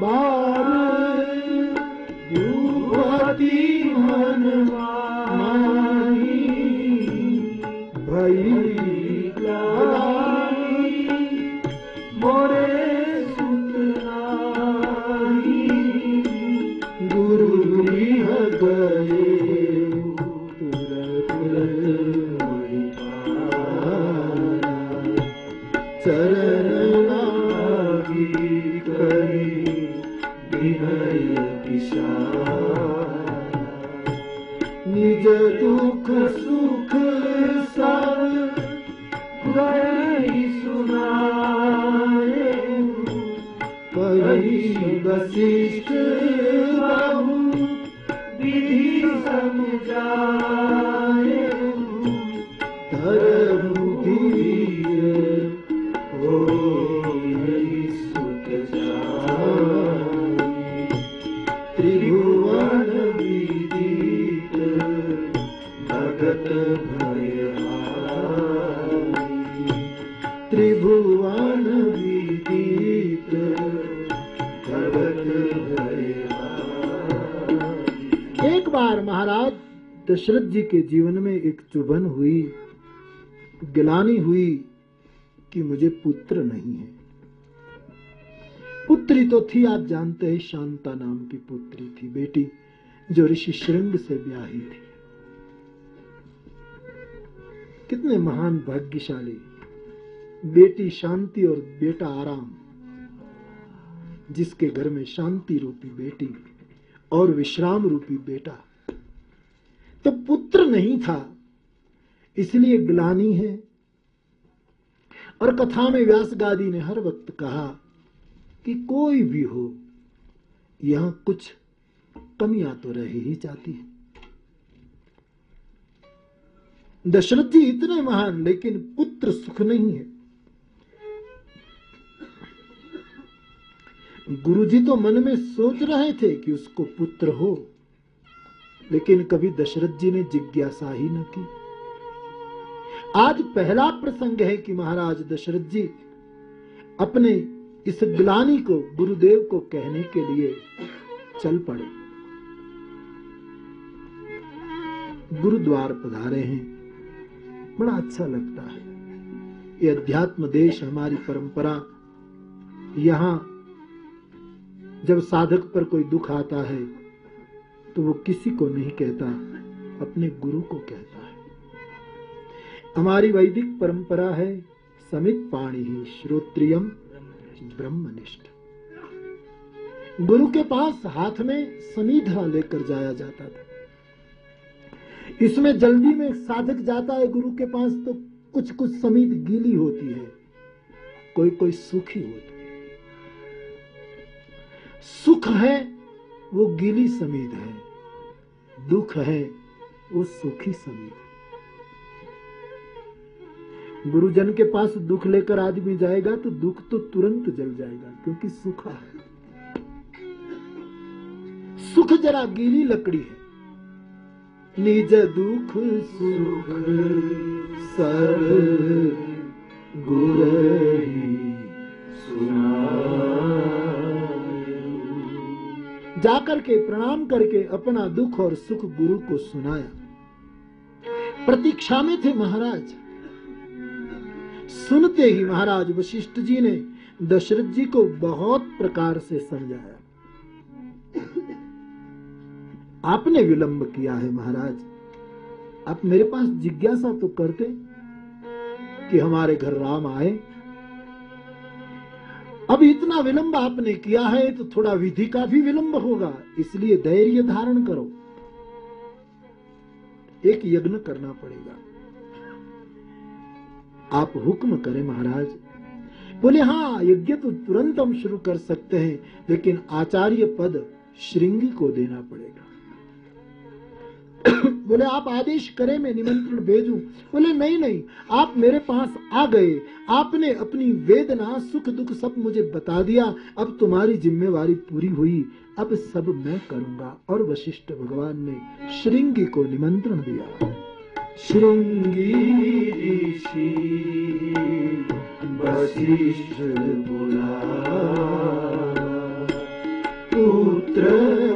बार वति मन भी दशरथ जी के जीवन में एक चुभन हुई, गिलानी हुई कि मुझे पुत्र नहीं है। पुत्री तो थी, आप जानते हैं, शांता नाम की पुत्री थी बेटी, जो ऋषि श्रृंग से ब्याही थी। कितने महान भाग्यशाली, बेटी शांति और बेटा आराम, जिसके घर में शांति रूपी बेटी और विश्राम रूपी बेटा तो पुत्र नहीं था, इसलिए ग्लानी है। और कथा में व्यास गादी ने हर वक्त कहा कि कोई भी हो, यहाँ कुछ कमियाँ तो रह ही जाती है। दशरथ जी इतने महान, लेकिन पुत्र सुख नहीं है। गुरुजी तो मन में सोच रहे थे कि उसको पुत्र हो। लेकिन कभी दशरथ जी ने जिज्ञासा ही न की। आज पहला प्रसंग है कि महाराज दशरथ जी अपने इस ग्लानी को, गुरुदेव को कहने के लिए चल पड़े। गुरुद्वार पधारे हैं। बड़ा अच्छा लगता है। ये अध्यात्म देश, हमारी परंपरा, यहाँ जब साधक पर कोई दुख आता है तो वो किसी को नहीं कहता, अपने गुरु को कहता है। हमारी वैदिक परंपरा है, समित पाणी ही श्रोत्रियम ब्रह्मनिष्ठ। गुरु के पास हाथ में समीधा लेकर जाया जाता था। इसमें जल्दी में साधक जाता है गुरु के पास तो कुछ कुछ समीध गीली होती है, कोई कोई सुखी होती है। सुख है, वो गीली समीध है। दुख है वो सुखी समीध है गुरुजन के पास दुख लेकर आदमी जाएगा तो दुख तो तुरंत जल जाएगा, क्योंकि सुखा है। सुख जरा गीली लकड़ी है। निज दुख, सुख सर गुरही। जाकर के प्रणाम करके अपना दुख और सुख गुरु को सुनाया। प्रतीक्षा में थे महाराज। सुनते ही महाराज वशिष्ठ जी ने दशरथ जी को बहुत प्रकार से समझाया। आपने विलंब किया है महाराज। आप मेरे पास जिज्ञासा तो करते कि हमारे घर राम आए अब इतना विलंब आपने किया है तो थोड़ा विधि का भी विलंब होगा, इसलिए धैर्य धारण करो। एक यज्ञ करना पड़ेगा। आप हुक्म करें महाराज। बोले हाँ यज्ञ तो तुरंत हम शुरू कर सकते हैं, लेकिन आचार्य पद श्रृंगी को देना पड़ेगा। बोले, आप आदेश करें, मैं निमंत्रण भेजूं। बोले, नहीं नहीं, आप मेरे पास आ गए। आपने अपनी वेदना, सुख, दुख सब मुझे बता दिया। अब तुम्हारी जिम्मेवारी पूरी हुई। अब सब मैं करूँगा। और वशिष्ठ भगवान ने श्रृंगी को निमंत्रण दिया। श्रृंगी ऋषि, वशिष्ठ पुत्र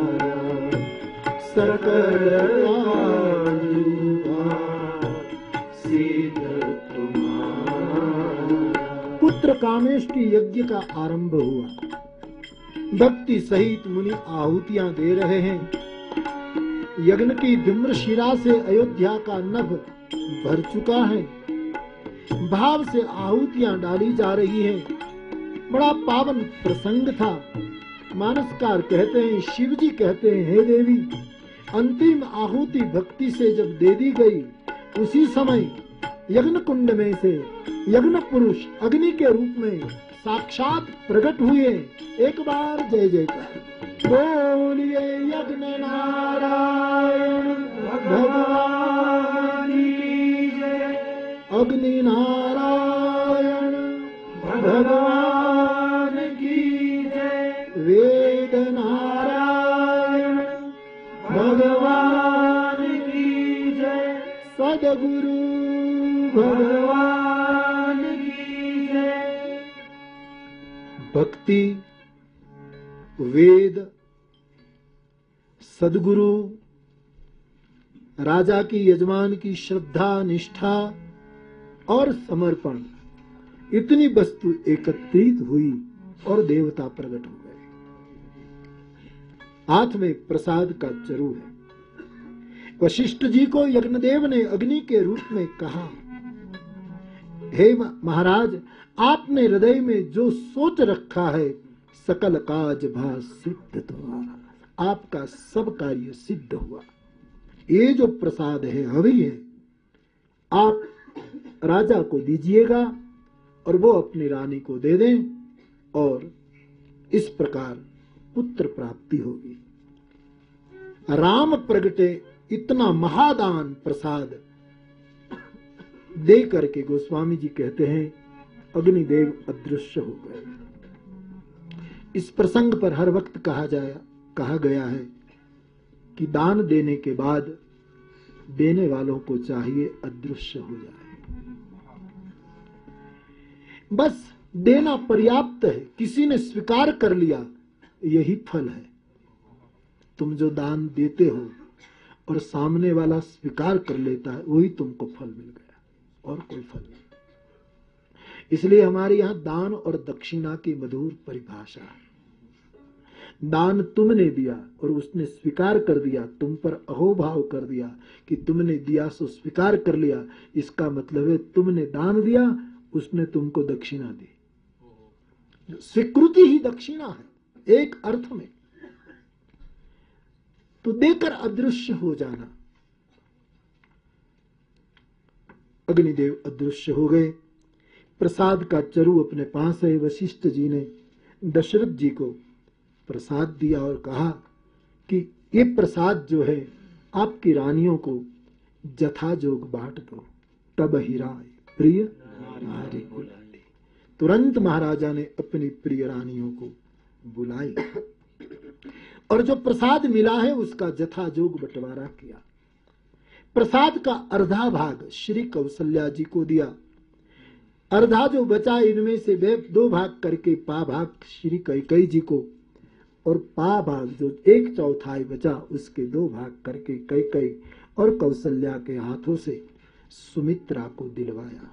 पुत्र कामेष्टि यज्ञ का आरंभ हुआ। भक्ति सहित मुनि आहुतियाँ दे रहे हैं। यज्ञ की धूम्र शिरा से अयोध्या का नभ भर चुका है। भाव से आहुतियाँ डाली जा रही हैं। बड़ा पावन प्रसंग था। मानसकार कहते हैं शिव जी कहते हैं, हे देवी अंतिम आहुति भक्ति से जब दे दी गई, उसी समय यज्ञ कुंड में से यज्ञ पुरुष अग्नि के रूप में साक्षात प्रकट हुए। एक बार जय जयकार। बोलिए यज्ञ नारायण भगवान अग्नि नारायण भगवान सदगुरु भगवान भक्ति, वेद, सदगुरु, राजा की यजमान की श्रद्धा, निष्ठा और समर्पण। इतनी वस्तु एकत्रित हुई और देवता प्रकट हो गए। हाथ में प्रसाद का चरु है। वशिष्ठ जी को यज्ञदेव ने अग्नि के रूप में कहा, हे महाराज, आपने हृदय में जो सोच रखा है, सकल काज भा सिद्ध तो आपका सब कार्य सिद्ध हुआ। ये जो प्रसाद है हवि है। आप राजा को दीजिएगा और वो अपनी रानी को दे दें और इस प्रकार पुत्र प्राप्ति होगी। राम प्रगटे इतना महादान प्रसाद दे करके गोस्वामी जी कहते हैं, अग्निदेव अदृश्य हो गए। इस प्रसंग पर हर वक्त कहा जाया, कहा गया है कि दान देने के बाद देने वालों को चाहिए अदृश्य हो जाए। बस देना पर्याप्त है, किसी ने स्वीकार कर लिया, यही फल है। तुम जो दान देते हो और सामने वाला स्वीकार कर लेता है, वही तुमको फल मिल गया, और कोई फल नहीं। इसलिए हमारे यहाँ दान और दक्षिणा की मधुर परिभाषा है। दान तुमने दिया और उसने स्वीकार कर दिया, तुम पर अहोभाव कर दिया कि तुमने दिया सो स्वीकार कर लिया। इसका मतलब है तुमने दान दिया, उसने तुमको दक्षिणा दी। स्वीकृति ही दक्षिणा है, एक अर्थ में। तो देकर अदृश्य हो जाना। अग्निदेव अदृश्य हो गए। प्रसाद का चरु अपने पास है वशिष्ठ जी ने दशरथ जी को प्रसाद दिया और कहा कि, ये प्रसाद जो है, आपकी रानियों को जथा जोग बांट दो। तब ही राय, प्रिय नारी तुरंत महाराजा ने अपनी प्रिय रानियों को बुलाई। और जो प्रसाद मिला है उसका जथा जोग बंटवारा किया। प्रसाद का अर्धा भाग श्री कौशल्या जी को दिया। अर्धा जो बचा इनमें से वे दो भाग करके पा भाग श्री कैकई जी को और पा भाग जो एक चौथाई बचा उसके दो भाग करके कई कई और कौशल्या के हाथों से सुमित्रा को दिलवाया।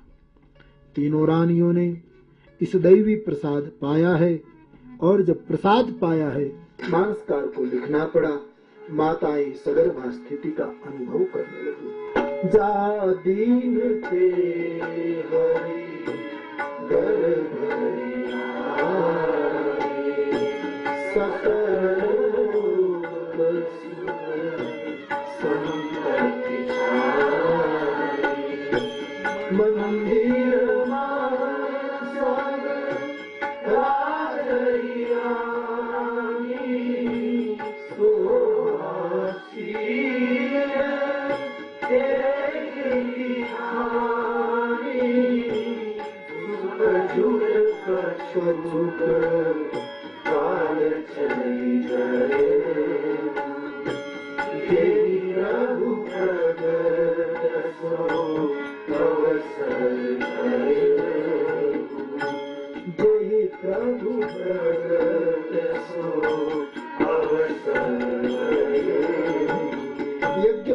तीनों रानियों ने इस दैवी प्रसाद पाया है और जब प्रसाद पाया है मानसकार को लिखना पड़ा। माताएँ सगर्भा स्थिति का अनुभव करने लगी। जा दीन थे हरि गर्भ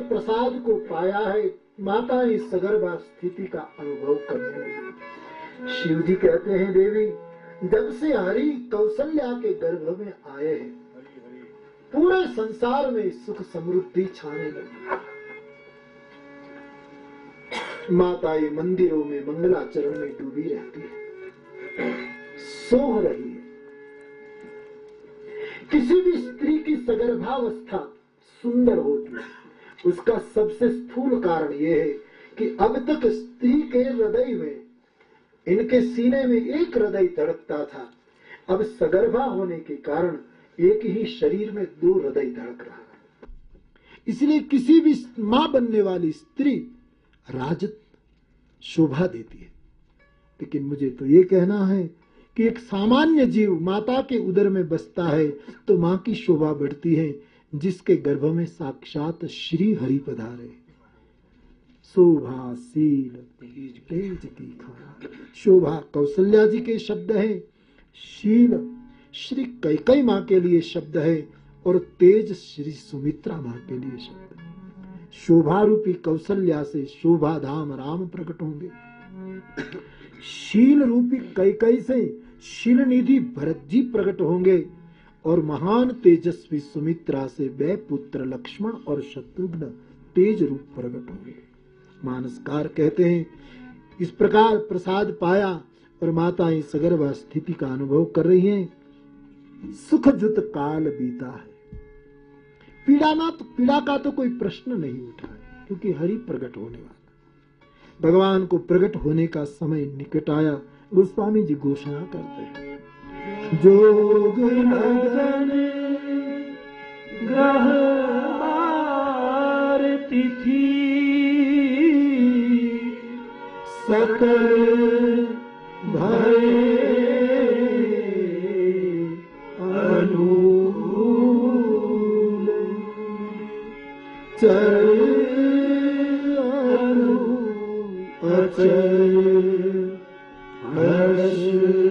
प्रसाद को पाया है। माता इस सगर्भा स्थिति का अनुभव करने शिव जी कहते हैं, देवी जब से हरि कौशल्या के गर्भ में आए हैं, पूरे संसार में सुख समृद्धि छाने लगी। माता ये मंदिरों में मंगलाचरण में डूबी रहती है। सोह रही है। किसी भी स्त्री की सगर्भावस्था सुंदर होती है। उसका सबसे स्थूल कारण यह है कि अब तक स्त्री के हृदय में इनके सीने में एक हृदय धड़कता था। अब सगर्भा होने के कारण एक ही शरीर में दो हृदय धड़क रहा है। इसलिए किसी भी माँ बनने वाली स्त्री राजत शोभा देती है। लेकिन मुझे तो ये कहना है कि एक सामान्य जीव माता के उदर में बसता है तो माँ की शोभा बढ़ती है, जिसके गर्भ में साक्षात श्री हरि पधारे शोभाशील शोभा कौशल्या जी के शब्द है। शील श्री कैकई माँ के लिए शब्द है और तेज श्री सुमित्रा माँ के लिए शब्द शोभा रूपी कौशल्या से शोभा धाम राम प्रकट होंगे। शील रूपी कैकई से शील निधि भरत जी प्रकट होंगे और महान तेजस्वी सुमित्रा से वे पुत्र लक्ष्मण और शत्रुघ्न तेज रूप प्रकट होंगे। मानसकार कहते हैं, इस प्रकार प्रसाद पाया और माताएँ सगर्भा स्थिति का अनुभव कर रही हैं। सुख जुत काल बीता है। पीड़ा ना तो पीड़ा का तो कोई प्रश्न नहीं उठा है, क्योंकि हरि प्रकट होने वाला भगवान को प्रकट होने का समय निकट आया, गोस्वामी जी घोषणा करते हैं। जोग ग्रह तिथि सकल भय अनुकूल। चल अचल हर्ष।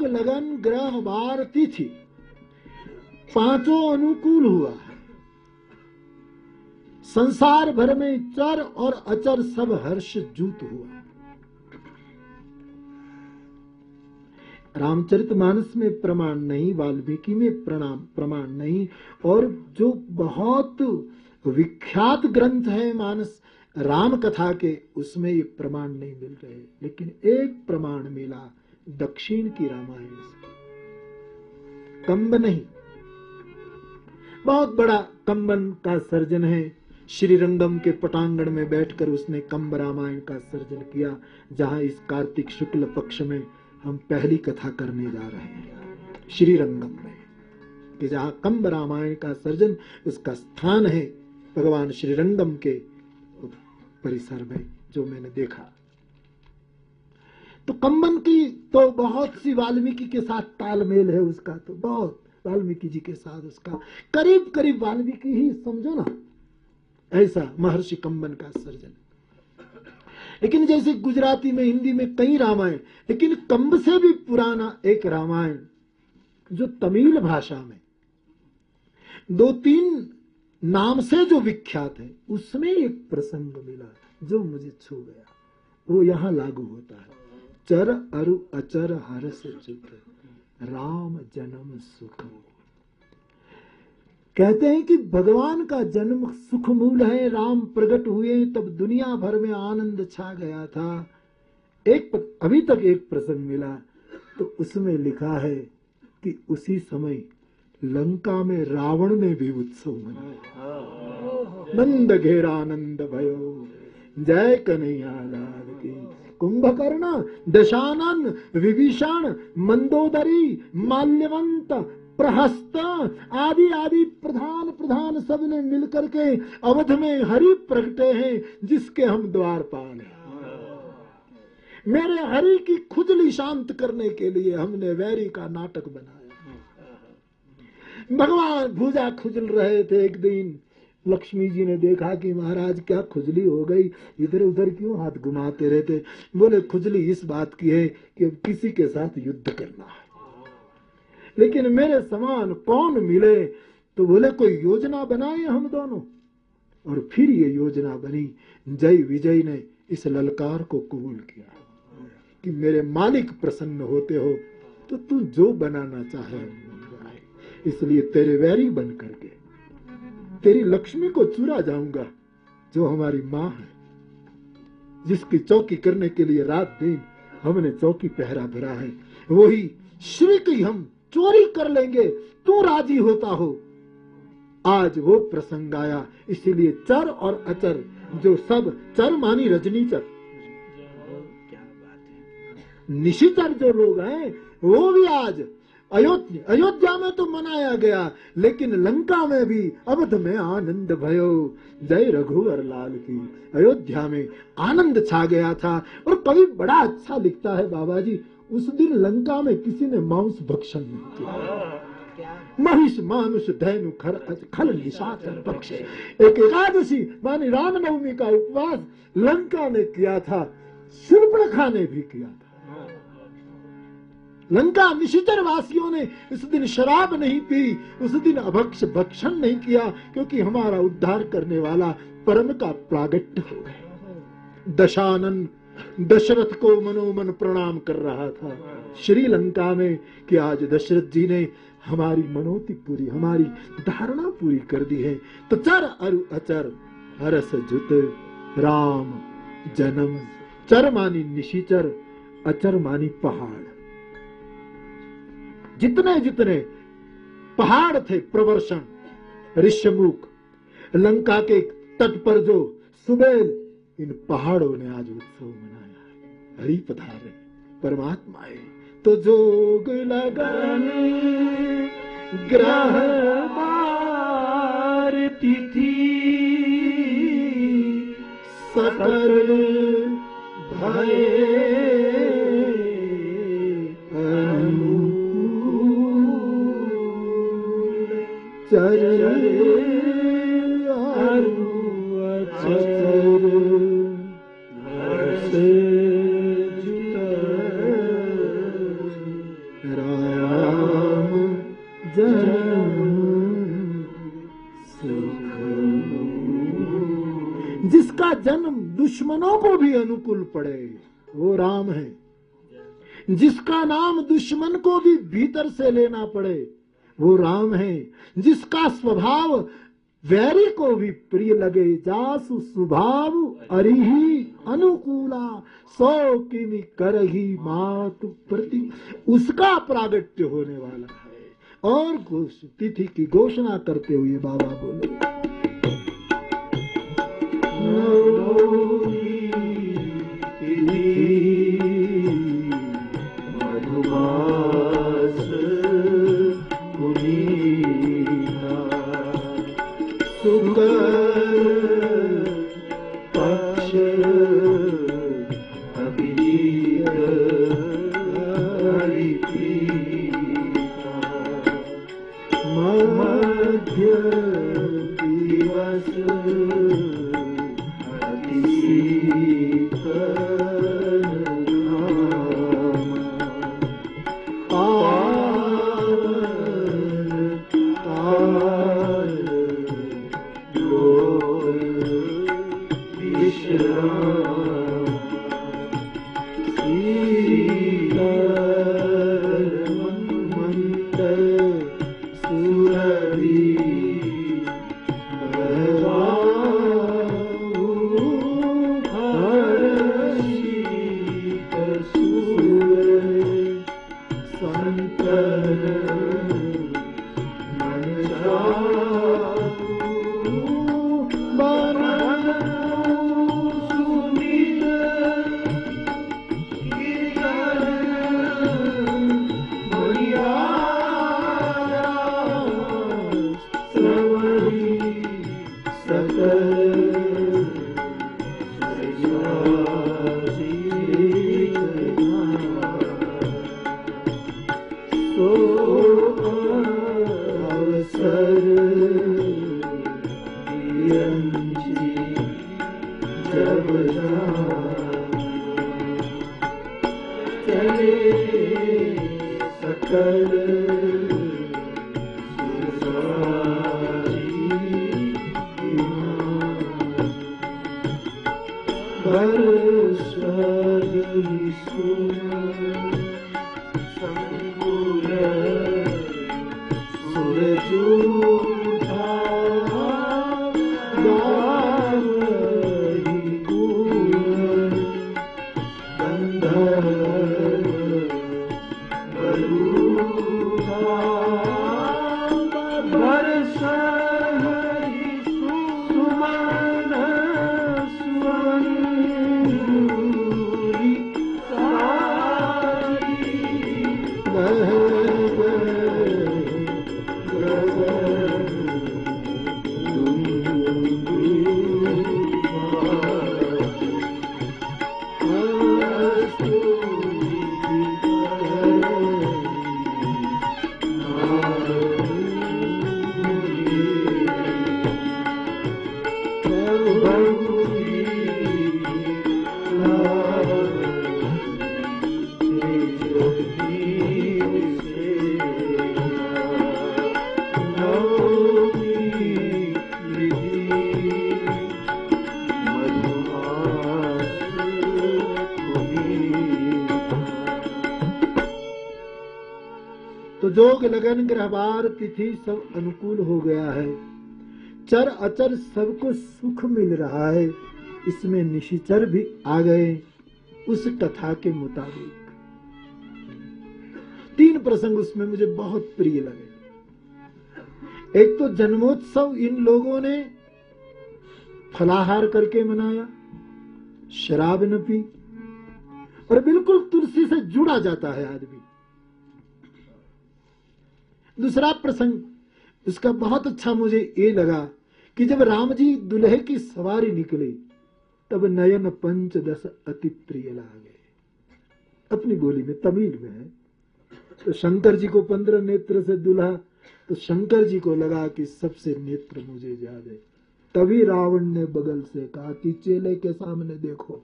योग लगन ग्रह बार तिथि पाँचों अनुकूल हुआ। संसार भर में चर और अचर सब हर्ष जूत हुआ। रामचरित मानस में प्रमाण नहीं, वाल्मीकि में प्रणाम, प्रमाण नहीं, और जो बहुत विख्यात ग्रंथ है मानस राम कथा के, उसमें ये प्रमाण नहीं मिल रहे। लेकिन एक प्रमाण मिला दक्षिण की रामायण से। कंब नहीं। बहुत बड़ा कंबन का सर्जन है। श्रीरंगम के पटांगण में बैठकर उसने कंब रामायण का सर्जन किया, जहाँ इस कार्तिक शुक्ल पक्ष में हम पहली कथा करने जा रहे हैं। श्रीरंगम में। कि जहाँ कंब रामायण का सर्जन, उसका स्थान है, भगवान श्रीरंगम के परिसर में, जो मैंने देखा। तो कंबन की तो बहुत सी वाल्मीकि के साथ तालमेल है उसका तो बहुत वाल्मीकि जी के साथ उसका। करीब करीब वाल्मीकि ही, समझो ना, ऐसा महर्षि कंबन का सर्जन लेकिन जैसे गुजराती में, हिंदी में कई रामायण, लेकिन कंब से भी पुराना एक रामायण, जो तमिल भाषा में, दो तीन नाम से जो विख्यात है, उसमें एक प्रसंग मिला, जो मुझे छू गया। वो यहाँ लागू होता है। चर अरु अचर हरस चित राम जन्म सुख। कहते हैं कि भगवान का जन्म सुख मूल है, राम प्रकट हुए, तब दुनिया भर में आनंद छा गया था। एक अभी तक एक प्रसंग मिला तो उसमें लिखा है कि उसी समय लंका में रावण ने भी उत्सव मनाया नंद घेरा आनंद भयो, जय कन्हैया लाल की। कुंभकर्ण दशानन, विभीषण, मंदोदरी, माल्यवंत, प्रहस्त आदि आदि प्रधान प्रधान सबने मिलकर के अवध में हरि प्रगटे हैं, जिसके हम द्वार हैं। मेरे हरि की खुजली शांत करने के लिए हमने वैरी का नाटक बनाया। भगवान भूजा खुजल रहे थे एक दिन। लक्ष्मी जी ने देखा कि महाराज, क्या खुजली हो गई। इधर उधर क्यों हाथ घुमाते रहते? बोले, खुजली इस बात की है कि किसी के साथ युद्ध करना है। लेकिन मेरे समान कौन मिले? तो बोले, कोई योजना बनाए हम दोनों। और फिर ये योजना बनी। जय विजय ने इस ललकार को कबूल किया कि मेरे मालिक प्रसन्न होते हो तो तू जो बनाना चाहे, इसलिए तेरे वैरी बन करके तेरी लक्ष्मी को चुरा जाऊँगा जो हमारी माँ है जिसकी चौकी करने के लिए रात दिन हमने चौकी पहरा भरा है। वही श्री की हम चोरी कर लेंगे तू राज़ी होता हो। आज वो प्रसंग आया इसीलिए चर और अचर जो सब चर मानी रजनी चर। निशिचर जो लोग हैं वो भी आज अयोध्या अयोध्या में तो मनाया गया, लेकिन लंका में भी अवध में आनंद भयो। जय रघुवर लाल की। अयोध्या में आनंद छा गया था, और कवि बड़ा अच्छा लिखता है बाबा जी उस दिन लंका में किसी ने मांस भक्षण नहीं किया। महिष, मानुष, धैनु, खर खल, निशाचर पक्ष। एक एकादशी, मानी रामनवमी का उपवास लंका ने किया था सुर्पणखा ने भी किया था। लंका निशिचर वासियों ने इस दिन शराब नहीं पी, उस दिन अभक्ष भक्षण नहीं किया, क्योंकि हमारा उद्धार करने वाला परम का प्रागट्य हो गए दशानन, दशरथ को मनोमन प्रणाम कर रहा था। श्रीलंका में कि आज दशरथ जी ने हमारी मनोती पूरी, हमारी धारणा पूरी कर दी है। तो चर अरु अचर, हरस जुत, राम जन्म, चर मानी निशिचर, अचर मानी पहाड़। जितने जितने पहाड़ थे प्रवर्षण ऋषमुख लंका के तट पर जो सुबेल इन पहाड़ों ने आज उत्सव मनाया हरि पधारे, परमात्मा है। तो जोग लगन, ग्रह तिथि सकल भय। जिसका जन्म दुश्मनों को भी अनुकूल पड़े, वो राम है। जिसका नाम दुश्मन को भी भीतर से लेना पड़े वो राम है, जिसका स्वभाव वैरी को भी प्रिय लगे, जासु स्वभाव अरिही अनुकूला, सौ किमी कर ही मातु प्रति। उसका प्रागट्य होने वाला है। और तिथि की घोषणा करते हुए बाबा बोले चर अचर सबको सुख मिल रहा है, इसमें निशिचर भी आ गए उस कथा के मुताबिक। तीन प्रसंग उसमें मुझे बहुत प्रिय लगे। एक तो जन्मोत्सव इन लोगों ने फलाहार करके मनाया, शराब न पी, और बिल्कुल तुलसी से जुड़ा जाता है आदमी। दूसरा प्रसंग, इसका बहुत अच्छा मुझे ये लगा कि जब राम जी दुल्हे की सवारी निकले, तब नयन पंच दस अति प्रिय लागे। अपनी बोली में तमिल में है तो शंकर जी को पंद्रह नेत्र से दुल्हा तो शंकर जी को लगा कि सबसे नेत्र मुझे ज़्यादा। तभी रावण ने बगल से कहा कि चेले के सामने देखो।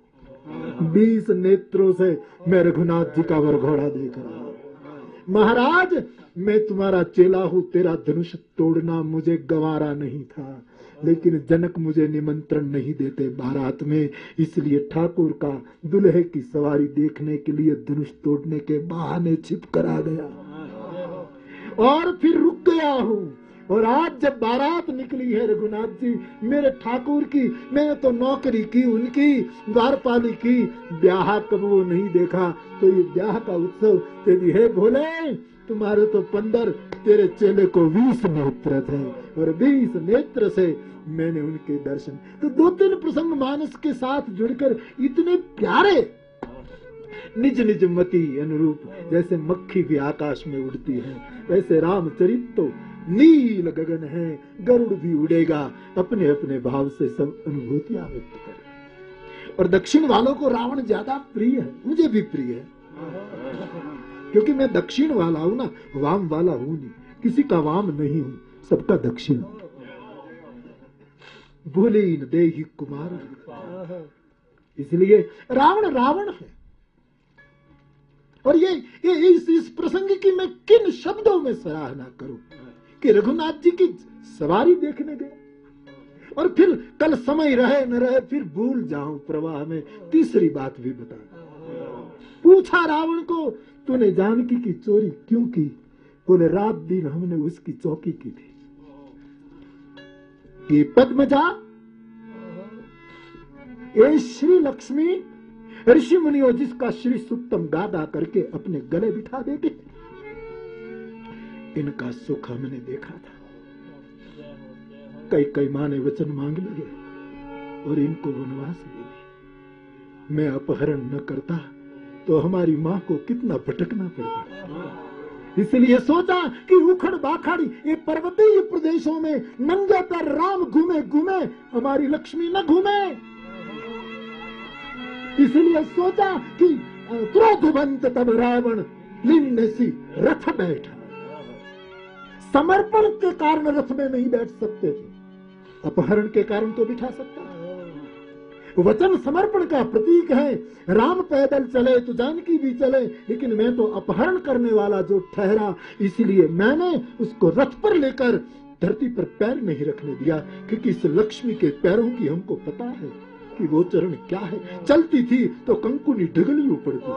बीस नेत्रों से मैं रघुनाथ जी का वरघोड़ा देख रहा हूँ। महाराज, मैं तुम्हारा चेला हूँ, तेरा धनुष तोड़ना मुझे गवारा नहीं था। लेकिन जनक मुझे निमंत्रण नहीं देते बारात में, इसलिए ठाकुर का दुल्हे की सवारी देखने के लिए धनुष तोड़ने के बहाने छिप कर आ गया। और फिर रुक गया हूँ। और आज जब बारात निकली है रघुनाथ जी, मेरे ठाकुर की, मैंने तो नौकरी की, उनकी, द्वारपाली की, ब्याह कब वो नहीं देखा? तो ये ब्याह का उत्सव तेरी है भोले। तुम्हारे तो पंदर तेरे चेले को बीस नेत्र थे और बीस नेत्र से मैंने उनके दर्शन तो दो तीन प्रसंग मानस के साथ जुड़कर इतने प्यारे, निज निज मति अनुरूप, जैसे मक्खी भी आकाश में उड़ती है, वैसे रामचरित तो नील गगन है, गरुड़ भी उड़ेगा अपने अपने भाव से सब अनुभूतियाँ व्यक्त करे। और दक्षिण वालों को रावण ज़्यादा प्रिय है, मुझे भी प्रिय है। क्योंकि मैं दक्षिण वाला हूँ ना वाम वाला हूँ नहीं। किसी का वाम नहीं हूँ सबका दक्षिण। बोले इन दे कुमार। इसलिए रावण रावण है। और ये, ये इस, इस प्रसंग की मैं किन शब्दों में सराहना करूँ कि रघुनाथ जी की सवारी देखने गए? और फिर कल समय रहे न रहे फिर भूल जाऊँ प्रवाह में। तीसरी बात भी बता पूछा रावण को तूने जानकी की चोरी क्यों की? बोले, रात दिन हमने उसकी चौकी की थी। ये पद्मजा, ये श्री लक्ष्मी ऋषि मुनियों जिसका श्री सुत्तम गादा करके अपने गले बिठा देते इनका सुख हमने देखा था। कई कई माने वचन मांग लिए और इनको वनवास दी मैं अपहरण न करता। तो हमारी माँ को कितना भटकना पड़ता इसलिए सोचा कि उखड़ बाखड़ ये पर्वतीय प्रदेशों में नंगे पर राम घूमे घूमे, हमारी लक्ष्मी न घूमे। इसलिए सोचा कि क्रोधवंत तब रावण लिंग सी रथ बैठा। समर्पण के कारण रथ में नहीं बैठ सकते थे। अपहरण के कारण तो बिठा सकता वचन समर्पण का प्रतीक है। राम पैदल चले तो जानकी भी चले, लेकिन मैं तो अपहरण करने वाला जो ठहरा, इसलिए मैंने उसको रथ पर लेकर धरती पर पैर नहीं रखने दिया, क्योंकि इस लक्ष्मी के पैरों की हमको पता है कि वो चरण क्या है। चलती थी तो कंकुनी ढगली पड़ती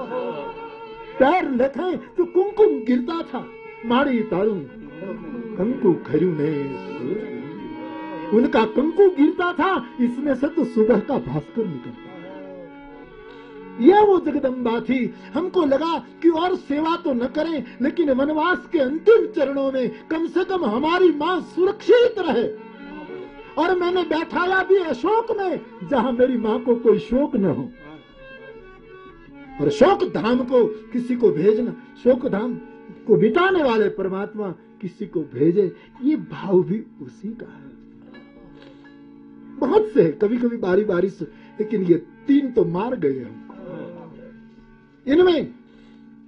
पैर लेखे तो कुंकुम गिरता था। माड़ी तारू कंकु खरू ने उनका कंकु गिरता था, इसमें से तो सुबह का भास्कर निकलता। यह वो जगदम्बा थी। हमको लगा कि और सेवा तो न करें, लेकिन वनवास के अंतिम चरणों में कम से कम हमारी माँ सुरक्षित रहे। और मैंने बैठाया भी अशोक में, जहाँ मेरी माँ को कोई शोक न हो। और शोक धाम को किसी को भेजना, शोक धाम को बिताने वाले परमात्मा किसी को भेजे, ये भाव भी उसी का है। बहुत से कभी कभी बारी बारी से, लेकिन ये तीन तो मार गए हम। इनमें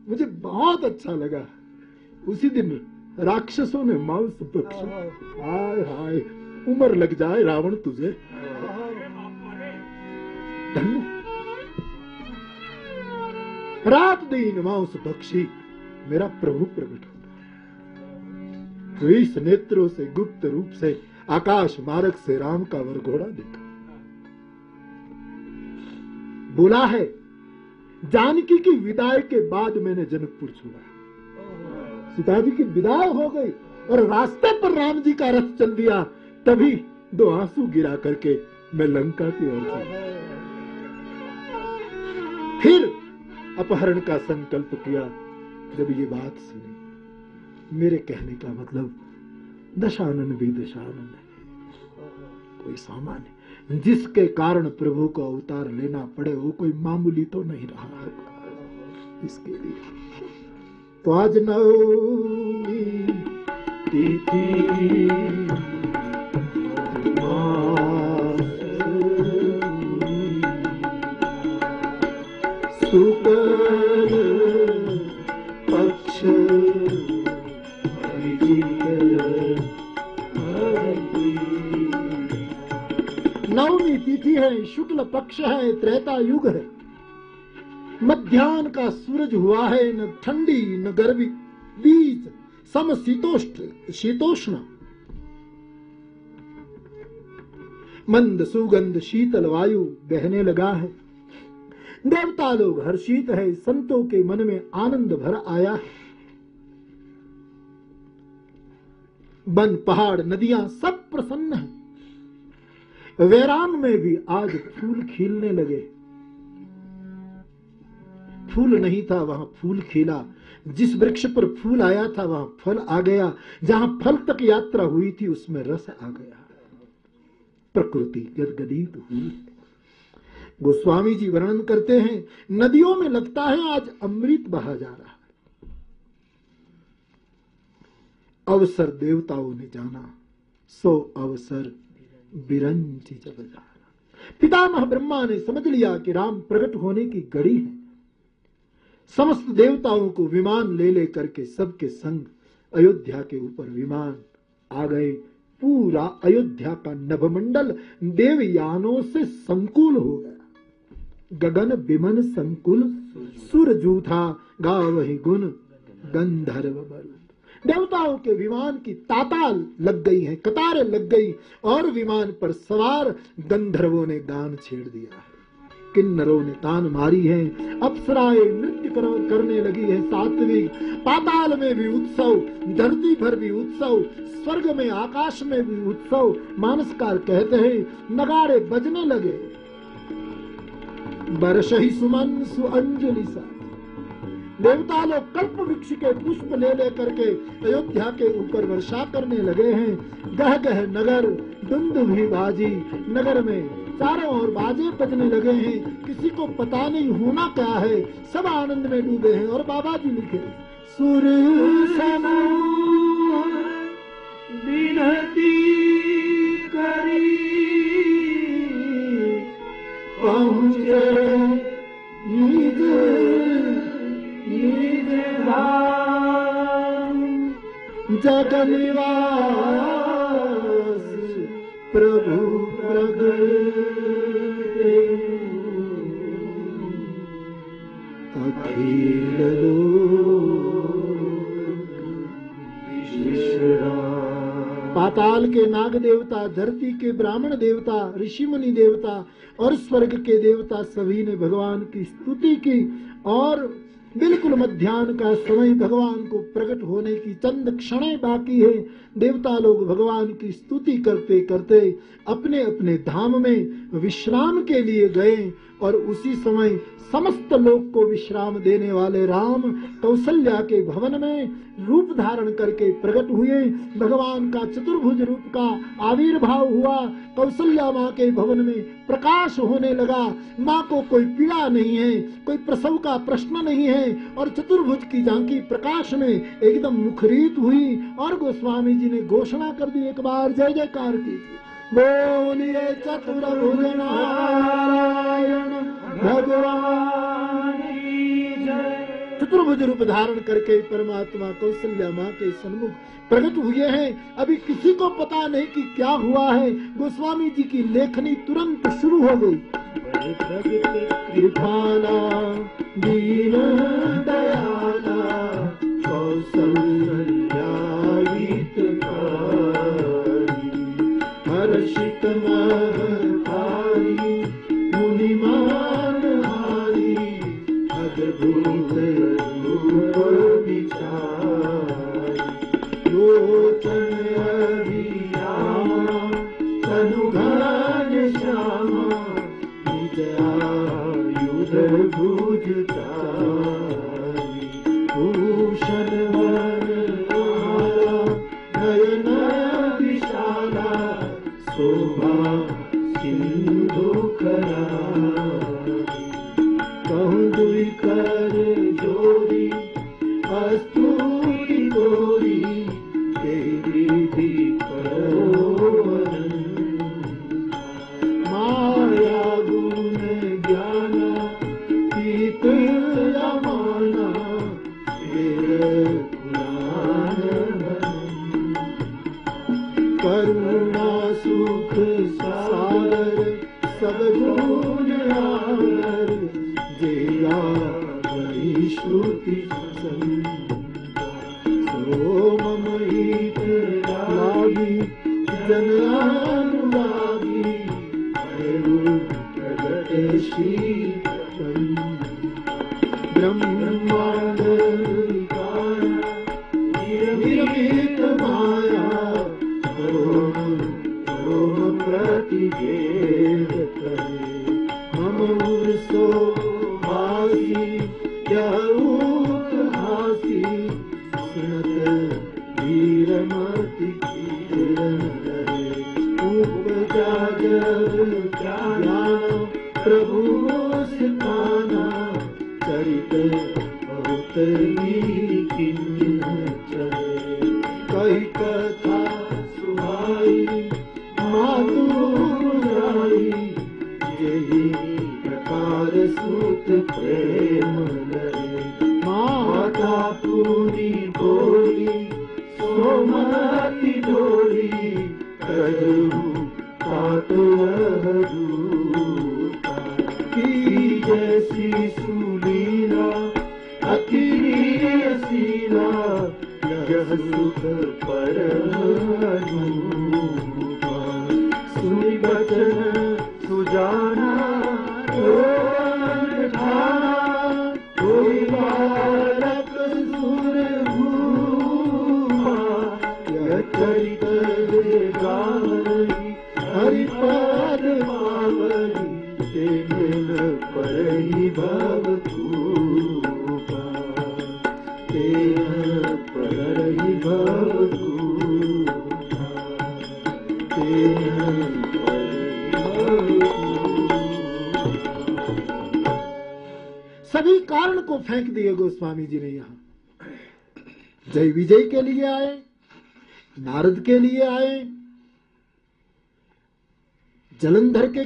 मुझे बहुत अच्छा लगा। उसी दिन राक्षसों ने मांस बख्शा हाय हाय, उम्र लग जाए रावण तुझे। धन्य। रात दिन मांस बख्शी मेरा प्रभु प्रकट होगा इस नेत्रों से गुप्त रूप से आकाश मार्ग से राम का वर घोड़ा देखा बोला है, जानकी की विदाई के बाद मैंने जनकपुर छोड़ा सीता जी की विदाई हो गई और रास्ते पर राम जी का रथ चल दिया, तभी दो आँसू गिरा करके मैं लंका की ओर चला फिर अपहरण का संकल्प किया, जब ये बात सुनी, मेरे कहने का मतलब दशानन भी दशानन है। कोई सामान्य जिसके कारण प्रभु को अवतार लेना पड़े, वो कोई मामूली तो नहीं रहा है इसके लिए तो आज तिथि तिथि है, शुक्ल पक्ष है, त्रेता युग है। मध्यान्ह का सूरज हुआ है, न ठंडी, न गर्मी बीच सम शीतोष्ण शीतोष्ण। मंद सुगंध, शीतल वायु बहने लगा है। देवता लोग हर्षित है, संतों के मन में आनंद भर आया है। वन पहाड़, नदियाँ सब प्रसन्न है। वैरान में भी आज फूल खिलने लगे। फूल नहीं था वहाँ, फूल खिला। जिस वृक्ष पर फूल आया था, वहाँ फल आ गया। जहाँ फल तक यात्रा हुई थी, उसमें रस आ गया। प्रकृति गदगदित हुई। गोस्वामी जी वर्णन करते हैं, नदियों में लगता है आज अमृत बहा जा रहा अवसर देवताओं ने जाना, सो अवसर बिरंची जब जाना पितामह ब्रह्मा ने समझ लिया कि राम प्रकट होने की घड़ी है। समस्त देवताओं को विमान ले ले करके सबके संग अयोध्या के ऊपर विमान आ गए। पूरा अयोध्या का नभमंडल देवयानों से संकुल हो गया। गगन विमन संकुल, सुर जूथा, गावहि गुण, गंधर्व बल। देवताओं के विमान की ताताल लग गई है, कतारें लग गई, और विमान पर सवार गंधर्वों ने गान छेड़ दिया है। किन्नरों ने तान मारी है, अप्सराएँ नृत्य करने लगी है सात्विक। पाताल में भी उत्सव, धरती पर भी उत्सव, स्वर्ग में, आकाश में भी उत्सव, मानसकार कहते हैं, नगाड़े बजने लगे। बरस ही सुमन सु अंजलि सा। देवता लोग कल्प वृक्ष के पुष्प ले ले करके अयोध्या के ऊपर वर्षा करने लगे हैं। गह गह नगर, दुंद भी बाजी। नगर में चारों ओर बाजे बजने लगे हैं। किसी को पता नहीं होना क्या है। सब आनंद में डूबे हैं और बाबा जी लिखे। सुर विनती करी, पहुँचे निज धाम जग निवास प्रभु अखिल पाताल के नाग देवता, धरती के ब्राह्मण देवता, ऋषि मुनि देवता और स्वर्ग के देवता सभी ने भगवान की स्तुति की और बिल्कुल मध्यान्ह का समय भगवान को प्रकट होने की चंद क्षण बाकी है। देवता लोग भगवान की स्तुति करते करते अपने अपने धाम में विश्राम के लिए गए। और उसी समय समस्त लोक को विश्राम देने वाले राम कौशल्या के भवन में रूप धारण करके प्रकट हुए। भगवान का चतुर्भुज रूप का आविर्भाव हुआ। कौशल्या माँ के भवन में प्रकाश होने लगा। माँ को कोई पीड़ा नहीं है, कोई प्रसव का प्रश्न नहीं है और चतुर्भुज की झांकी प्रकाश में एकदम मुखरित हुई और गोस्वामी जी ने घोषणा कर दी एक बार। जय जयकार कीजिए। बोलिए चतुर्भुज नारायण भगवान चतुर्भुज रूप धारण करके परमात्मा कौशल्या माँ के सन्मुख प्रकट हुए हैं। अभी किसी को पता नहीं कि क्या हुआ है। गोस्वामी जी की लेखनी तुरंत शुरू हो गई। कृपाला दीन हर्षित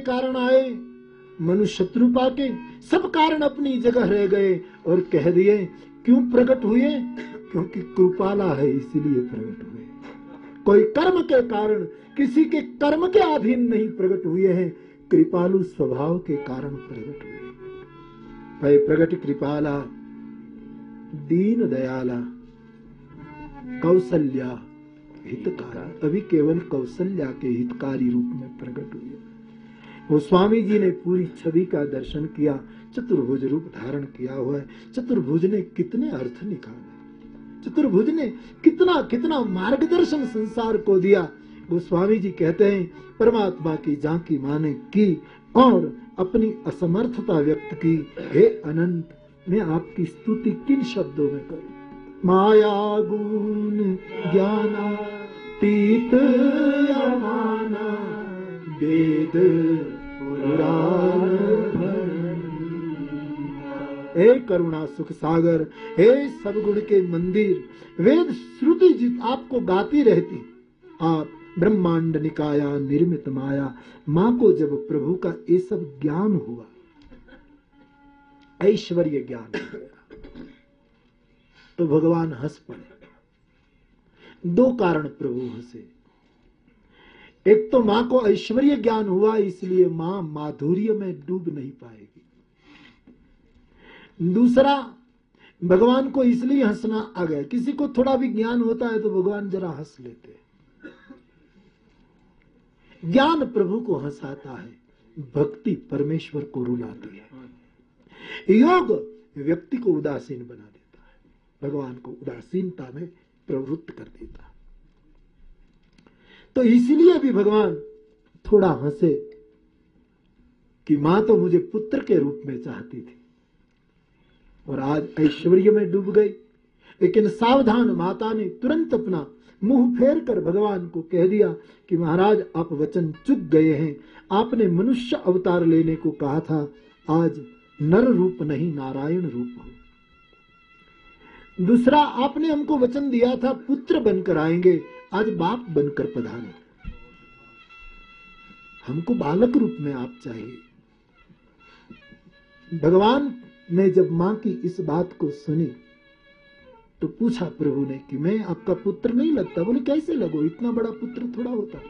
कारण आए, मनुष्य शत्रुपा के सब कारण अपनी जगह रह गए और कह दिए, क्यों प्रकट हुए? क्योंकि कृपाला है, इसीलिए प्रकट हुए. कोई कर्म के कारण, किसी के कर्म के अधीन नहीं प्रकट हुए हैं, कृपालु स्वभाव के कारण प्रकट हुए। भय प्रकट कृपाला, दीन दयाला कौशल्या हितकारा। अभी केवल कौशल्या के हितकारी रूप में प्रकट हुए। वो स्वामी जी ने पूरी छवि का दर्शन किया, चतुर्भुज रूप धारण किया हुआ है। चतुर्भुज ने कितने अर्थ निकाले? चतुर्भुज ने कितना कितना मार्गदर्शन संसार को दिया। वो स्वामी जी कहते हैं, परमात्मा की झांकी माने की और अपनी असमर्थता व्यक्त की, हे अनंत, मैं आपकी स्तुति किन शब्दों में करूँ? माया गुण, ज्ञाना, तीत वेद। हे करुणा सुख सागर, हे सब गुण के मंदिर, वेद श्रुति जित आपको गाती रहती। आप ब्रह्मांड निकाया, निर्मित माया, माँ को जब प्रभु का ये सब ज्ञान हुआ। ऐश्वर्य ज्ञान तो भगवान हंस पड़े। दो कारण प्रभु हंसे। एक तो माँ को ऐश्वर्य ज्ञान हुआ, इसलिए माँ माधुर्य में डूब नहीं पाएगी। दूसरा, भगवान को इसलिए हंसना आ गया। किसी को थोड़ा भी ज्ञान होता है तो भगवान जरा हंस लेते हैं। ज्ञान प्रभु को हंसाता है, भक्ति परमेश्वर को रुलाती है। योग व्यक्ति को उदासीन बना देता है, भगवान को उदासीनता में प्रवृत्त कर देता है। तो इसलिए भी भगवान थोड़ा हंसे कि माँ तो मुझे पुत्र के रूप में चाहती थी। और आज ऐश्वर्य में डूब गई, लेकिन सावधान माता ने तुरंत अपना मुँह फेर कर भगवान को कह दिया कि महाराज, आप वचन चुक गए हैं। आपने मनुष्य अवतार लेने को कहा था, आज नर रूप नहीं, नारायण रूप हो। दूसरा, आपने हमको वचन दिया था, पुत्र बनकर आएँगे। आज बाप बनकर पधारे हमको बालक रूप में आप चाहिए। भगवान ने जब माँ की इस बात को सुनी तो पूछा प्रभु ने कि मैं आपका पुत्र नहीं लगता? बोले, कैसे लगो? इतना बड़ा पुत्र थोड़ा होता।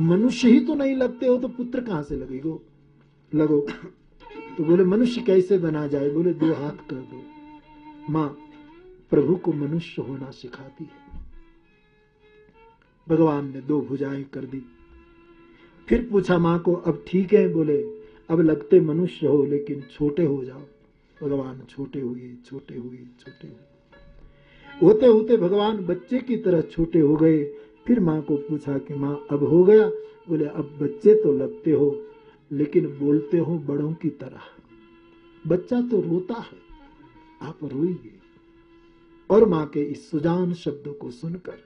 मनुष्य ही तो नहीं लगते हो तो पुत्र कहाँ से लगेगो? लगो। तो बोले, मनुष्य कैसे बना जाए? बोले, दो हाथ कर दो। माँ प्रभु को मनुष्य होना सिखाती है। भगवान ने दो भुजाएँ कर दी। फिर पूछा, माँ को अब ठीक है? बोले, अब लगते मनुष्य हो, लेकिन छोटे हो जाओ। भगवान छोटे हुए छोटे हुए छोटे हुए। होते होते भगवान बच्चे की तरह छोटे हो गए। फिर माँ को पूछा कि, माँ, अब हो गया? बोले, अब बच्चे तो लगते हो, लेकिन बोलते हो बड़ों की तरह। बच्चा तो रोता है, आप रोइए। और माँ के इस सुजान शब्दों को सुनकर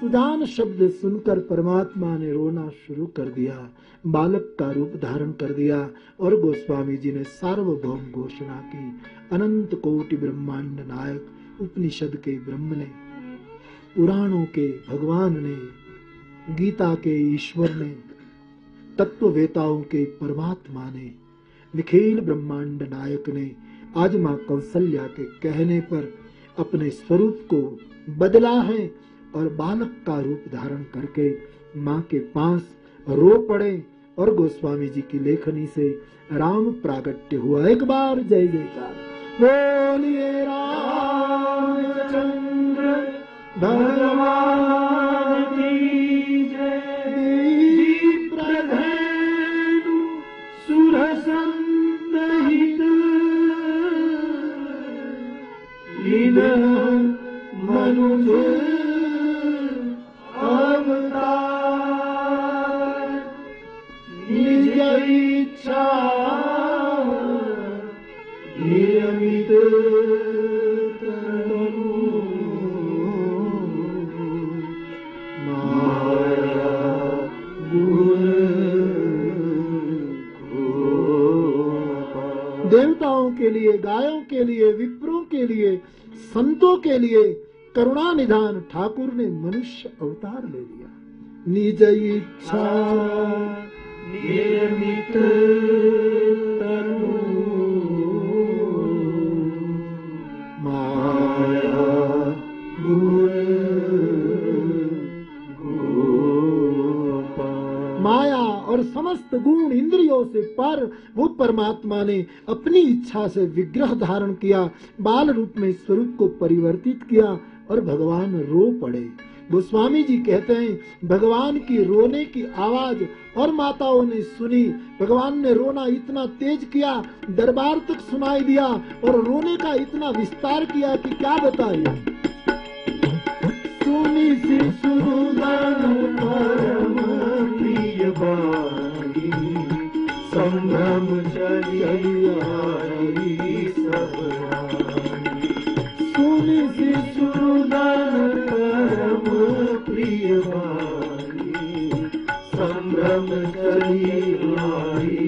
सुदान शब्द सुनकर परमात्मा ने रोना शुरू कर दिया, बालक का रूप धारण कर दिया और गोस्वामी जी ने सार्वभौम घोषणा की, अनंत कोटि ब्रह्मांड नायक उपनिषद के ब्रह्म ने। पुराणों के भगवान ने, गीता के ईश्वर ने तत्ववेताओं के परमात्मा ने, निखिल ब्रह्मांड नायक ने आज माँ कौशल्या के कहने पर अपने स्वरूप को बदला है और बालक का रूप धारण करके माँ के पास रो पड़े और गोस्वामी जी की लेखनी से राम प्रागट्य हुआ। एक बार जय जयकार। बोलिए रामचंद्र, भगवान की देवताओं के लिए गायों के लिए विप्रों के लिए संतों के लिए करुणा निधान ठाकुर ने मनुष्य अवतार ले लिया। निज इच्छा, निर्मित तनु। माया समस्त गुण इंद्रियों से पर वो परमात्मा ने अपनी इच्छा से विग्रह धारण किया, बाल रूप में स्वरूप को परिवर्तित किया और भगवान रो पड़े। गोस्वामी जी कहते हैं, भगवान की रोने की आवाज़ और माताओं ने सुनी। भगवान ने रोना इतना तेज किया, दरबार तक सुनाई दिया और रोने का इतना विस्तार किया कि क्या बताइए सुनी सी परम प्रिय बानी संभ्रम चलियारी। सुनी सी सुरुदान प्रिय बानी संभ्रम चलियारी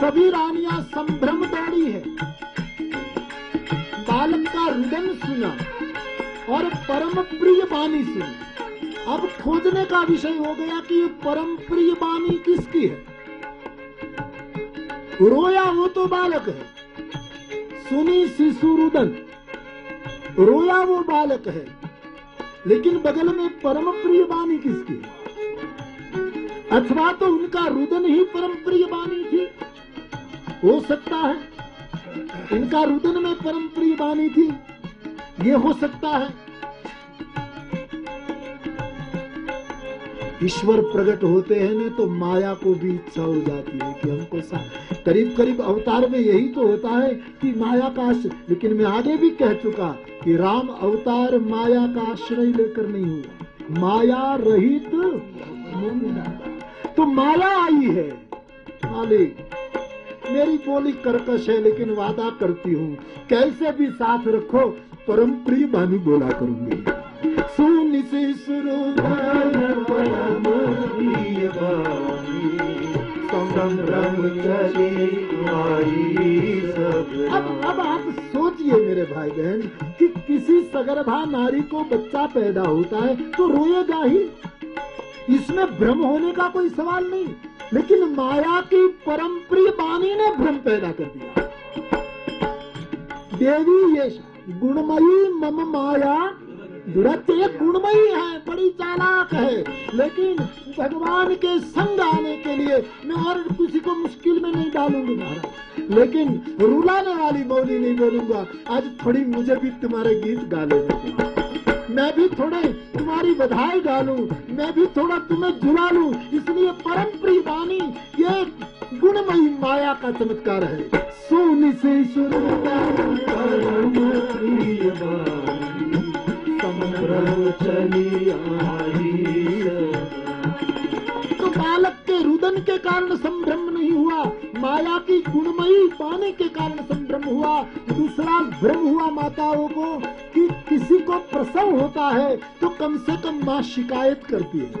सभी रानियाँ संभ्रम दौड़ी है बालक का रुदन सुना और परम प्रिय बानी सुनी अब खोजने का विषय हो गया कि परम प्रिय बानी किसकी है? रोया वो तो बालक है, सुनी शिशु रुदन। रोया वो बालक है, लेकिन बगल में परम प्रिय बानी किसकी है? अथवा तो उनका रुदन ही परम प्रिय बानी थी? हो सकता है इनका रुदन में परम प्रिय बानी थी, ये हो सकता है। ईश्वर प्रकट होते हैं ना तो माया को भी इच्छा हो जाती है कि हमको करीब करीब अवतार में यही तो होता है कि माया का लेकिन मैं आगे भी कह चुका कि राम अवतार माया का आश्रय लेकर नहीं हुआ। माया रहित तो माया आई है। मेरी बोली कर्कश है, लेकिन वादा करती हूँ, कैसे भी साथ रखो, परम प्रिय भानु बोला करूँगी। सुन से सुरुदान परम संभ्रम चली आई अब अब आप सोचिए मेरे भाई बहन कि किसी सगर्भा नारी को बच्चा पैदा होता है तो रोएगा ही। इसमें भ्रम होने का कोई सवाल नहीं लेकिन माया की परम प्रिय बानी ने भ्रम पैदा कर दिया। देवी ये गुणमयी मम माया दुरत्य गुणमयी है, बड़ी चालाक है। लेकिन भगवान के संग आने के लिए मैं और किसी को मुश्किल में नहीं डालूँगी महाराज। लेकिन रुलाने वाली बोली नहीं बोलूँगा। आज थोड़ी मुझे भी तुम्हारे गीत गाने मैं भी थोड़े तुम्हारी बधाई डालूं, मैं भी थोड़ा तुम्हें झुला लू इसलिए परम प्रिय वाणी ये गुणमयी माया का चमत्कार है। सोनी से शुरू तो बालक के रुदन के कारण संभ्रम नहीं हुआ, माया की गुणमयी पाने के कारण संभ्रम हुआ, दूसरा भ्रम हुआ माताओं को कि किसी को प्रसव होता है तो कम से कम माँ शिकायत करती है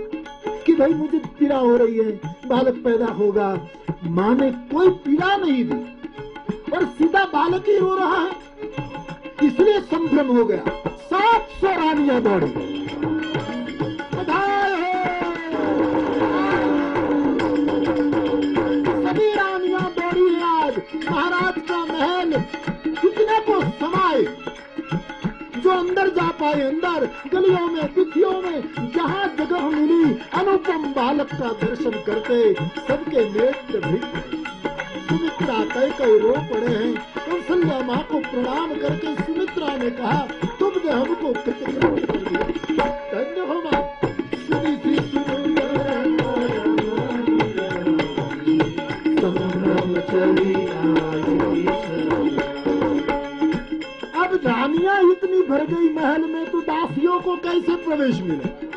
कि भाई मुझे पीड़ा हो रही है, बालक पैदा होगा। माँ ने कोई पीड़ा नहीं दी और सीधा बालक ही रो रहा है। इसलिए संभ्रम हो गया? सात सौ रानियाँ दौड़ी। हो। सभी रानियाँ दौड़ी आज। महाराज का महल कितने को समाए जो अंदर जा पाए अंदर, गलियों में तिथियों में, जहाँ जगह मिली, अनुपम बालक का दर्शन करते, सबके नेत्र भिन्न सुमित्रा कई कई रो पड़े हैं। कौशल्या माँ को प्रणाम करके सुमित्रा ने कहा, तुमने हमको धन्य हो माँ। अब रानियाँ इतनी भर गई महल में तो दासियों को कैसे प्रवेश मिले?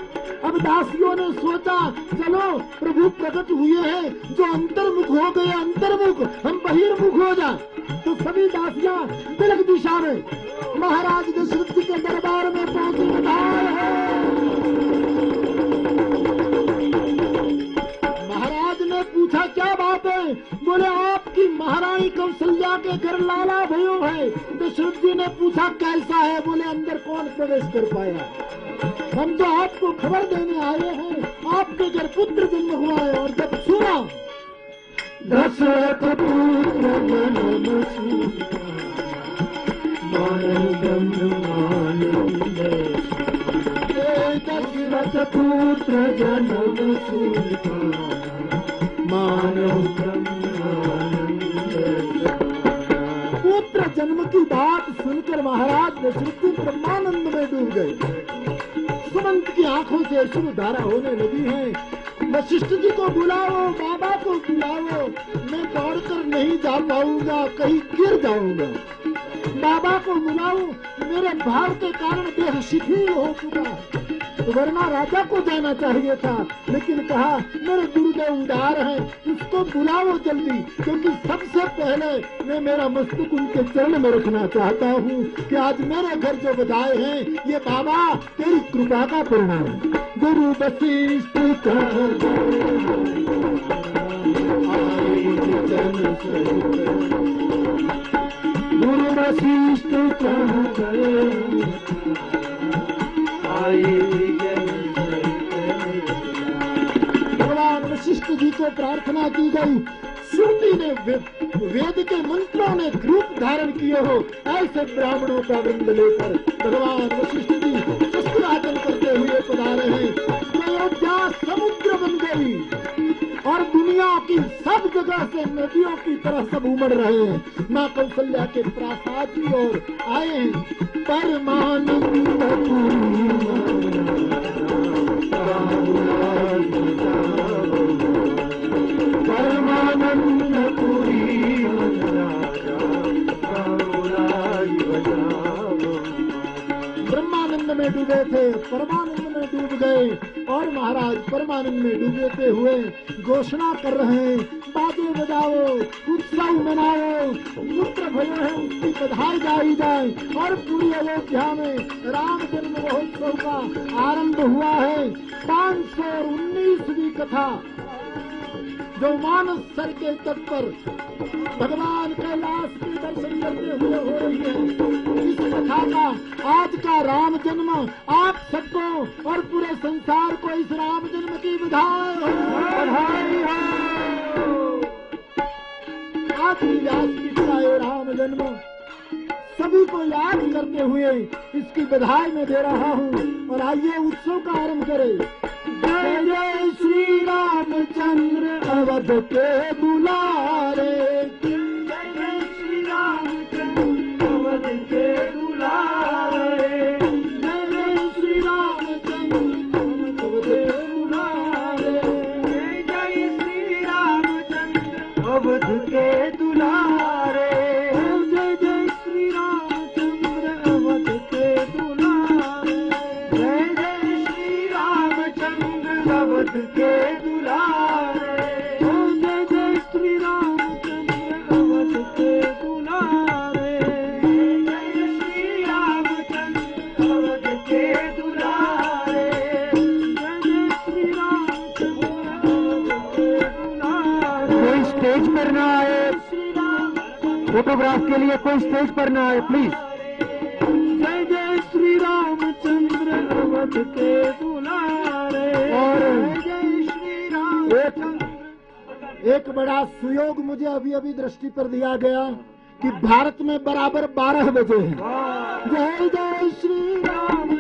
अब दासियों ने सोचा, चलो, प्रभु प्रकट हुए हैं। जो अंतर्मुख हो गए, अंतर्मुख, हम बहिर्मुख हो जाए। तो सभी दासियाँ तिलक दिशा में, महाराज दशरथ के दरबार में पहुँची है। पूछा, क्या बात है? बोले, आपकी महारानी कौशल्या के घर लाला भयो है। दशरथ जी ने पूछा, कैसा है? बोले, अंदर कौन प्रवेश कर पाया? हम तो आपको खबर देने आए हैं। आपके घर पुत्र जन्म हुआ है और जब सुना, दशरथ पुत्र जनम ए दशरथ पुत्र जनम सूता। पुत्र जन्म की बात सुनकर महाराज दशरथ ब्रह्मानंद में डूब गए। सुमंत की आँखों से अश्रु धारा होने लगी है। वशिष्ठ जी को बुलाओ, बाबा को बुलाओ। मैं दौड़कर नहीं जा पाऊँगा, कहीं गिर जाऊँगा। बाबा को बुलाओ, मेरे भाव के कारण देह शिथिल हो चुका है। वरना राजा को जाना चाहिए था। लेकिन कहा, मेरे गुरुदेव उदार हैं उसको बुलाओ जल्दी, क्योंकि सबसे पहले मैं मेरा मस्तक उनके चरण में रखना चाहता हूँ कि आज मेरे घर जो बधाए हैं, ये बाबा तेरी कृपा का परिणाम गुरु वशिष्ठ गुरु वशिष्ठ आए वशिष्ठ जी को प्रार्थना की गई। श्रुति ने वेद के मंत्रों ने रूप धारण किए हो, ऐसे ब्राह्मणों का वृंद लेकर भगवान वशिष्ठ जी शस्त्रार्जन करते हुए पधारे हैं, अयोध्या समुद्र बन गई और दुनिया की सब जगह से नदियों की तरह सब उमड़ रहे हैं। माँ कौशल्या के प्रासाद की ओर आए हैं। परमानंद परमानन्दपुरी राजा कर्मानपुरीराय में डूबे थे, परमानंद में डूब गए और महाराज परमानंद में डूबते हुए घोषणा कर रहे हैं, बाजे बजाओ, उत्सव मनाओ पुत्र भय है, उसकी बधाई गाई जाए और पूरी अयोध्या में राम जन्म महोत्सव का आरंभ हुआ है। पाँच सौ उन्नीसवीं कथा। जो मानस सर के तट पर भगवान कैलाश के दर्शन करते हुए हो रही है, इस कथा का आज का राम जन्म आप सबको और पूरे संसार को इस राम जन्म की बधाई आज की व्यास राम जन्म। सभी को याद करते हुए इसकी बधाई में दे रहा हूँ और आइए उत्सव का आरंभ करें। जय जय श्री रामचंद्र, अवध के दुलारे। जय जय श्री रामचंद्र, अवध के दुलारे। फोटोग्राफ के लिए कोई स्टेज पर ना आए प्लीज़ जय जय श्री रामचंद्र अवध के दुलारे और जय श्री राम एक एक बड़ा सुयोग मुझे अभी अभी दृष्टि पर दिया गया कि भारत में बराबर बारह बजे हैं। जय जय श्री राम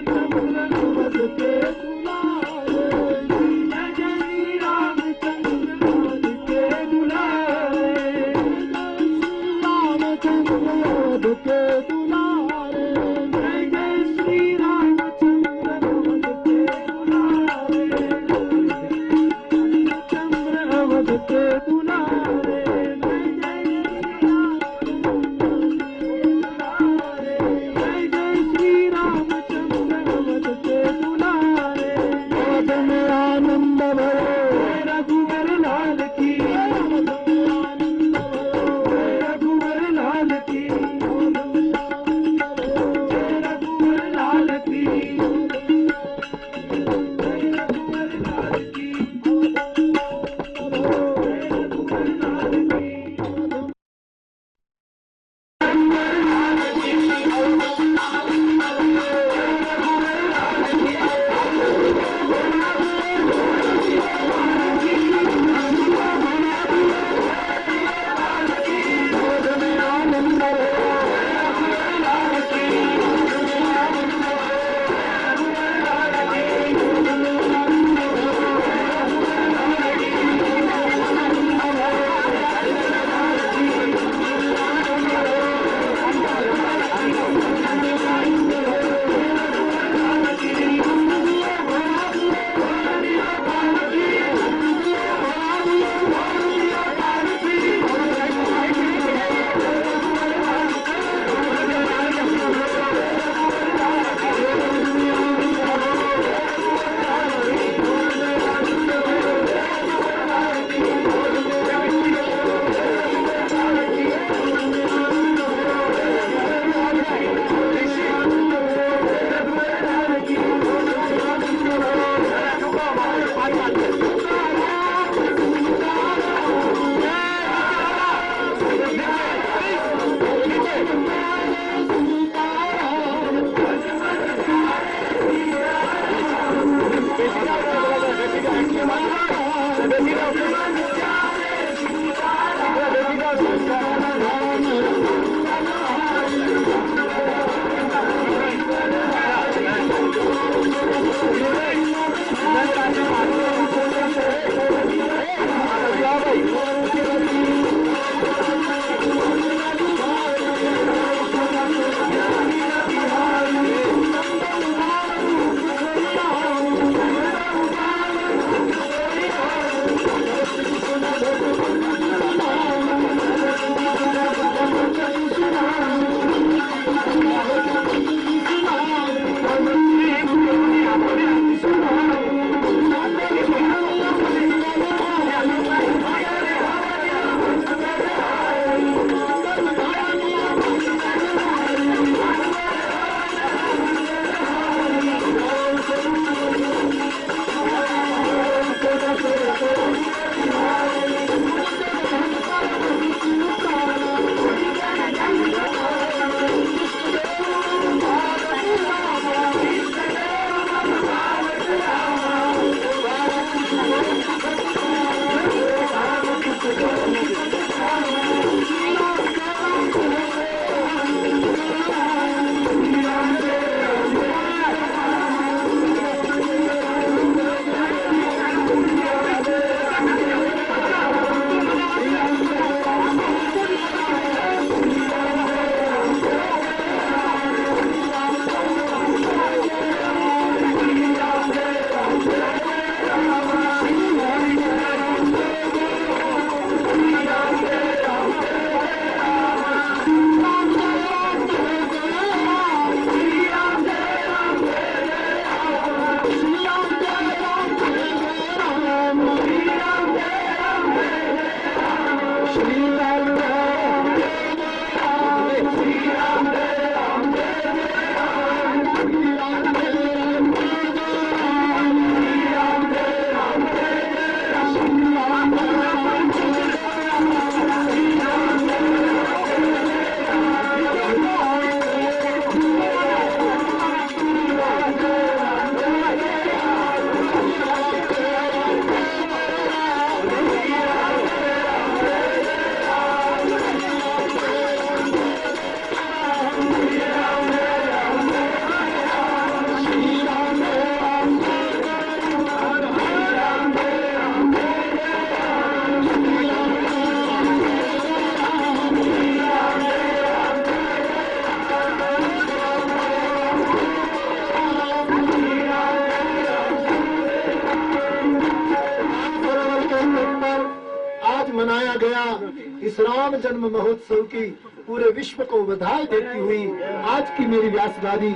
को बधाई देती हुई आज की मेरी व्यास व्यासवादी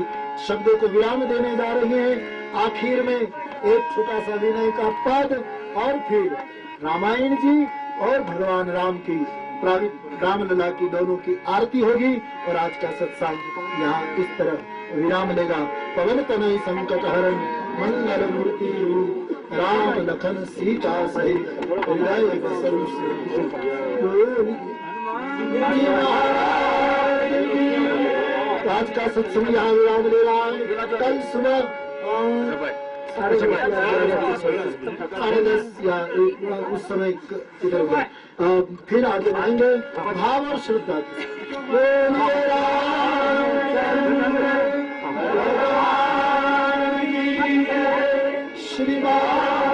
शब्दों को विराम देने जा रही है। आखिर में एक छोटा सा विनय का पद और फिर रामायण जी और भगवान राम की रामलला की दोनों की आरती होगी और आज का सत्संग यहाँ इस तरह विराम लेगा। पवन तनय संकट हरण मंगल मूर्ति राम लखन सीता सहित हृदय आज का सत्संग यहाँ विराम ले रहा है। कल सुबह अ, साढ़े दस या उस समय इधर हुआ। फिर आगे आएँगे भाव और श्रद्धा। साथ।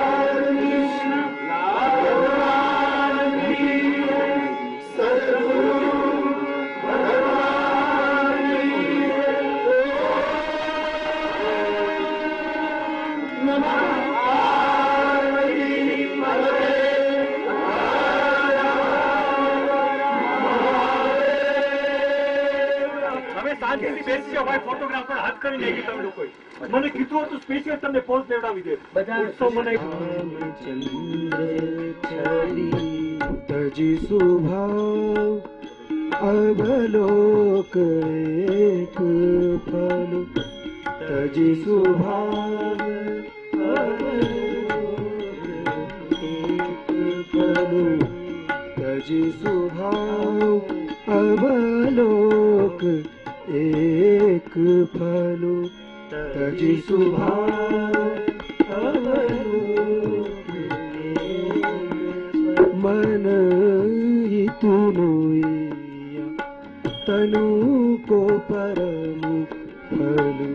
હોય ફોટોગ્રાફર હાથ કરીને આવી તમે લોકોએ મને કીધું હતું સ્પેશિયલ તમને પોઝ લેવડાવી દે બધા મને તજી સુભા અભલોક એક ફલ તજી સુભા એક ફલ તજી સુભા અભલોક एक फलो तजी अवलोक मन तनु को परम फलु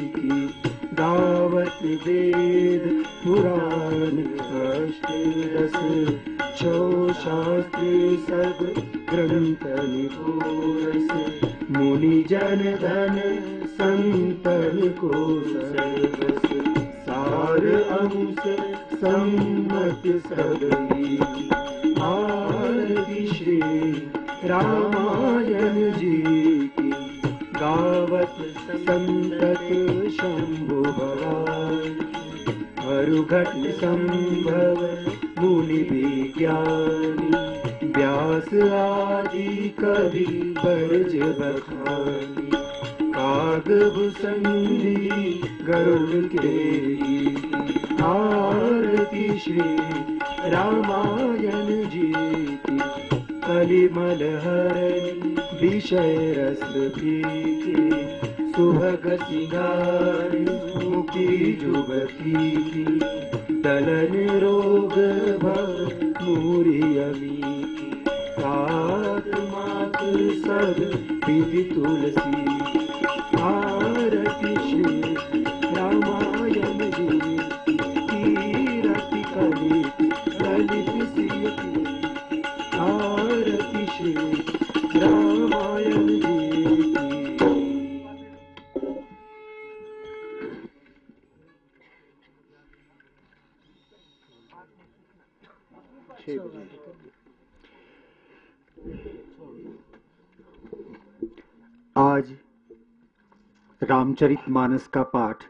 मानस का पाठ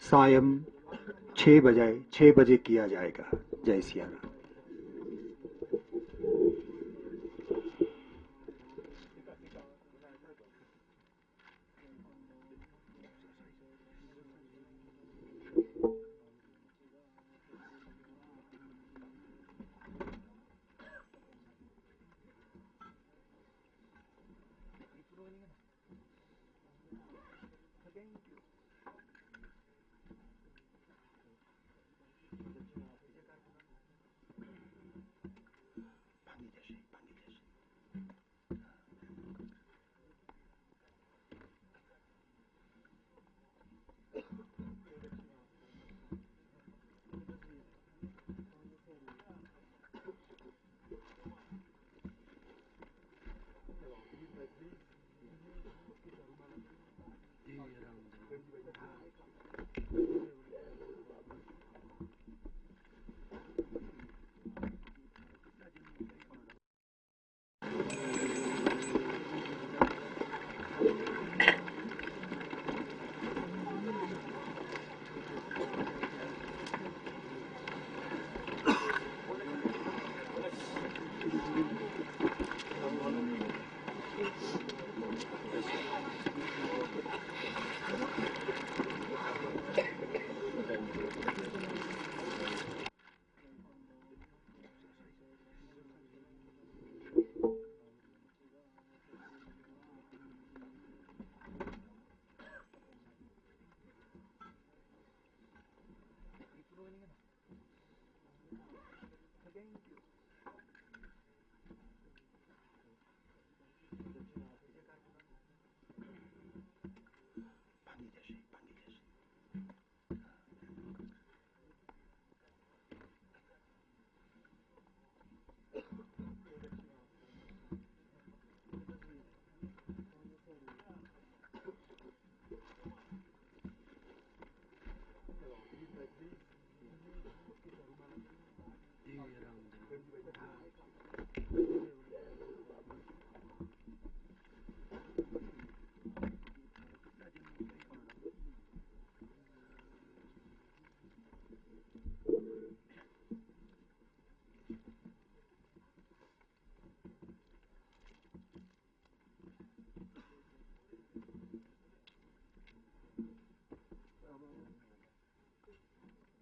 सायं छः बजाय छः बजे किया जाएगा। जय सिया राम।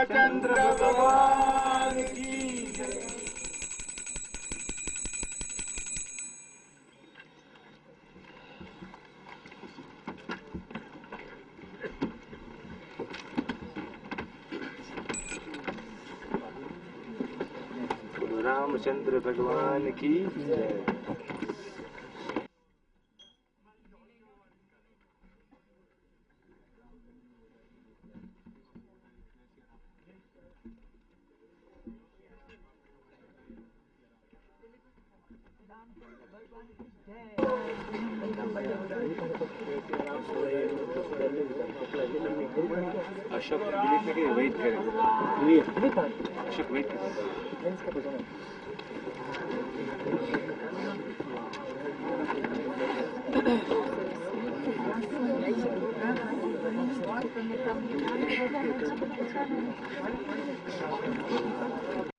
रामचंद्र भगवान की। रामचंद्र भगवान की जय 何ですか?